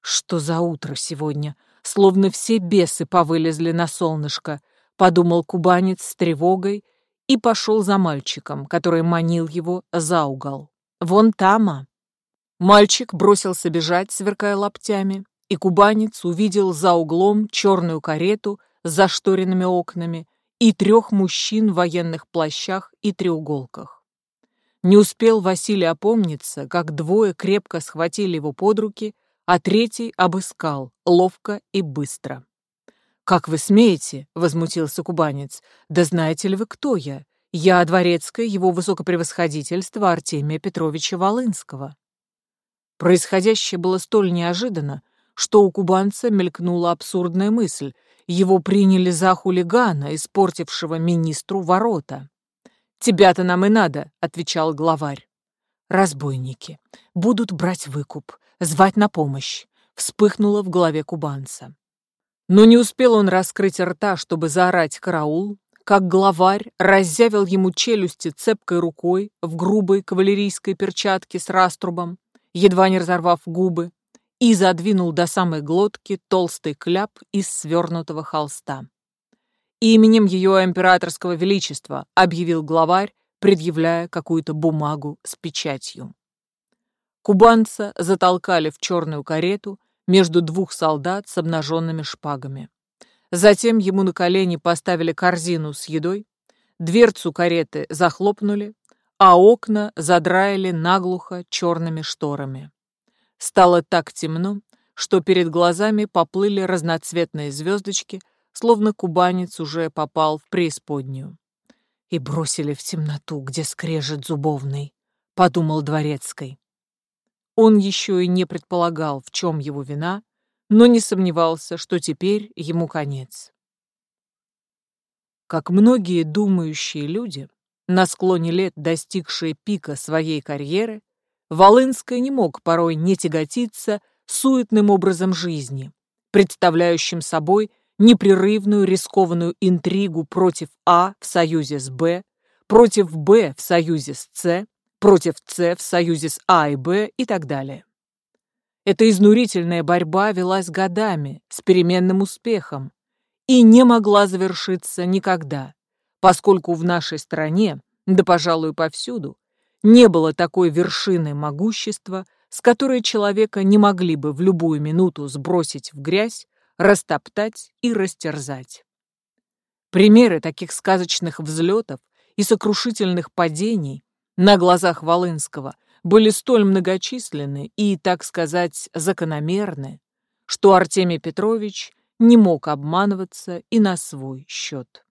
«Что за утро сегодня? Словно все бесы повылезли на солнышко», — подумал кубанец с тревогой и пошел за мальчиком, который манил его за угол. «Вон тама». Мальчик бросился бежать, сверкая лаптями, и кубанец увидел за углом черную карету с зашторенными окнами и трех мужчин в военных плащах и треуголках. Не успел Василий опомниться, как двое крепко схватили его под руки, а третий обыскал, ловко и быстро. «Как вы смеете?» — возмутился кубанец. «Да знаете ли вы, кто я? Я дворецкая его высокопревосходительства Артемия Петровича Волынского». Происходящее было столь неожиданно, что у кубанца мелькнула абсурдная мысль. Его приняли за хулигана, испортившего министру ворота. «Тебя-то нам и надо», — отвечал главарь. «Разбойники. Будут брать выкуп, звать на помощь», — вспыхнуло в голове кубанца. Но не успел он раскрыть рта, чтобы заорать «караул», как главарь разъявил ему челюсти цепкой рукой в грубой кавалерийской перчатке с раструбом, едва не разорвав губы, и задвинул до самой глотки толстый кляп из свернутого холста. «Именем ее императорского величества», — объявил главарь, предъявляя какую-то бумагу с печатью. Кубанца затолкали в черную карету между двух солдат с обнаженными шпагами. Затем ему на колени поставили корзину с едой, дверцу кареты захлопнули, а окна задраили наглухо черными шторами. Стало так темно, что перед глазами поплыли разноцветные звездочки — словно кубанец уже попал в преисподнюю. И бросили в темноту, где скрежет зубовный, подумал Дворецкой. Он еще и не предполагал, в чем его вина, но не сомневался, что теперь ему конец. Как многие думающие люди, На склоне лет, достигшей пика своей карьеры, Волынская не мог порой не тяготиться суетным образом жизни, представляющим собой непрерывную рискованную интригу против А в союзе с Б, против Б в союзе с С, против С в союзе с А и Б и так далее. Эта изнурительная борьба велась годами, с переменным успехом, и не могла завершиться никогда, поскольку в нашей стране, да, пожалуй, повсюду, не было такой вершины могущества, с которой человека не могли бы в любую минуту сбросить в грязь, растоптать и растерзать. Примеры таких сказочных взлетов и сокрушительных падений на глазах Волынского были столь многочисленны и, так сказать, закономерны, что Артемий Петрович не мог обманываться и на свой счет.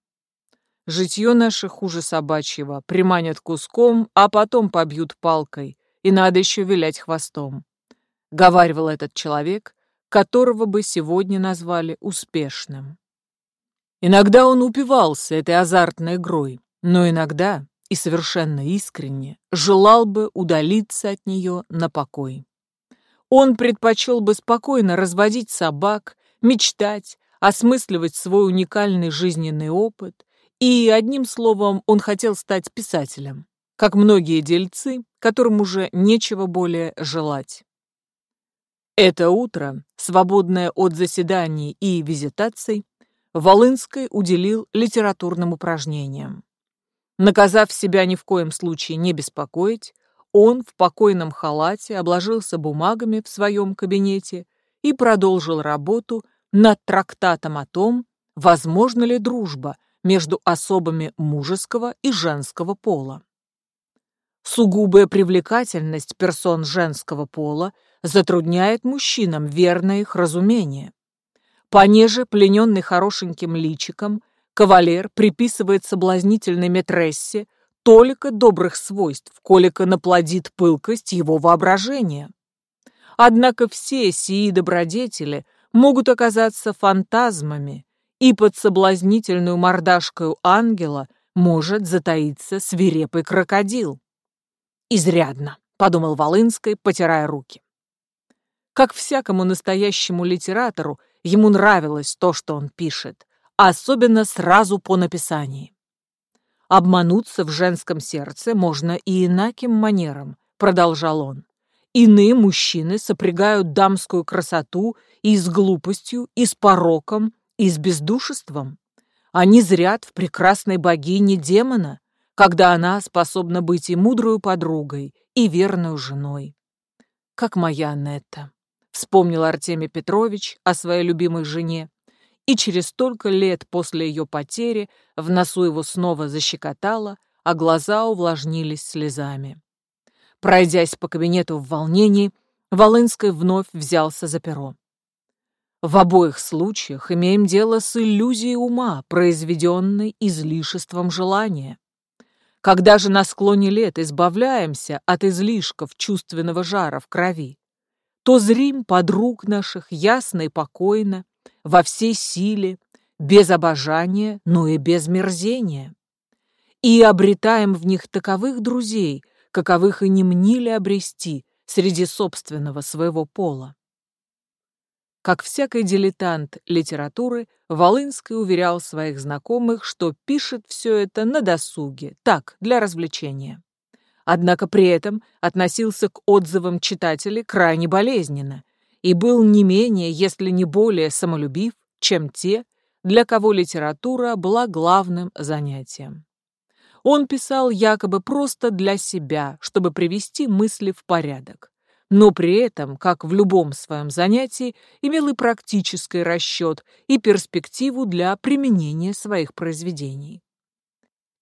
Житье наше хуже собачьего, приманят куском, а потом побьют палкой, и надо еще вилять хвостом. Говаривал этот человек, которого бы сегодня назвали успешным. Иногда он упивался этой азартной игрой, но иногда, и совершенно искренне, желал бы удалиться от нее на покой. Он предпочел бы спокойно разводить собак, мечтать, осмысливать свой уникальный жизненный опыт, и, одним словом, он хотел стать писателем, как многие дельцы, которым уже нечего более желать. Это утро, свободное от заседаний и визитаций, Волынской уделил литературным упражнениям. Наказав себя ни в коем случае не беспокоить, он в покойном халате обложился бумагами в своем кабинете и продолжил работу над трактатом о том, возможно ли дружба между особами мужеского и женского пола. Сугубая привлекательность персон женского пола затрудняет мужчинам верное их разумение. Понеже, плененный хорошеньким личиком, кавалер приписывает соблазнительной метрессе только добрых свойств, колика наплодит пылкость его воображения. Однако все сии добродетели могут оказаться фантазмами, и под соблазнительную мордашкою ангела может затаиться свирепый крокодил. «Изрядно», — подумал Волынской, потирая руки. Как всякому настоящему литератору, ему нравилось то, что он пишет, особенно сразу по написании. «Обмануться в женском сердце можно и инаким манером», — продолжал он. «Иные мужчины сопрягают дамскую красоту и с глупостью, и с пороком, и с бездушеством. Они зрят в прекрасной богине демона, когда она способна быть и мудрую подругой, и верную женой. Как моя Нетта. Вспомнил Артемий Петрович о своей любимой жене, и через столько лет после ее потери в носу его снова защекотало, а глаза увлажнились слезами. Пройдясь по кабинету в волнении, Волынский вновь взялся за перо. В обоих случаях имеем дело с иллюзией ума, произведенной излишеством желания. Когда же на склоне лет избавляемся от излишков чувственного жара в крови, то зрим подруг наших ясно и покойно, во всей силе, без обожания, но и без мерзения. И обретаем в них таковых друзей, каковых и не мнили обрести среди собственного своего пола. Как всякий дилетант литературы, Волынский уверял своих знакомых, что пишет все это на досуге, так, для развлечения. Однако при этом относился к отзывам читателей крайне болезненно и был не менее, если не более самолюбив, чем те, для кого литература была главным занятием. Он писал якобы просто для себя, чтобы привести мысли в порядок но при этом, как в любом своем занятии, имел и практический расчет, и перспективу для применения своих произведений.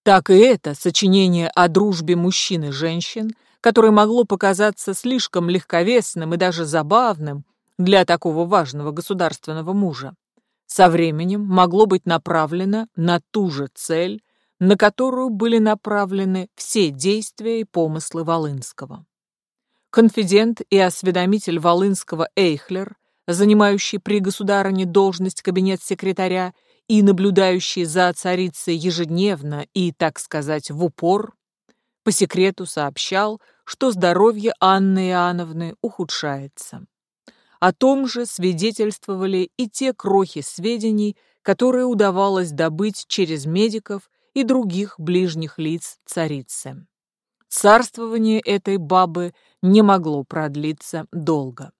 Так и это сочинение о дружбе мужчин и женщин, которое могло показаться слишком легковесным и даже забавным для такого важного государственного мужа, со временем могло быть направлено на ту же цель, на которую были направлены все действия и помыслы Волынского. Конфидент и осведомитель Волынского Эйхлер, занимающий при государыне должность кабинет-секретаря и наблюдающий за царицей ежедневно и, так сказать, в упор, по секрету сообщал, что здоровье Анны Иоанновны ухудшается. О том же свидетельствовали и те крохи сведений, которые удавалось добыть через медиков и других ближних лиц царицы. Царствование этой бабы не могло продлиться долго.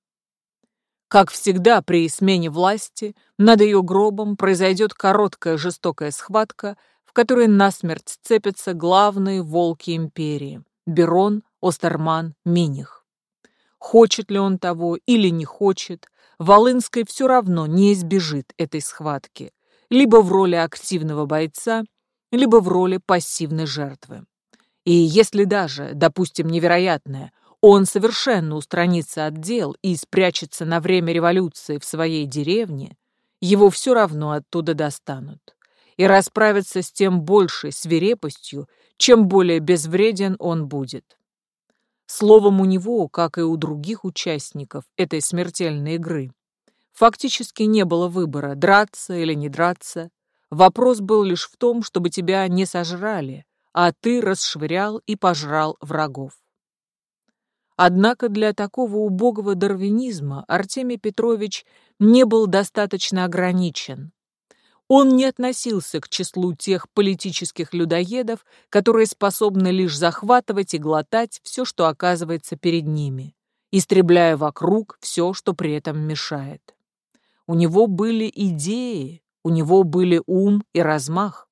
Как всегда при смене власти, над ее гробом произойдет короткая жестокая схватка, в которой насмерть сцепятся главные волки империи – Берон, Остерман, Миних. Хочет ли он того или не хочет, Волынской все равно не избежит этой схватки, либо в роли активного бойца, либо в роли пассивной жертвы. И если даже, допустим, невероятное, он совершенно устранится от дел и спрячется на время революции в своей деревне, его все равно оттуда достанут. И расправятся с тем большей свирепостью, чем более безвреден он будет. Словом, у него, как и у других участников этой смертельной игры, фактически не было выбора, драться или не драться. Вопрос был лишь в том, чтобы тебя не сожрали, а ты расшвырял и пожрал врагов. Однако для такого убогого дарвинизма Артемий Петрович не был достаточно ограничен. Он не относился к числу тех политических людоедов, которые способны лишь захватывать и глотать все, что оказывается перед ними, истребляя вокруг все, что при этом мешает. У него были идеи, у него были ум и размах,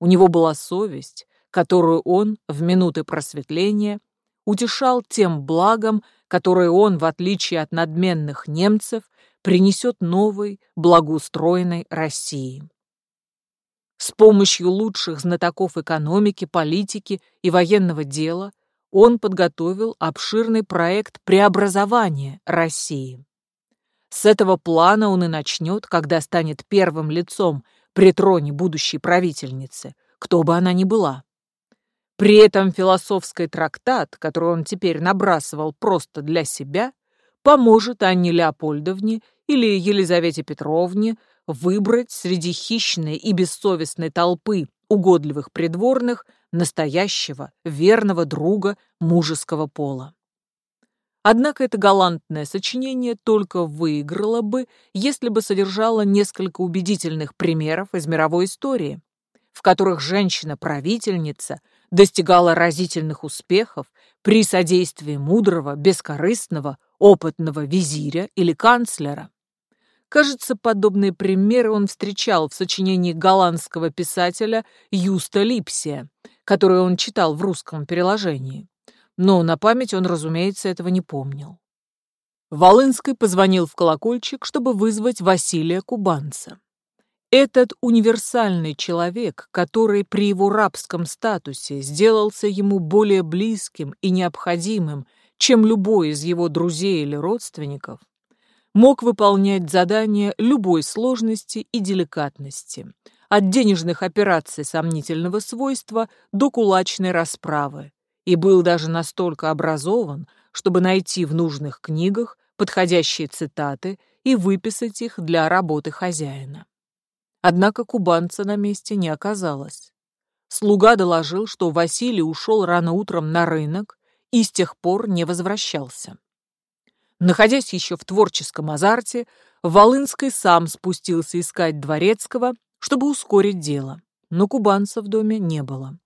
у него была совесть, которую он в минуты просветления утешал тем благом, которое он, в отличие от надменных немцев, принесет новой, благоустроенной России. С помощью лучших знатоков экономики, политики и военного дела он подготовил обширный проект преобразования России. С этого плана он и начнет, когда станет первым лицом при троне будущей правительницы, кто бы она ни была. При этом философский трактат, который он теперь набрасывал просто для себя, поможет Анне Леопольдовне или Елизавете Петровне выбрать среди хищной и бессовестной толпы угодливых придворных настоящего, верного друга мужеского пола. Однако это галантное сочинение только выиграло бы, если бы содержало несколько убедительных примеров из мировой истории, в которых женщина-правительница достигала разительных успехов при содействии мудрого, бескорыстного, опытного визиря или канцлера. Кажется, подобные примеры он встречал в сочинении голландского писателя Юста Липсия, которое он читал в русском переложении. Но на память он, разумеется, этого не помнил. Волынский позвонил в колокольчик, чтобы вызвать Василия Кубанца. Этот универсальный человек, который при его рабском статусе сделался ему более близким и необходимым, чем любой из его друзей или родственников, мог выполнять задания любой сложности и деликатности, от денежных операций сомнительного свойства до кулачной расправы, и был даже настолько образован, чтобы найти в нужных книгах подходящие цитаты и выписать их для работы хозяина. Однако кубанца на месте не оказалось. Слуга доложил, что Василий ушел рано утром на рынок и с тех пор не возвращался. Находясь еще в творческом азарте, Волынский сам спустился искать Дворецкого, чтобы ускорить дело, но кубанца в доме не было.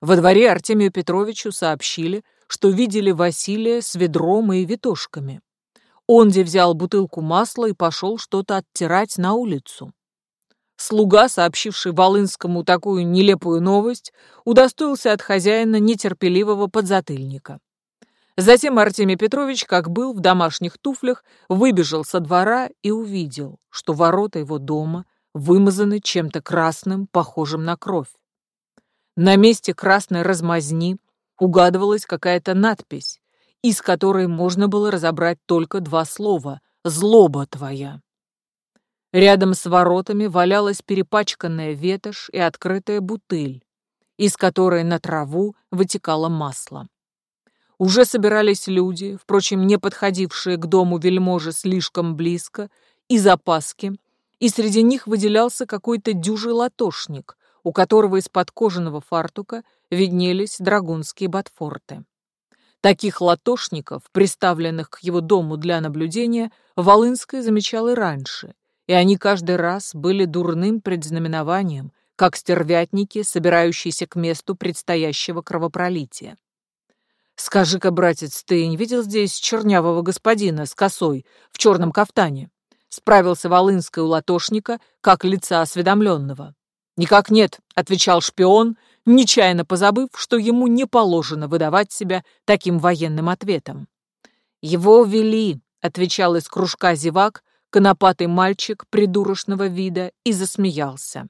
Во дворе Артемию Петровичу сообщили, что видели Василия с ведром и витошками. Он где взял бутылку масла и пошел что-то оттирать на улицу. Слуга, сообщивший Волынскому такую нелепую новость, удостоился от хозяина нетерпеливого подзатыльника. Затем Артемий Петрович, как был в домашних туфлях, выбежал со двора и увидел, что ворота его дома вымазаны чем-то красным, похожим на кровь. На месте красной размазни угадывалась какая-то надпись, из которой можно было разобрать только два слова «Злоба твоя». Рядом с воротами валялась перепачканная ветошь и открытая бутыль, из которой на траву вытекало масло. Уже собирались люди, впрочем, не подходившие к дому вельможи слишком близко, из опаски, и среди них выделялся какой-то дюжий латошник, у которого из-под кожаного фартука виднелись драгунские ботфорты. Таких латошников, приставленных к его дому для наблюдения, Волынская замечал и раньше, и они каждый раз были дурным предзнаменованием, как стервятники, собирающиеся к месту предстоящего кровопролития. «Скажи-ка, братец, ты не видел здесь чернявого господина с косой в черном кафтане?» Справился Волынская у латошника, как лица осведомленного. «Никак нет», — отвечал шпион, нечаянно позабыв, что ему не положено выдавать себя таким военным ответом. «Его вели», — отвечал из кружка зевак, конопатый мальчик придурочного вида и засмеялся.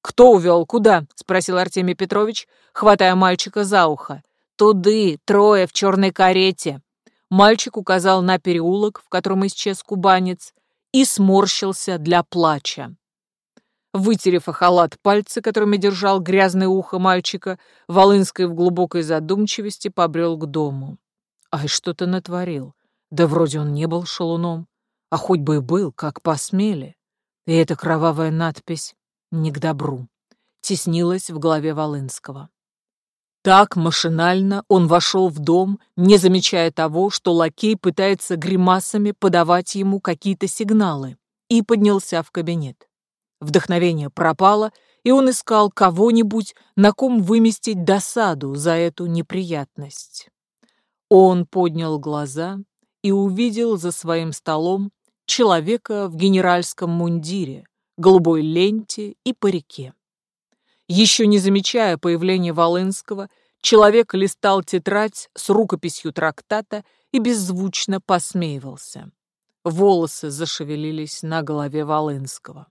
«Кто увел? Куда?» — спросил Артемий Петрович, хватая мальчика за ухо. «Туды, трое в черной карете». Мальчик указал на переулок, в котором исчез кубанец, и сморщился для плача. Вытерев халат пальцы, которыми держал грязное ухо мальчика, Волынский в глубокой задумчивости побрел к дому. Ай, что-то натворил. Да вроде он не был шалуном. А хоть бы и был, как посмели. И эта кровавая надпись «Не к добру» теснилась в голове Волынского. Так машинально он вошел в дом, не замечая того, что лакей пытается гримасами подавать ему какие-то сигналы, и поднялся в кабинет. Вдохновение пропало, и он искал кого-нибудь, на ком выместить досаду за эту неприятность. Он поднял глаза и увидел за своим столом человека в генеральском мундире, голубой ленте и парике. Еще не замечая появления Волынского, человек листал тетрадь с рукописью трактата и беззвучно посмеивался. Волосы зашевелились на голове Волынского.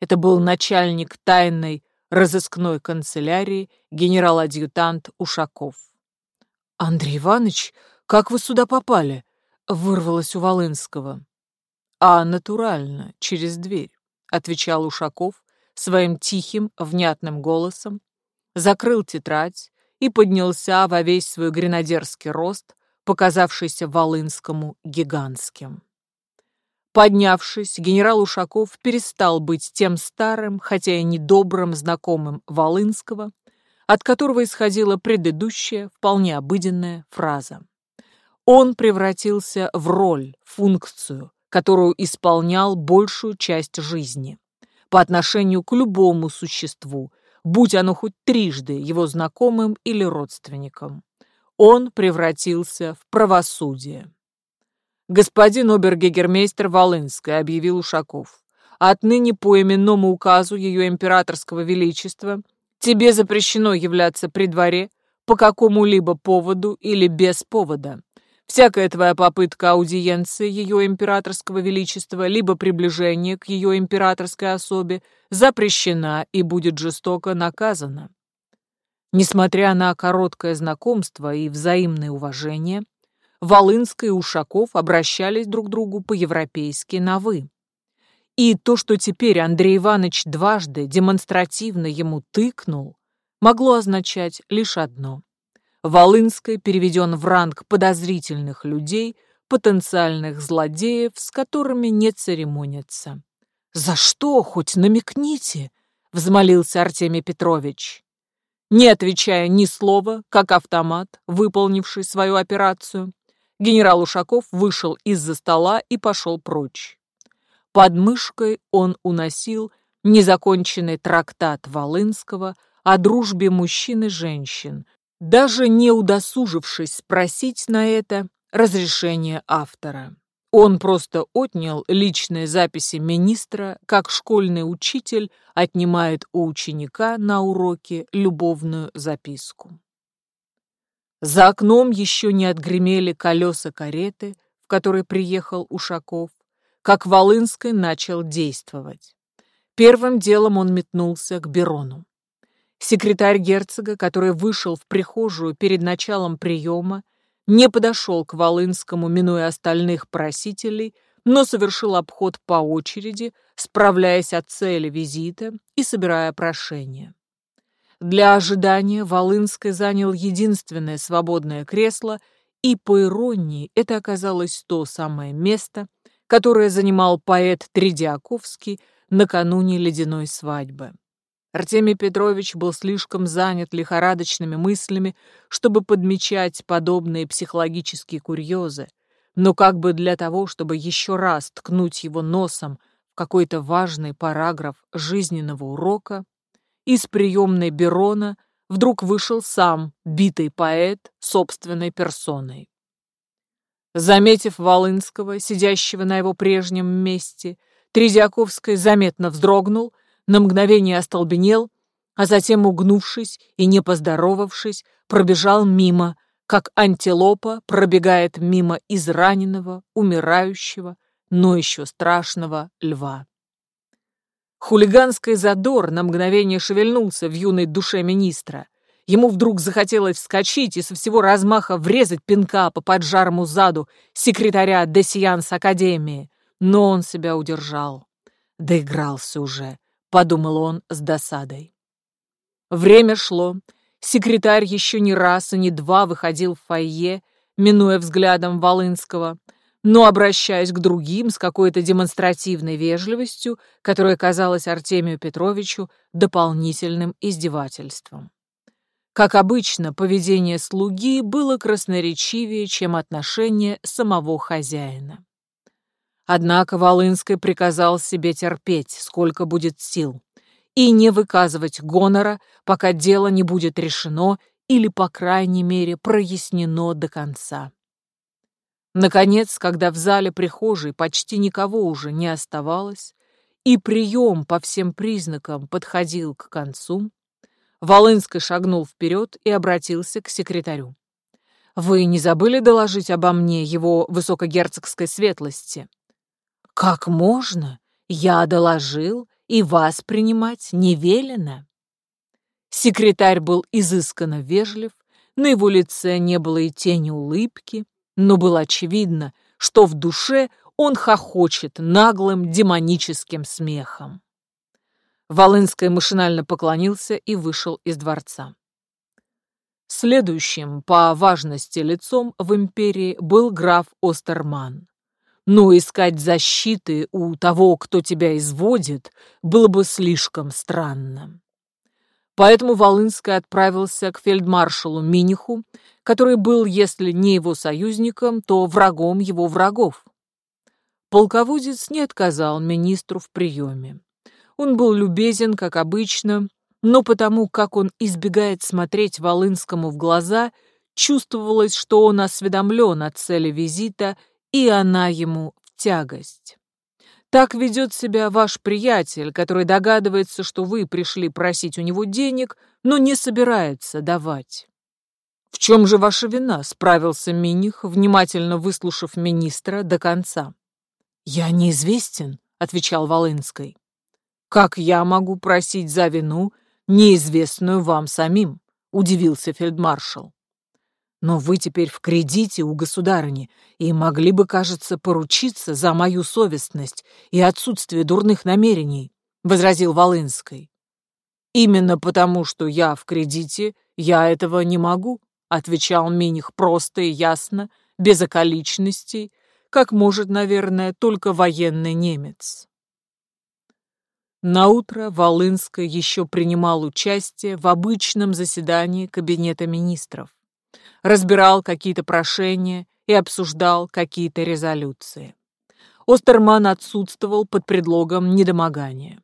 Это был начальник тайной разыскной канцелярии генерал-адъютант Ушаков. «Андрей Иванович, как вы сюда попали?» — вырвалось у Волынского. «А натурально, через дверь», — отвечал Ушаков, своим тихим, внятным голосом, закрыл тетрадь и поднялся во весь свой гренадерский рост, показавшийся Волынскому гигантским. Поднявшись, генерал Ушаков перестал быть тем старым, хотя и недобрым знакомым Волынского, от которого исходила предыдущая, вполне обыденная фраза. Он превратился в роль, функцию, которую исполнял большую часть жизни по отношению к любому существу, будь оно хоть трижды его знакомым или родственником. Он превратился в правосудие. «Господин обергегермейстер Волынская», — объявил Ушаков, «отныне по именному указу Ее Императорского Величества тебе запрещено являться при дворе по какому-либо поводу или без повода. Всякая твоя попытка аудиенции ее императорского величества либо приближение к ее императорской особе запрещена и будет жестоко наказана. Несмотря на короткое знакомство и взаимное уважение, Волынский и Ушаков обращались друг к другу по-европейски на «вы». И то, что теперь Андрей Иванович дважды демонстративно ему тыкнул, могло означать лишь одно. Волынской переведен в ранг подозрительных людей, потенциальных злодеев, с которыми не церемонятся. «За что? Хоть намекните!» — взмолился Артемий Петрович. Не отвечая ни слова, как автомат, выполнивший свою операцию, генерал Ушаков вышел из-за стола и пошел прочь. Под мышкой он уносил незаконченный трактат Волынского о дружбе мужчин и женщин, даже не удосужившись спросить на это разрешение автора. Он просто отнял личные записи министра, как школьный учитель отнимает у ученика на уроке любовную записку. За окном еще не отгремели колеса кареты, в которой приехал Ушаков, как Волынский начал действовать. Первым делом он метнулся к Берону. Секретарь герцога, который вышел в прихожую перед началом приема, не подошел к Волынскому, минуя остальных просителей, но совершил обход по очереди, справляясь о цели визита и собирая прошения. Для ожидания Волынский занял единственное свободное кресло, и, по иронии, это оказалось то самое место, которое занимал поэт Тредиаковский накануне ледяной свадьбы. Артемий Петрович был слишком занят лихорадочными мыслями, чтобы подмечать подобные психологические курьезы, но как бы для того, чтобы еще раз ткнуть его носом в какой-то важный параграф жизненного урока, из приемной Берона вдруг вышел сам битый поэт собственной персоной. Заметив Волынского, сидящего на его прежнем месте, Тредяковский заметно вздрогнул, на мгновение остолбенел, а затем, угнувшись и не поздоровавшись, пробежал мимо, как антилопа пробегает мимо израненного, умирающего, но еще страшного льва. Хулиганский задор на мгновение шевельнулся в юной душе министра. Ему вдруг захотелось вскочить и со всего размаха врезать пинка по поджарому заду секретаря Десианс Академии, но он себя удержал. Доигрался уже, подумал он с досадой. Время шло. Секретарь еще не раз и не два выходил в фойе, минуя взглядом Волынского, но обращаясь к другим с какой-то демонстративной вежливостью, которая казалась Артемию Петровичу дополнительным издевательством. Как обычно, поведение слуги было красноречивее, чем отношение самого хозяина. Однако Волынский приказал себе терпеть, сколько будет сил, и не выказывать гонора, пока дело не будет решено или, по крайней мере, прояснено до конца. Наконец, когда в зале прихожей почти никого уже не оставалось, и прием по всем признакам подходил к концу, Волынский шагнул вперед и обратился к секретарю. «Вы не забыли доложить обо мне его высокогерцогской светлости?» «Как можно? Я доложил, и вас принимать не велено». Секретарь был изысканно вежлив, на его лице не было и тени улыбки, но было очевидно, что в душе он хохочет наглым демоническим смехом. Волынский машинально поклонился и вышел из дворца. Следующим по важности лицом в империи был граф Остерман. Но искать защиты у того, кто тебя изводит, было бы слишком странно. Поэтому Волынский отправился к фельдмаршалу Миниху, который был, если не его союзником, то врагом его врагов. Полководец не отказал министру в приеме. Он был любезен, как обычно, но потому, как он избегает смотреть Волынскому в глаза, чувствовалось, что он осведомлен о цели визита и она ему в тягость. Так ведет себя ваш приятель, который догадывается, что вы пришли просить у него денег, но не собирается давать. «В чем же ваша вина?» — справился Миних, внимательно выслушав министра до конца. «Я неизвестен», — отвечал Волынской. «Как я могу просить за вину, неизвестную вам самим?» — удивился фельдмаршал. Но вы теперь в кредите у государыни и могли бы, кажется, поручиться за мою совестность и отсутствие дурных намерений, — возразил Волынский. Именно потому, что я в кредите, я этого не могу, — отвечал Миних просто и ясно, без околичностей, как может, наверное, только военный немец. Наутро Волынский еще принимал участие в обычном заседании Кабинета министров разбирал какие-то прошения и обсуждал какие-то резолюции. Остерман отсутствовал под предлогом недомогания.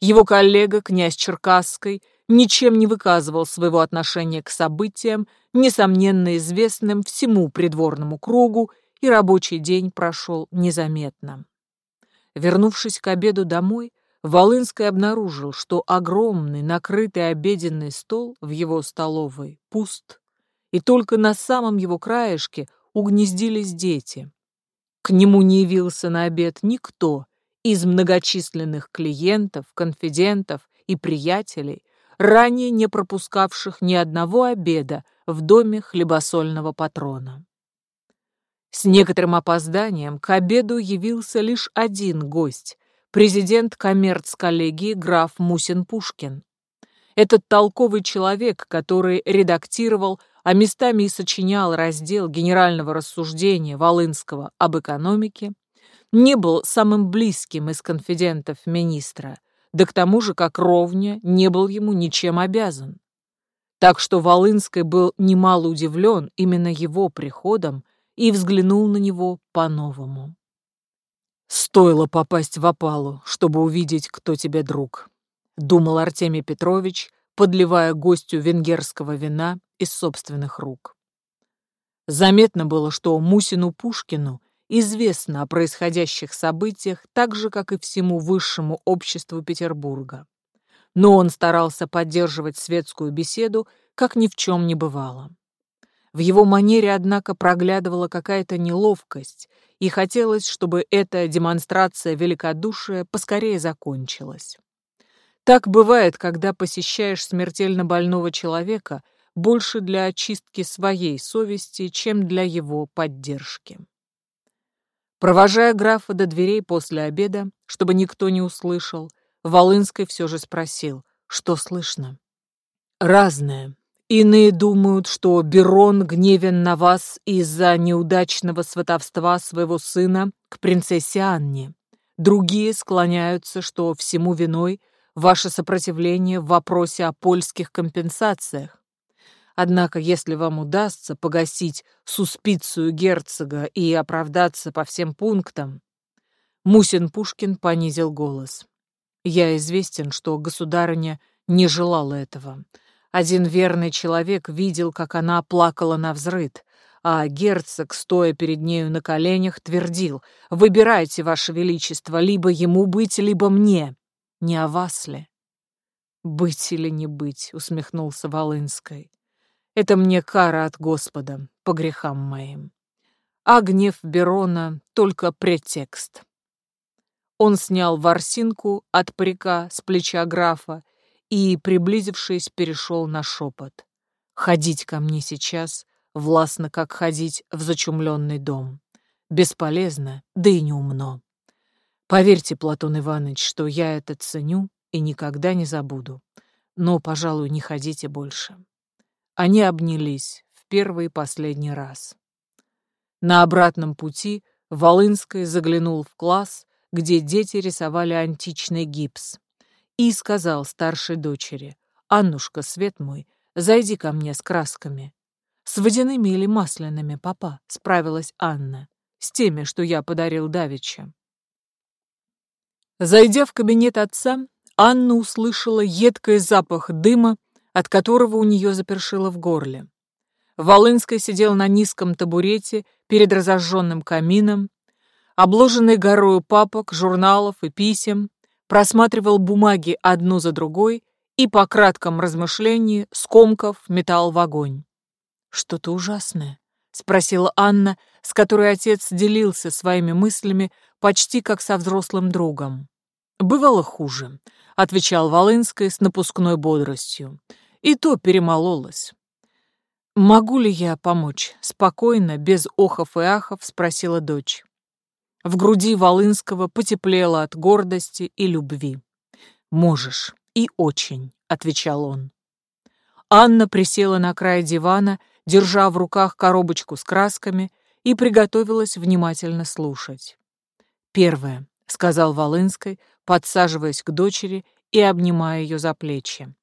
Его коллега, князь Черкасской, ничем не выказывал своего отношения к событиям, несомненно известным всему придворному кругу, и рабочий день прошел незаметно. Вернувшись к обеду домой, Волынский обнаружил, что огромный накрытый обеденный стол в его столовой пуст и только на самом его краешке угнездились дети. К нему не явился на обед никто из многочисленных клиентов, конфидентов и приятелей, ранее не пропускавших ни одного обеда в доме хлебосольного патрона. С некоторым опозданием к обеду явился лишь один гость – президент коммерц-коллегии граф Мусин-Пушкин. Этот толковый человек, который редактировал а местами и сочинял раздел генерального рассуждения Волынского об экономике, не был самым близким из конфидентов министра, да к тому же, как ровня, не был ему ничем обязан. Так что Волынский был немало удивлен именно его приходом и взглянул на него по-новому. «Стоило попасть в опалу, чтобы увидеть, кто тебе друг», — думал Артемий Петрович, подливая гостю венгерского вина из собственных рук. Заметно было, что Мусину Пушкину известно о происходящих событиях так же, как и всему высшему обществу Петербурга. Но он старался поддерживать светскую беседу, как ни в чем не бывало. В его манере, однако, проглядывала какая-то неловкость, и хотелось, чтобы эта демонстрация великодушия поскорее закончилась. Так бывает, когда посещаешь смертельно больного человека больше для очистки своей совести, чем для его поддержки. Провожая графа до дверей после обеда, чтобы никто не услышал, Волынский все же спросил, что слышно. «Разное. Иные думают, что Берон гневен на вас из-за неудачного сватовства своего сына к принцессе Анне. Другие склоняются, что всему виной ваше сопротивление в вопросе о польских компенсациях. Однако, если вам удастся погасить суспицию герцога и оправдаться по всем пунктам... Мусин Пушкин понизил голос. Я известен, что государыня не желала этого. Один верный человек видел, как она плакала на взрыд, а герцог, стоя перед нею на коленях, твердил «Выбирайте, ваше величество, либо ему быть, либо мне. Не о вас ли?» «Быть или не быть», — усмехнулся Волынской. Это мне кара от Господа по грехам моим. А гнев Берона — только претекст. Он снял ворсинку от парика с плеча графа и, приблизившись, перешел на шепот. «Ходить ко мне сейчас, властно, как ходить в зачумленный дом. Бесполезно, да и неумно. Поверьте, Платон Иванович, что я это ценю и никогда не забуду. Но, пожалуй, не ходите больше». Они обнялись в первый и последний раз. На обратном пути Волынский заглянул в класс, где дети рисовали античный гипс, и сказал старшей дочери, «Аннушка, свет мой, зайди ко мне с красками». «С водяными или масляными, папа?» — справилась Анна. «С теми, что я подарил Давича». Зайдя в кабинет отца, Анна услышала едкий запах дыма от которого у нее запершило в горле. Волынская сидел на низком табурете перед разожженным камином, обложенный горою папок, журналов и писем, просматривал бумаги одну за другой и по кратком размышлении скомков метал в огонь. «Что-то ужасное», — спросила Анна, с которой отец делился своими мыслями почти как со взрослым другом. «Бывало хуже», — отвечал Волынская с напускной бодростью и то перемололась. «Могу ли я помочь?» — спокойно, без охов и ахов, спросила дочь. В груди Волынского потеплело от гордости и любви. «Можешь, и очень», — отвечал он. Анна присела на край дивана, держа в руках коробочку с красками, и приготовилась внимательно слушать. «Первое», — сказал Волынской, подсаживаясь к дочери и обнимая ее за плечи.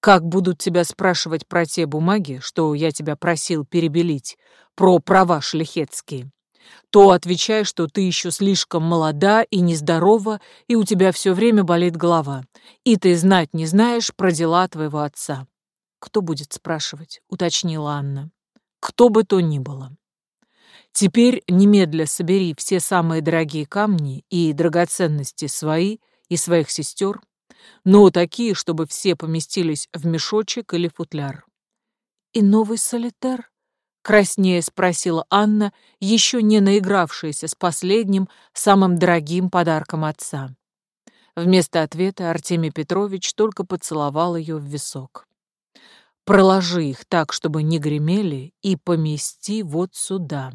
Как будут тебя спрашивать про те бумаги, что я тебя просил перебелить, про права шляхетские, то отвечай, что ты еще слишком молода и нездорова, и у тебя все время болит голова, и ты знать не знаешь про дела твоего отца. Кто будет спрашивать, уточнила Анна. Кто бы то ни было. Теперь немедля собери все самые дорогие камни и драгоценности свои и своих сестер, но такие, чтобы все поместились в мешочек или футляр. «И новый солитер?» — краснее спросила Анна, еще не наигравшаяся с последним, самым дорогим подарком отца. Вместо ответа Артемий Петрович только поцеловал ее в висок. «Проложи их так, чтобы не гремели, и помести вот сюда».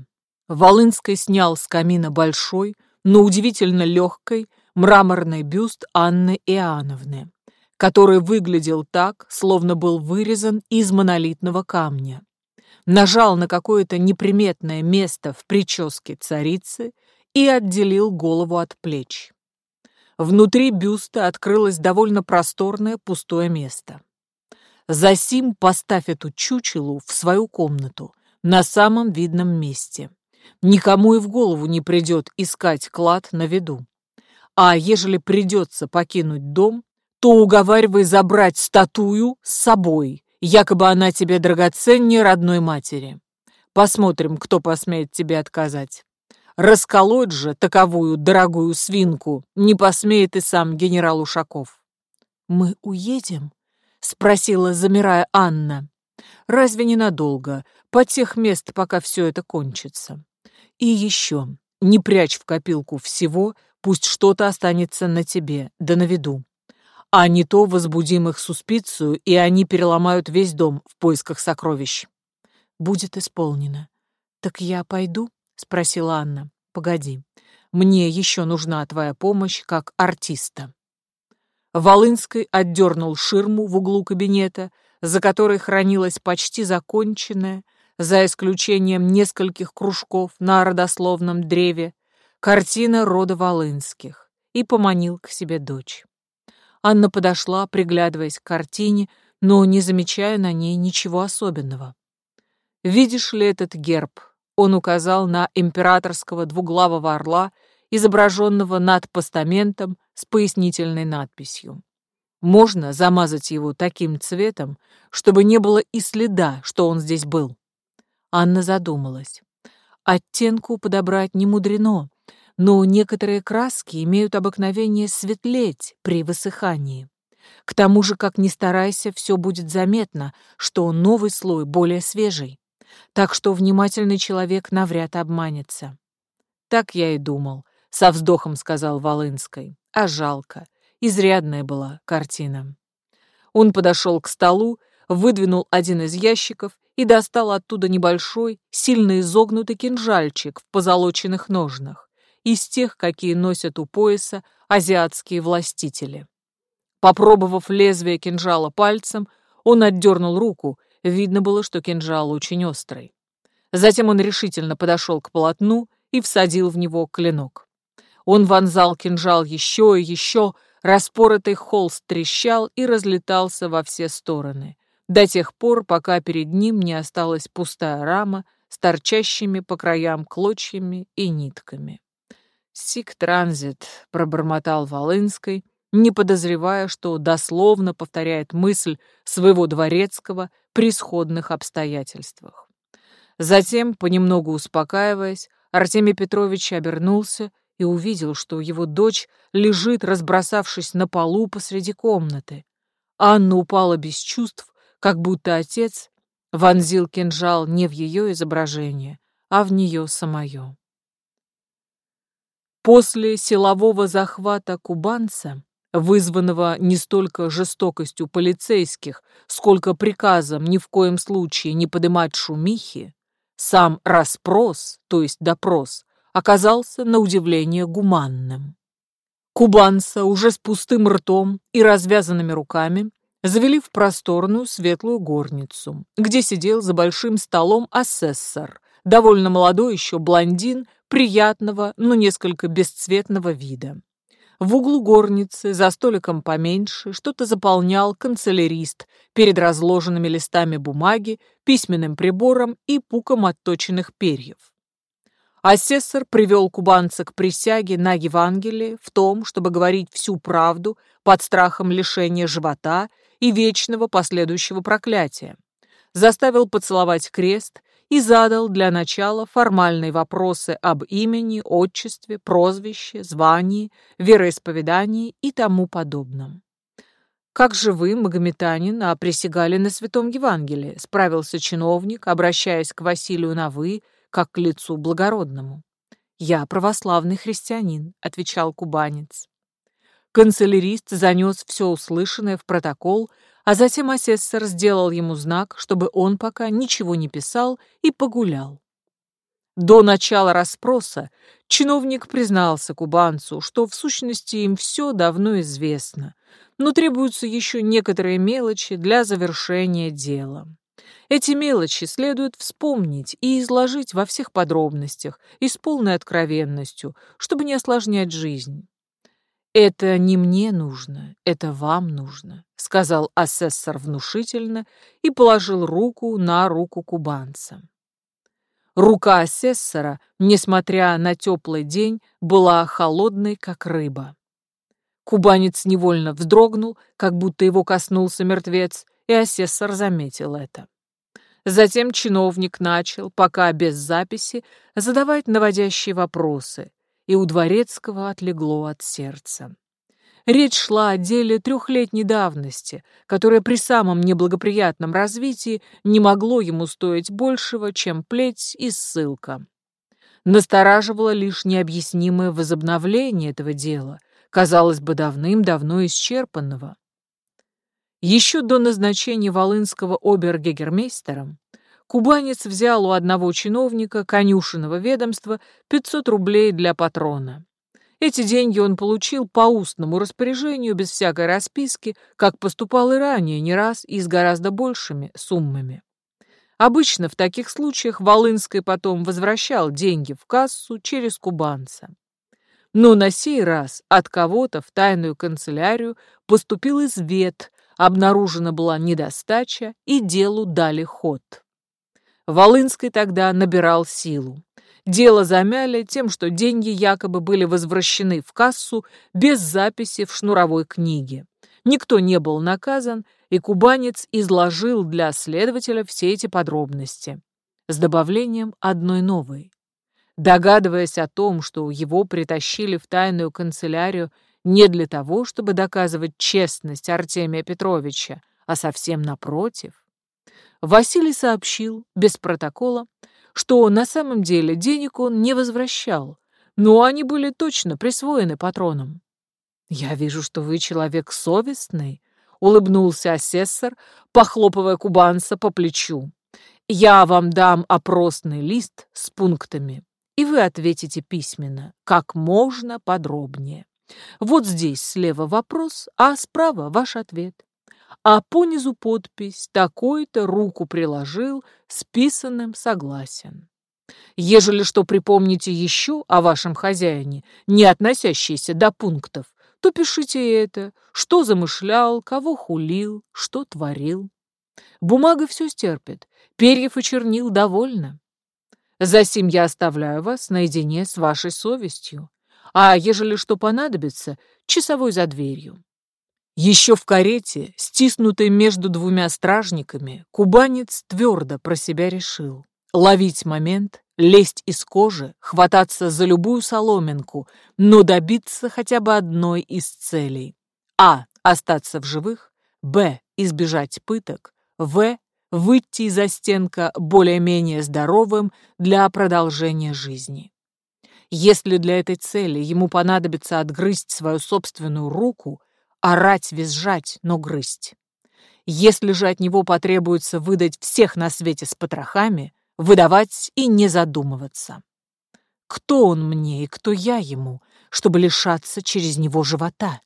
Волынский снял с камина большой, но удивительно легкой, мраморный бюст Анны Иоанновны, который выглядел так, словно был вырезан из монолитного камня. Нажал на какое-то неприметное место в прическе царицы и отделил голову от плеч. Внутри бюста открылось довольно просторное пустое место. Засим поставь эту чучелу в свою комнату на самом видном месте. Никому и в голову не придет искать клад на виду. А ежели придется покинуть дом, то уговаривай забрать статую с собой, якобы она тебе драгоценнее родной матери. Посмотрим, кто посмеет тебе отказать. Расколоть же таковую дорогую свинку не посмеет и сам генерал Ушаков. «Мы уедем?» — спросила, замирая Анна. «Разве ненадолго, по тех мест, пока все это кончится? И еще, не прячь в копилку всего, пусть что-то останется на тебе, да на виду. А не то возбудим их суспицию, и они переломают весь дом в поисках сокровищ». «Будет исполнено. Так я пойду?» — спросила Анна. «Погоди, мне еще нужна твоя помощь как артиста». Волынский отдернул ширму в углу кабинета, за которой хранилась почти законченная, за исключением нескольких кружков на родословном древе, картина рода Волынских, и поманил к себе дочь. Анна подошла, приглядываясь к картине, но не замечая на ней ничего особенного. «Видишь ли этот герб?» Он указал на императорского двуглавого орла, изображенного над постаментом с пояснительной надписью. Можно замазать его таким цветом, чтобы не было и следа, что он здесь был. Анна задумалась. Оттенку подобрать не мудрено, но некоторые краски имеют обыкновение светлеть при высыхании. К тому же, как ни старайся, все будет заметно, что новый слой более свежий так что внимательный человек навряд обманется. Так я и думал, со вздохом сказал Волынской. А жалко, изрядная была картина. Он подошел к столу, выдвинул один из ящиков и достал оттуда небольшой, сильно изогнутый кинжальчик в позолоченных ножнах, из тех, какие носят у пояса азиатские властители. Попробовав лезвие кинжала пальцем, он отдернул руку Видно было, что кинжал очень острый. Затем он решительно подошел к полотну и всадил в него клинок. Он вонзал кинжал еще и еще, распоротый холст трещал и разлетался во все стороны, до тех пор, пока перед ним не осталась пустая рама с торчащими по краям клочьями и нитками. «Сик-транзит», — пробормотал Волынской, не подозревая, что дословно повторяет мысль своего дворецкого при сходных обстоятельствах. Затем, понемногу успокаиваясь, Артемий Петрович обернулся и увидел, что его дочь лежит, разбросавшись на полу посреди комнаты. Анна упала без чувств, как будто отец вонзил кинжал не в ее изображение, а в нее самое. После силового захвата кубанца вызванного не столько жестокостью полицейских, сколько приказом ни в коем случае не поднимать шумихи, сам расспрос, то есть допрос, оказался на удивление гуманным. Кубанца уже с пустым ртом и развязанными руками завели в просторную светлую горницу, где сидел за большим столом асессор, довольно молодой еще блондин, приятного, но несколько бесцветного вида. В углу горницы, за столиком поменьше, что-то заполнял канцелярист перед разложенными листами бумаги, письменным прибором и пуком отточенных перьев. Асессор привел кубанца к присяге на Евангелие в том, чтобы говорить всю правду под страхом лишения живота и вечного последующего проклятия. Заставил поцеловать крест и задал для начала формальные вопросы об имени, отчестве, прозвище, звании, вероисповедании и тому подобном. «Как же вы, магометанин, а присягали на Святом Евангелии?» — справился чиновник, обращаясь к Василию на «вы», как к лицу благородному. «Я православный христианин», — отвечал кубанец. Канцелярист занес все услышанное в протокол, а затем асессор сделал ему знак, чтобы он пока ничего не писал и погулял. До начала расспроса чиновник признался кубанцу, что в сущности им все давно известно, но требуются еще некоторые мелочи для завершения дела. Эти мелочи следует вспомнить и изложить во всех подробностях и с полной откровенностью, чтобы не осложнять жизнь. «Это не мне нужно, это вам нужно», — сказал асессор внушительно и положил руку на руку кубанца. Рука асессора, несмотря на теплый день, была холодной, как рыба. Кубанец невольно вздрогнул, как будто его коснулся мертвец, и асессор заметил это. Затем чиновник начал, пока без записи, задавать наводящие вопросы, и у Дворецкого отлегло от сердца. Речь шла о деле трехлетней давности, которое при самом неблагоприятном развитии не могло ему стоить большего, чем плеть и ссылка. Настораживало лишь необъяснимое возобновление этого дела, казалось бы, давным-давно исчерпанного. Еще до назначения Волынского обергегермейстером кубанец взял у одного чиновника конюшенного ведомства 500 рублей для патрона. Эти деньги он получил по устному распоряжению, без всякой расписки, как поступал и ранее, не раз и с гораздо большими суммами. Обычно в таких случаях Волынский потом возвращал деньги в кассу через кубанца. Но на сей раз от кого-то в тайную канцелярию поступил извет, обнаружена была недостача, и делу дали ход. Волынский тогда набирал силу. Дело замяли тем, что деньги якобы были возвращены в кассу без записи в шнуровой книге. Никто не был наказан, и кубанец изложил для следователя все эти подробности, с добавлением одной новой. Догадываясь о том, что его притащили в тайную канцелярию не для того, чтобы доказывать честность Артемия Петровича, а совсем напротив, Василий сообщил, без протокола, что на самом деле денег он не возвращал, но они были точно присвоены патроном. «Я вижу, что вы человек совестный», — улыбнулся асессор, похлопывая кубанца по плечу. «Я вам дам опросный лист с пунктами, и вы ответите письменно, как можно подробнее. Вот здесь слева вопрос, а справа ваш ответ а понизу подпись «Такой-то руку приложил, списанным согласен». Ежели что припомните еще о вашем хозяине, не относящееся до пунктов, то пишите это, что замышлял, кого хулил, что творил. Бумага все стерпит, перьев и чернил довольно. Засим я оставляю вас наедине с вашей совестью, а ежели что понадобится, часовой за дверью. Еще в карете, стиснутой между двумя стражниками, кубанец твердо про себя решил. Ловить момент, лезть из кожи, хвататься за любую соломинку, но добиться хотя бы одной из целей. А. Остаться в живых. Б. Избежать пыток. В. Выйти из-за стенка более-менее здоровым для продолжения жизни. Если для этой цели ему понадобится отгрызть свою собственную руку – орать, визжать, но грызть. Если же от него потребуется выдать всех на свете с потрохами, выдавать и не задумываться. Кто он мне и кто я ему, чтобы лишаться через него живота?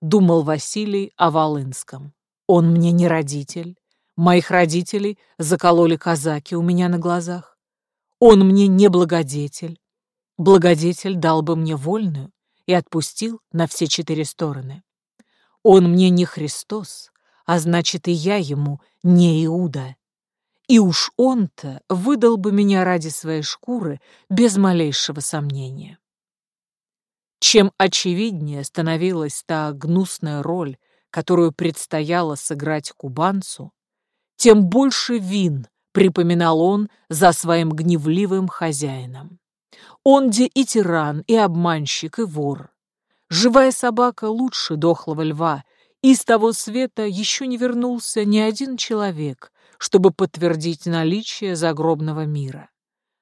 Думал Василий о Волынском. Он мне не родитель. Моих родителей закололи казаки у меня на глазах. Он мне не благодетель. Благодетель дал бы мне вольную и отпустил на все четыре стороны. Он мне не Христос, а значит и я ему не Иуда. И уж он-то выдал бы меня ради своей шкуры без малейшего сомнения. Чем очевиднее становилась та гнусная роль, которую предстояло сыграть кубанцу, тем больше вин припоминал он за своим гневливым хозяином. Он где и тиран, и обманщик, и вор. Живая собака лучше дохлого льва, и с того света еще не вернулся ни один человек, чтобы подтвердить наличие загробного мира.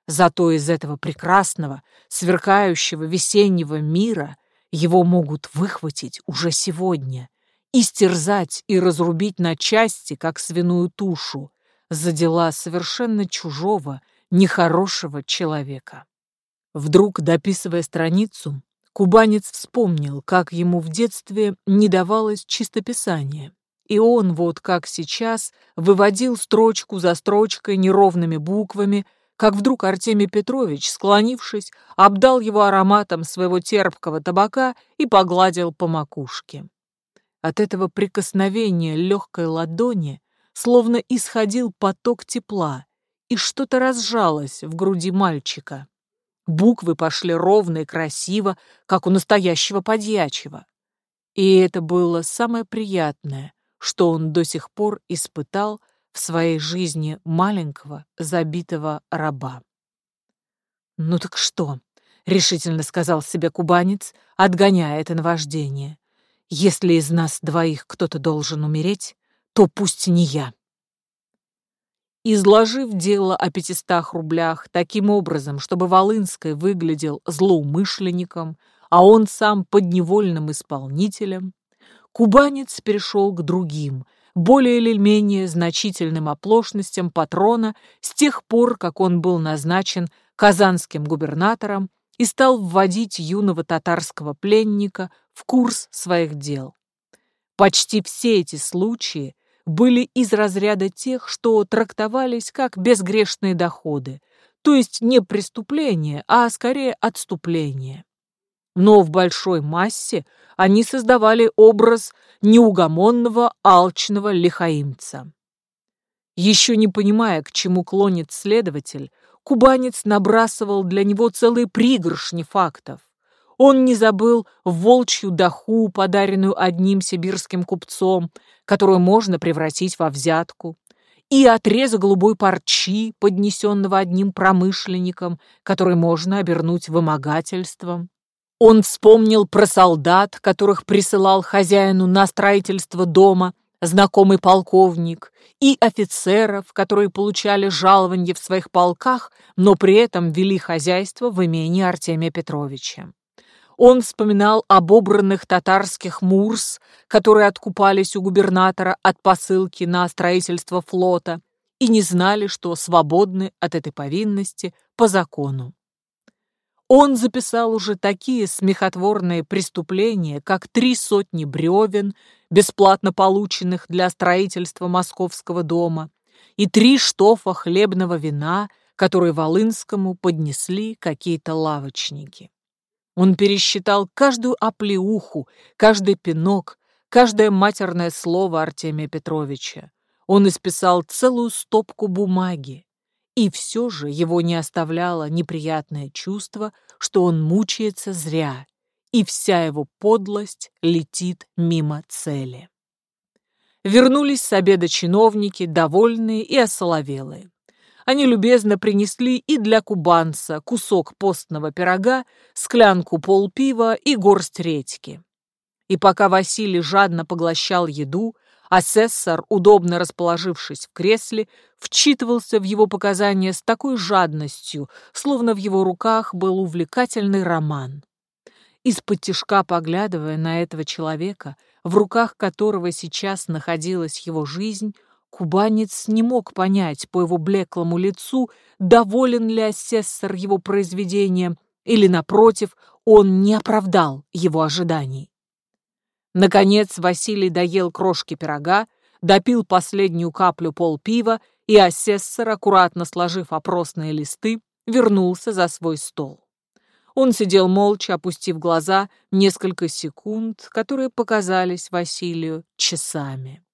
Зато из этого прекрасного, сверкающего весеннего мира его могут выхватить уже сегодня, истерзать и разрубить на части, как свиную тушу, за дела совершенно чужого, нехорошего человека. Вдруг, дописывая страницу, Кубанец вспомнил, как ему в детстве не давалось чистописание, И он, вот как сейчас, выводил строчку за строчкой неровными буквами, как вдруг Артемий Петрович, склонившись, обдал его ароматом своего терпкого табака и погладил по макушке. От этого прикосновения легкой ладони словно исходил поток тепла, и что-то разжалось в груди мальчика. Буквы пошли ровно и красиво, как у настоящего подьячего. И это было самое приятное, что он до сих пор испытал в своей жизни маленького забитого раба. «Ну так что?» — решительно сказал себе кубанец, отгоняя это наваждение. «Если из нас двоих кто-то должен умереть, то пусть не я». Изложив дело о пятистах рублях таким образом, чтобы Волынский выглядел злоумышленником, а он сам подневольным исполнителем, кубанец перешел к другим, более или менее значительным оплошностям патрона с тех пор, как он был назначен казанским губернатором и стал вводить юного татарского пленника в курс своих дел. Почти все эти случаи были из разряда тех, что трактовались как безгрешные доходы, то есть не преступление, а скорее отступление но в большой массе они создавали образ неугомонного алчного лихаимца. Еще не понимая, к чему клонит следователь, кубанец набрасывал для него целые пригоршни фактов. Он не забыл волчью даху, подаренную одним сибирским купцом, которую можно превратить во взятку, и отреза голубой парчи, поднесенного одним промышленником, который можно обернуть вымогательством. Он вспомнил про солдат, которых присылал хозяину на строительство дома знакомый полковник, и офицеров, которые получали жалование в своих полках, но при этом вели хозяйство в имении Артемия Петровича. Он вспоминал об обранных татарских мурс, которые откупались у губернатора от посылки на строительство флота и не знали, что свободны от этой повинности по закону. Он записал уже такие смехотворные преступления, как три сотни бревен, бесплатно полученных для строительства московского дома, и три штофа хлебного вина, которые Волынскому поднесли какие-то лавочники. Он пересчитал каждую оплеуху, каждый пинок, каждое матерное слово Артемия Петровича. Он исписал целую стопку бумаги, и все же его не оставляло неприятное чувство, что он мучается зря, и вся его подлость летит мимо цели. Вернулись с обеда чиновники, довольные и осоловелые. Они любезно принесли и для кубанца кусок постного пирога, склянку полпива и горсть редьки. И пока Василий жадно поглощал еду, Асессор, удобно расположившись в кресле, вчитывался в его показания с такой жадностью, словно в его руках был увлекательный роман. Из-под тишка поглядывая на этого человека, в руках которого сейчас находилась его жизнь, кубанец не мог понять по его блеклому лицу, доволен ли асессор его произведением, или, напротив, он не оправдал его ожиданий. Наконец Василий доел крошки пирога, допил последнюю каплю полпива, и асессор, аккуратно сложив опросные листы, вернулся за свой стол. Он сидел молча, опустив глаза несколько секунд, которые показались Василию часами.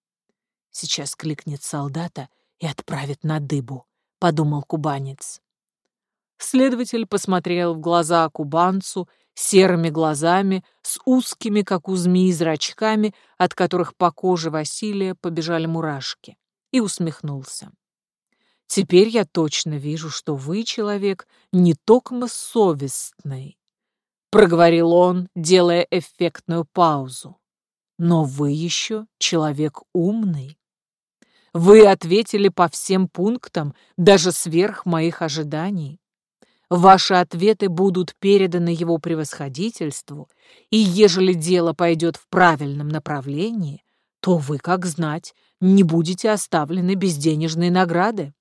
«Сейчас кликнет солдата и отправит на дыбу», — подумал кубанец. Следователь посмотрел в глаза кубанцу серыми глазами, с узкими, как у змеи, зрачками, от которых по коже Василия побежали мурашки, и усмехнулся. «Теперь я точно вижу, что вы человек не токмо совестный», — проговорил он, делая эффектную паузу. «Но вы еще человек умный. Вы ответили по всем пунктам, даже сверх моих ожиданий. Ваши ответы будут переданы его превосходительству, и ежели дело пойдет в правильном направлении, то вы, как знать, не будете оставлены без денежной награды.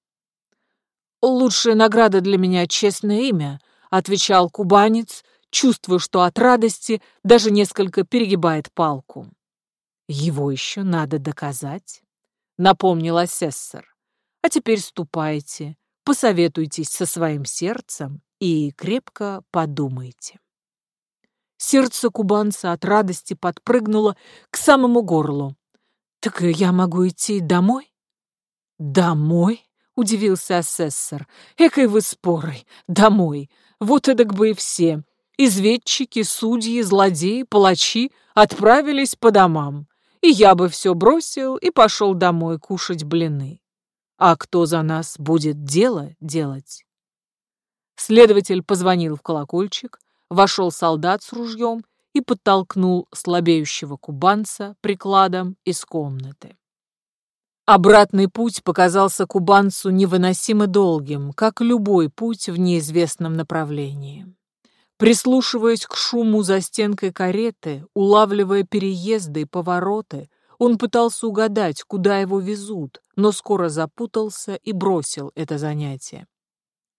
«Лучшая награда для меня — честное имя», — отвечал кубанец, чувствуя, что от радости даже несколько перегибает палку. Его еще надо доказать, напомнил асессор. А теперь ступайте, посоветуйтесь со своим сердцем и крепко подумайте. Сердце кубанца от радости подпрыгнуло к самому горлу. «Так я могу идти домой?» «Домой?» — удивился асессор. «Экой вы спорой! Домой! Вот эдак бы и все! Изведчики, судьи, злодеи, палачи отправились по домам, и я бы все бросил и пошел домой кушать блины. А кто за нас будет дело делать?» Следователь позвонил в колокольчик, вошел солдат с ружьем и подтолкнул слабеющего кубанца прикладом из комнаты. Обратный путь показался кубанцу невыносимо долгим, как любой путь в неизвестном направлении. Прислушиваясь к шуму за стенкой кареты, улавливая переезды и повороты, он пытался угадать, куда его везут, но скоро запутался и бросил это занятие.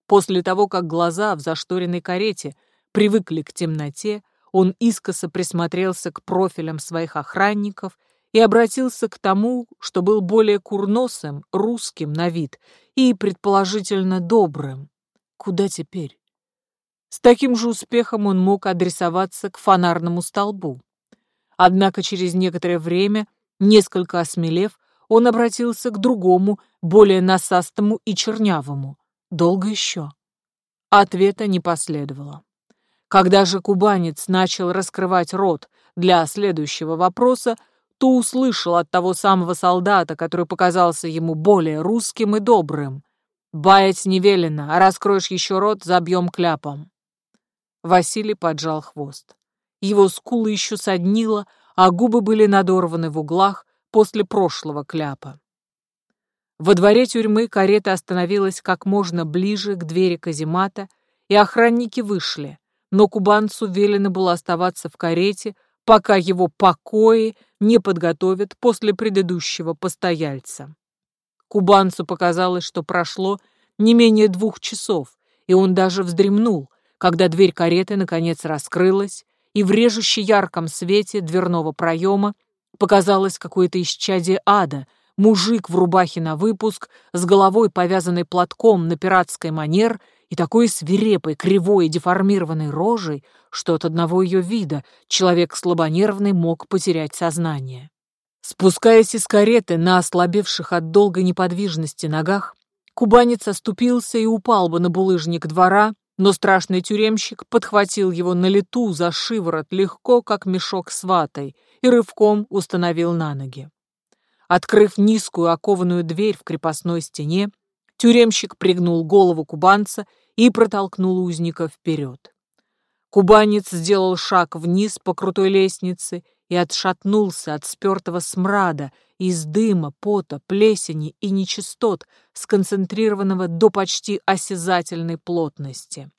После того, как глаза в зашторенной карете привыкли к темноте, он искоса присмотрелся к профилям своих охранников и обратился к тому, что был более курносым, русским на вид и, предположительно, добрым. Куда теперь? С таким же успехом он мог адресоваться к фонарному столбу. Однако через некоторое время, несколько осмелев, он обратился к другому, более насастому и чернявому. Долго еще? Ответа не последовало. Когда же кубанец начал раскрывать рот для следующего вопроса, то услышал от того самого солдата, который показался ему более русским и добрым. «Баять не велено, а раскроешь еще рот, забьем кляпом». Василий поджал хвост. Его скулы еще соднило, а губы были надорваны в углах после прошлого кляпа. Во дворе тюрьмы карета остановилась как можно ближе к двери каземата, и охранники вышли но кубанцу велено было оставаться в карете, пока его покои не подготовят после предыдущего постояльца. Кубанцу показалось, что прошло не менее двух часов, и он даже вздремнул, когда дверь кареты наконец раскрылась, и в режуще ярком свете дверного проема показалось какое-то исчадие ада, мужик в рубахе на выпуск, с головой повязанной платком на пиратской манер и такой свирепой, кривой и деформированной рожей, что от одного ее вида человек слабонервный мог потерять сознание. Спускаясь из кареты на ослабевших от долгой неподвижности ногах, кубанец оступился и упал бы на булыжник двора, но страшный тюремщик подхватил его на лету за шиворот легко, как мешок с ватой, и рывком установил на ноги. Открыв низкую окованную дверь в крепостной стене, тюремщик пригнул голову кубанца и протолкнул узника вперед. Кубанец сделал шаг вниз по крутой лестнице и отшатнулся от спертого смрада из дыма, пота, плесени и нечистот, сконцентрированного до почти осязательной плотности.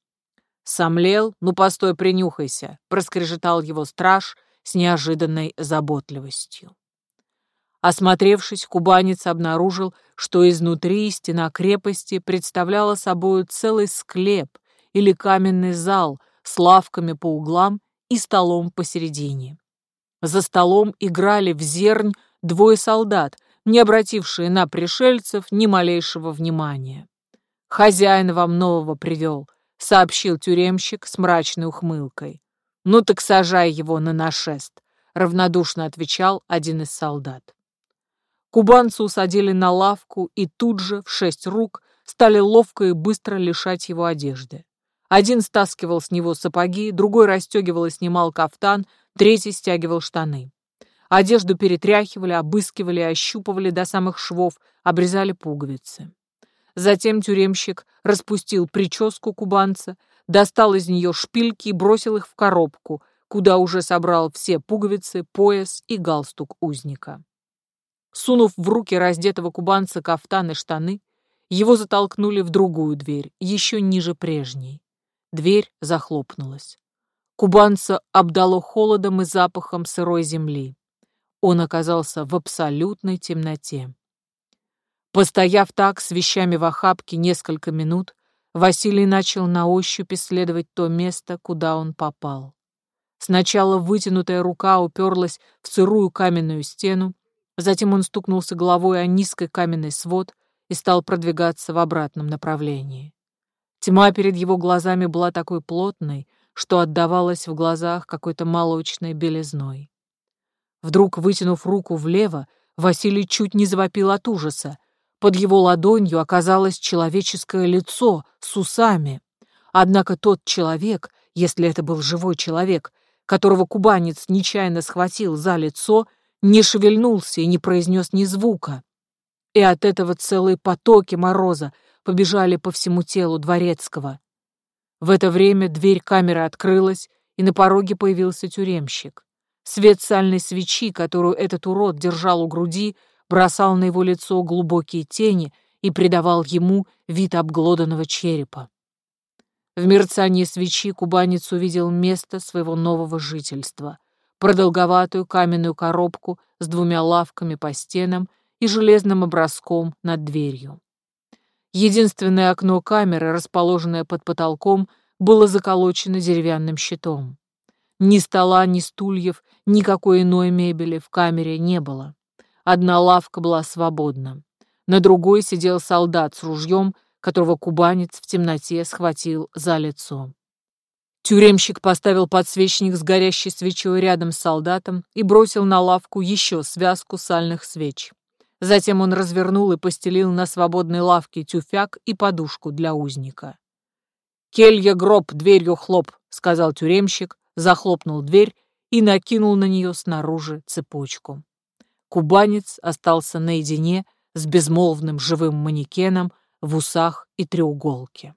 «Сомлел? Ну, постой, принюхайся!» — проскрежетал его страж с неожиданной заботливостью. Осмотревшись, кубанец обнаружил, что изнутри стена крепости представляла собою целый склеп или каменный зал с лавками по углам и столом посередине. За столом играли в зернь двое солдат, не обратившие на пришельцев ни малейшего внимания. «Хозяин вам нового привел», — сообщил тюремщик с мрачной ухмылкой. «Ну так сажай его на нашест», — равнодушно отвечал один из солдат. Кубанцу усадили на лавку и тут же, в шесть рук, стали ловко и быстро лишать его одежды. Один стаскивал с него сапоги, другой расстегивал и снимал кафтан, третий стягивал штаны. Одежду перетряхивали, обыскивали, ощупывали до самых швов, обрезали пуговицы. Затем тюремщик распустил прическу кубанца, достал из нее шпильки и бросил их в коробку, куда уже собрал все пуговицы, пояс и галстук узника. Сунув в руки раздетого кубанца кафтан и штаны, его затолкнули в другую дверь, еще ниже прежней. Дверь захлопнулась. Кубанца обдало холодом и запахом сырой земли. Он оказался в абсолютной темноте. Постояв так с вещами в охапке несколько минут, Василий начал на ощупь исследовать то место, куда он попал. Сначала вытянутая рука уперлась в сырую каменную стену, затем он стукнулся головой о низкий каменный свод и стал продвигаться в обратном направлении. Тьма перед его глазами была такой плотной, что отдавалась в глазах какой-то молочной белизной. Вдруг, вытянув руку влево, Василий чуть не завопил от ужаса. Под его ладонью оказалось человеческое лицо с усами. Однако тот человек, если это был живой человек, которого кубанец нечаянно схватил за лицо, не шевельнулся и не произнес ни звука. И от этого целые потоки мороза побежали по всему телу дворецкого. В это время дверь камеры открылась, и на пороге появился тюремщик. Свет сальной свечи, которую этот урод держал у груди, бросал на его лицо глубокие тени и придавал ему вид обглоданного черепа. В мерцании свечи кубанец увидел место своего нового жительства — продолговатую каменную коробку с двумя лавками по стенам и железным образком над дверью. Единственное окно камеры, расположенное под потолком, было заколочено деревянным щитом. Ни стола, ни стульев, никакой иной мебели в камере не было. Одна лавка была свободна. На другой сидел солдат с ружьем которого кубанец в темноте схватил за лицо. Тюремщик поставил подсвечник с горящей свечой рядом с солдатом и бросил на лавку еще связку сальных свеч. Затем он развернул и постелил на свободной лавке тюфяк и подушку для узника. «Келья гроб, дверью хлоп», — сказал тюремщик, захлопнул дверь и накинул на нее снаружи цепочку. Кубанец остался наедине с безмолвным живым манекеном, в усах и треуголке.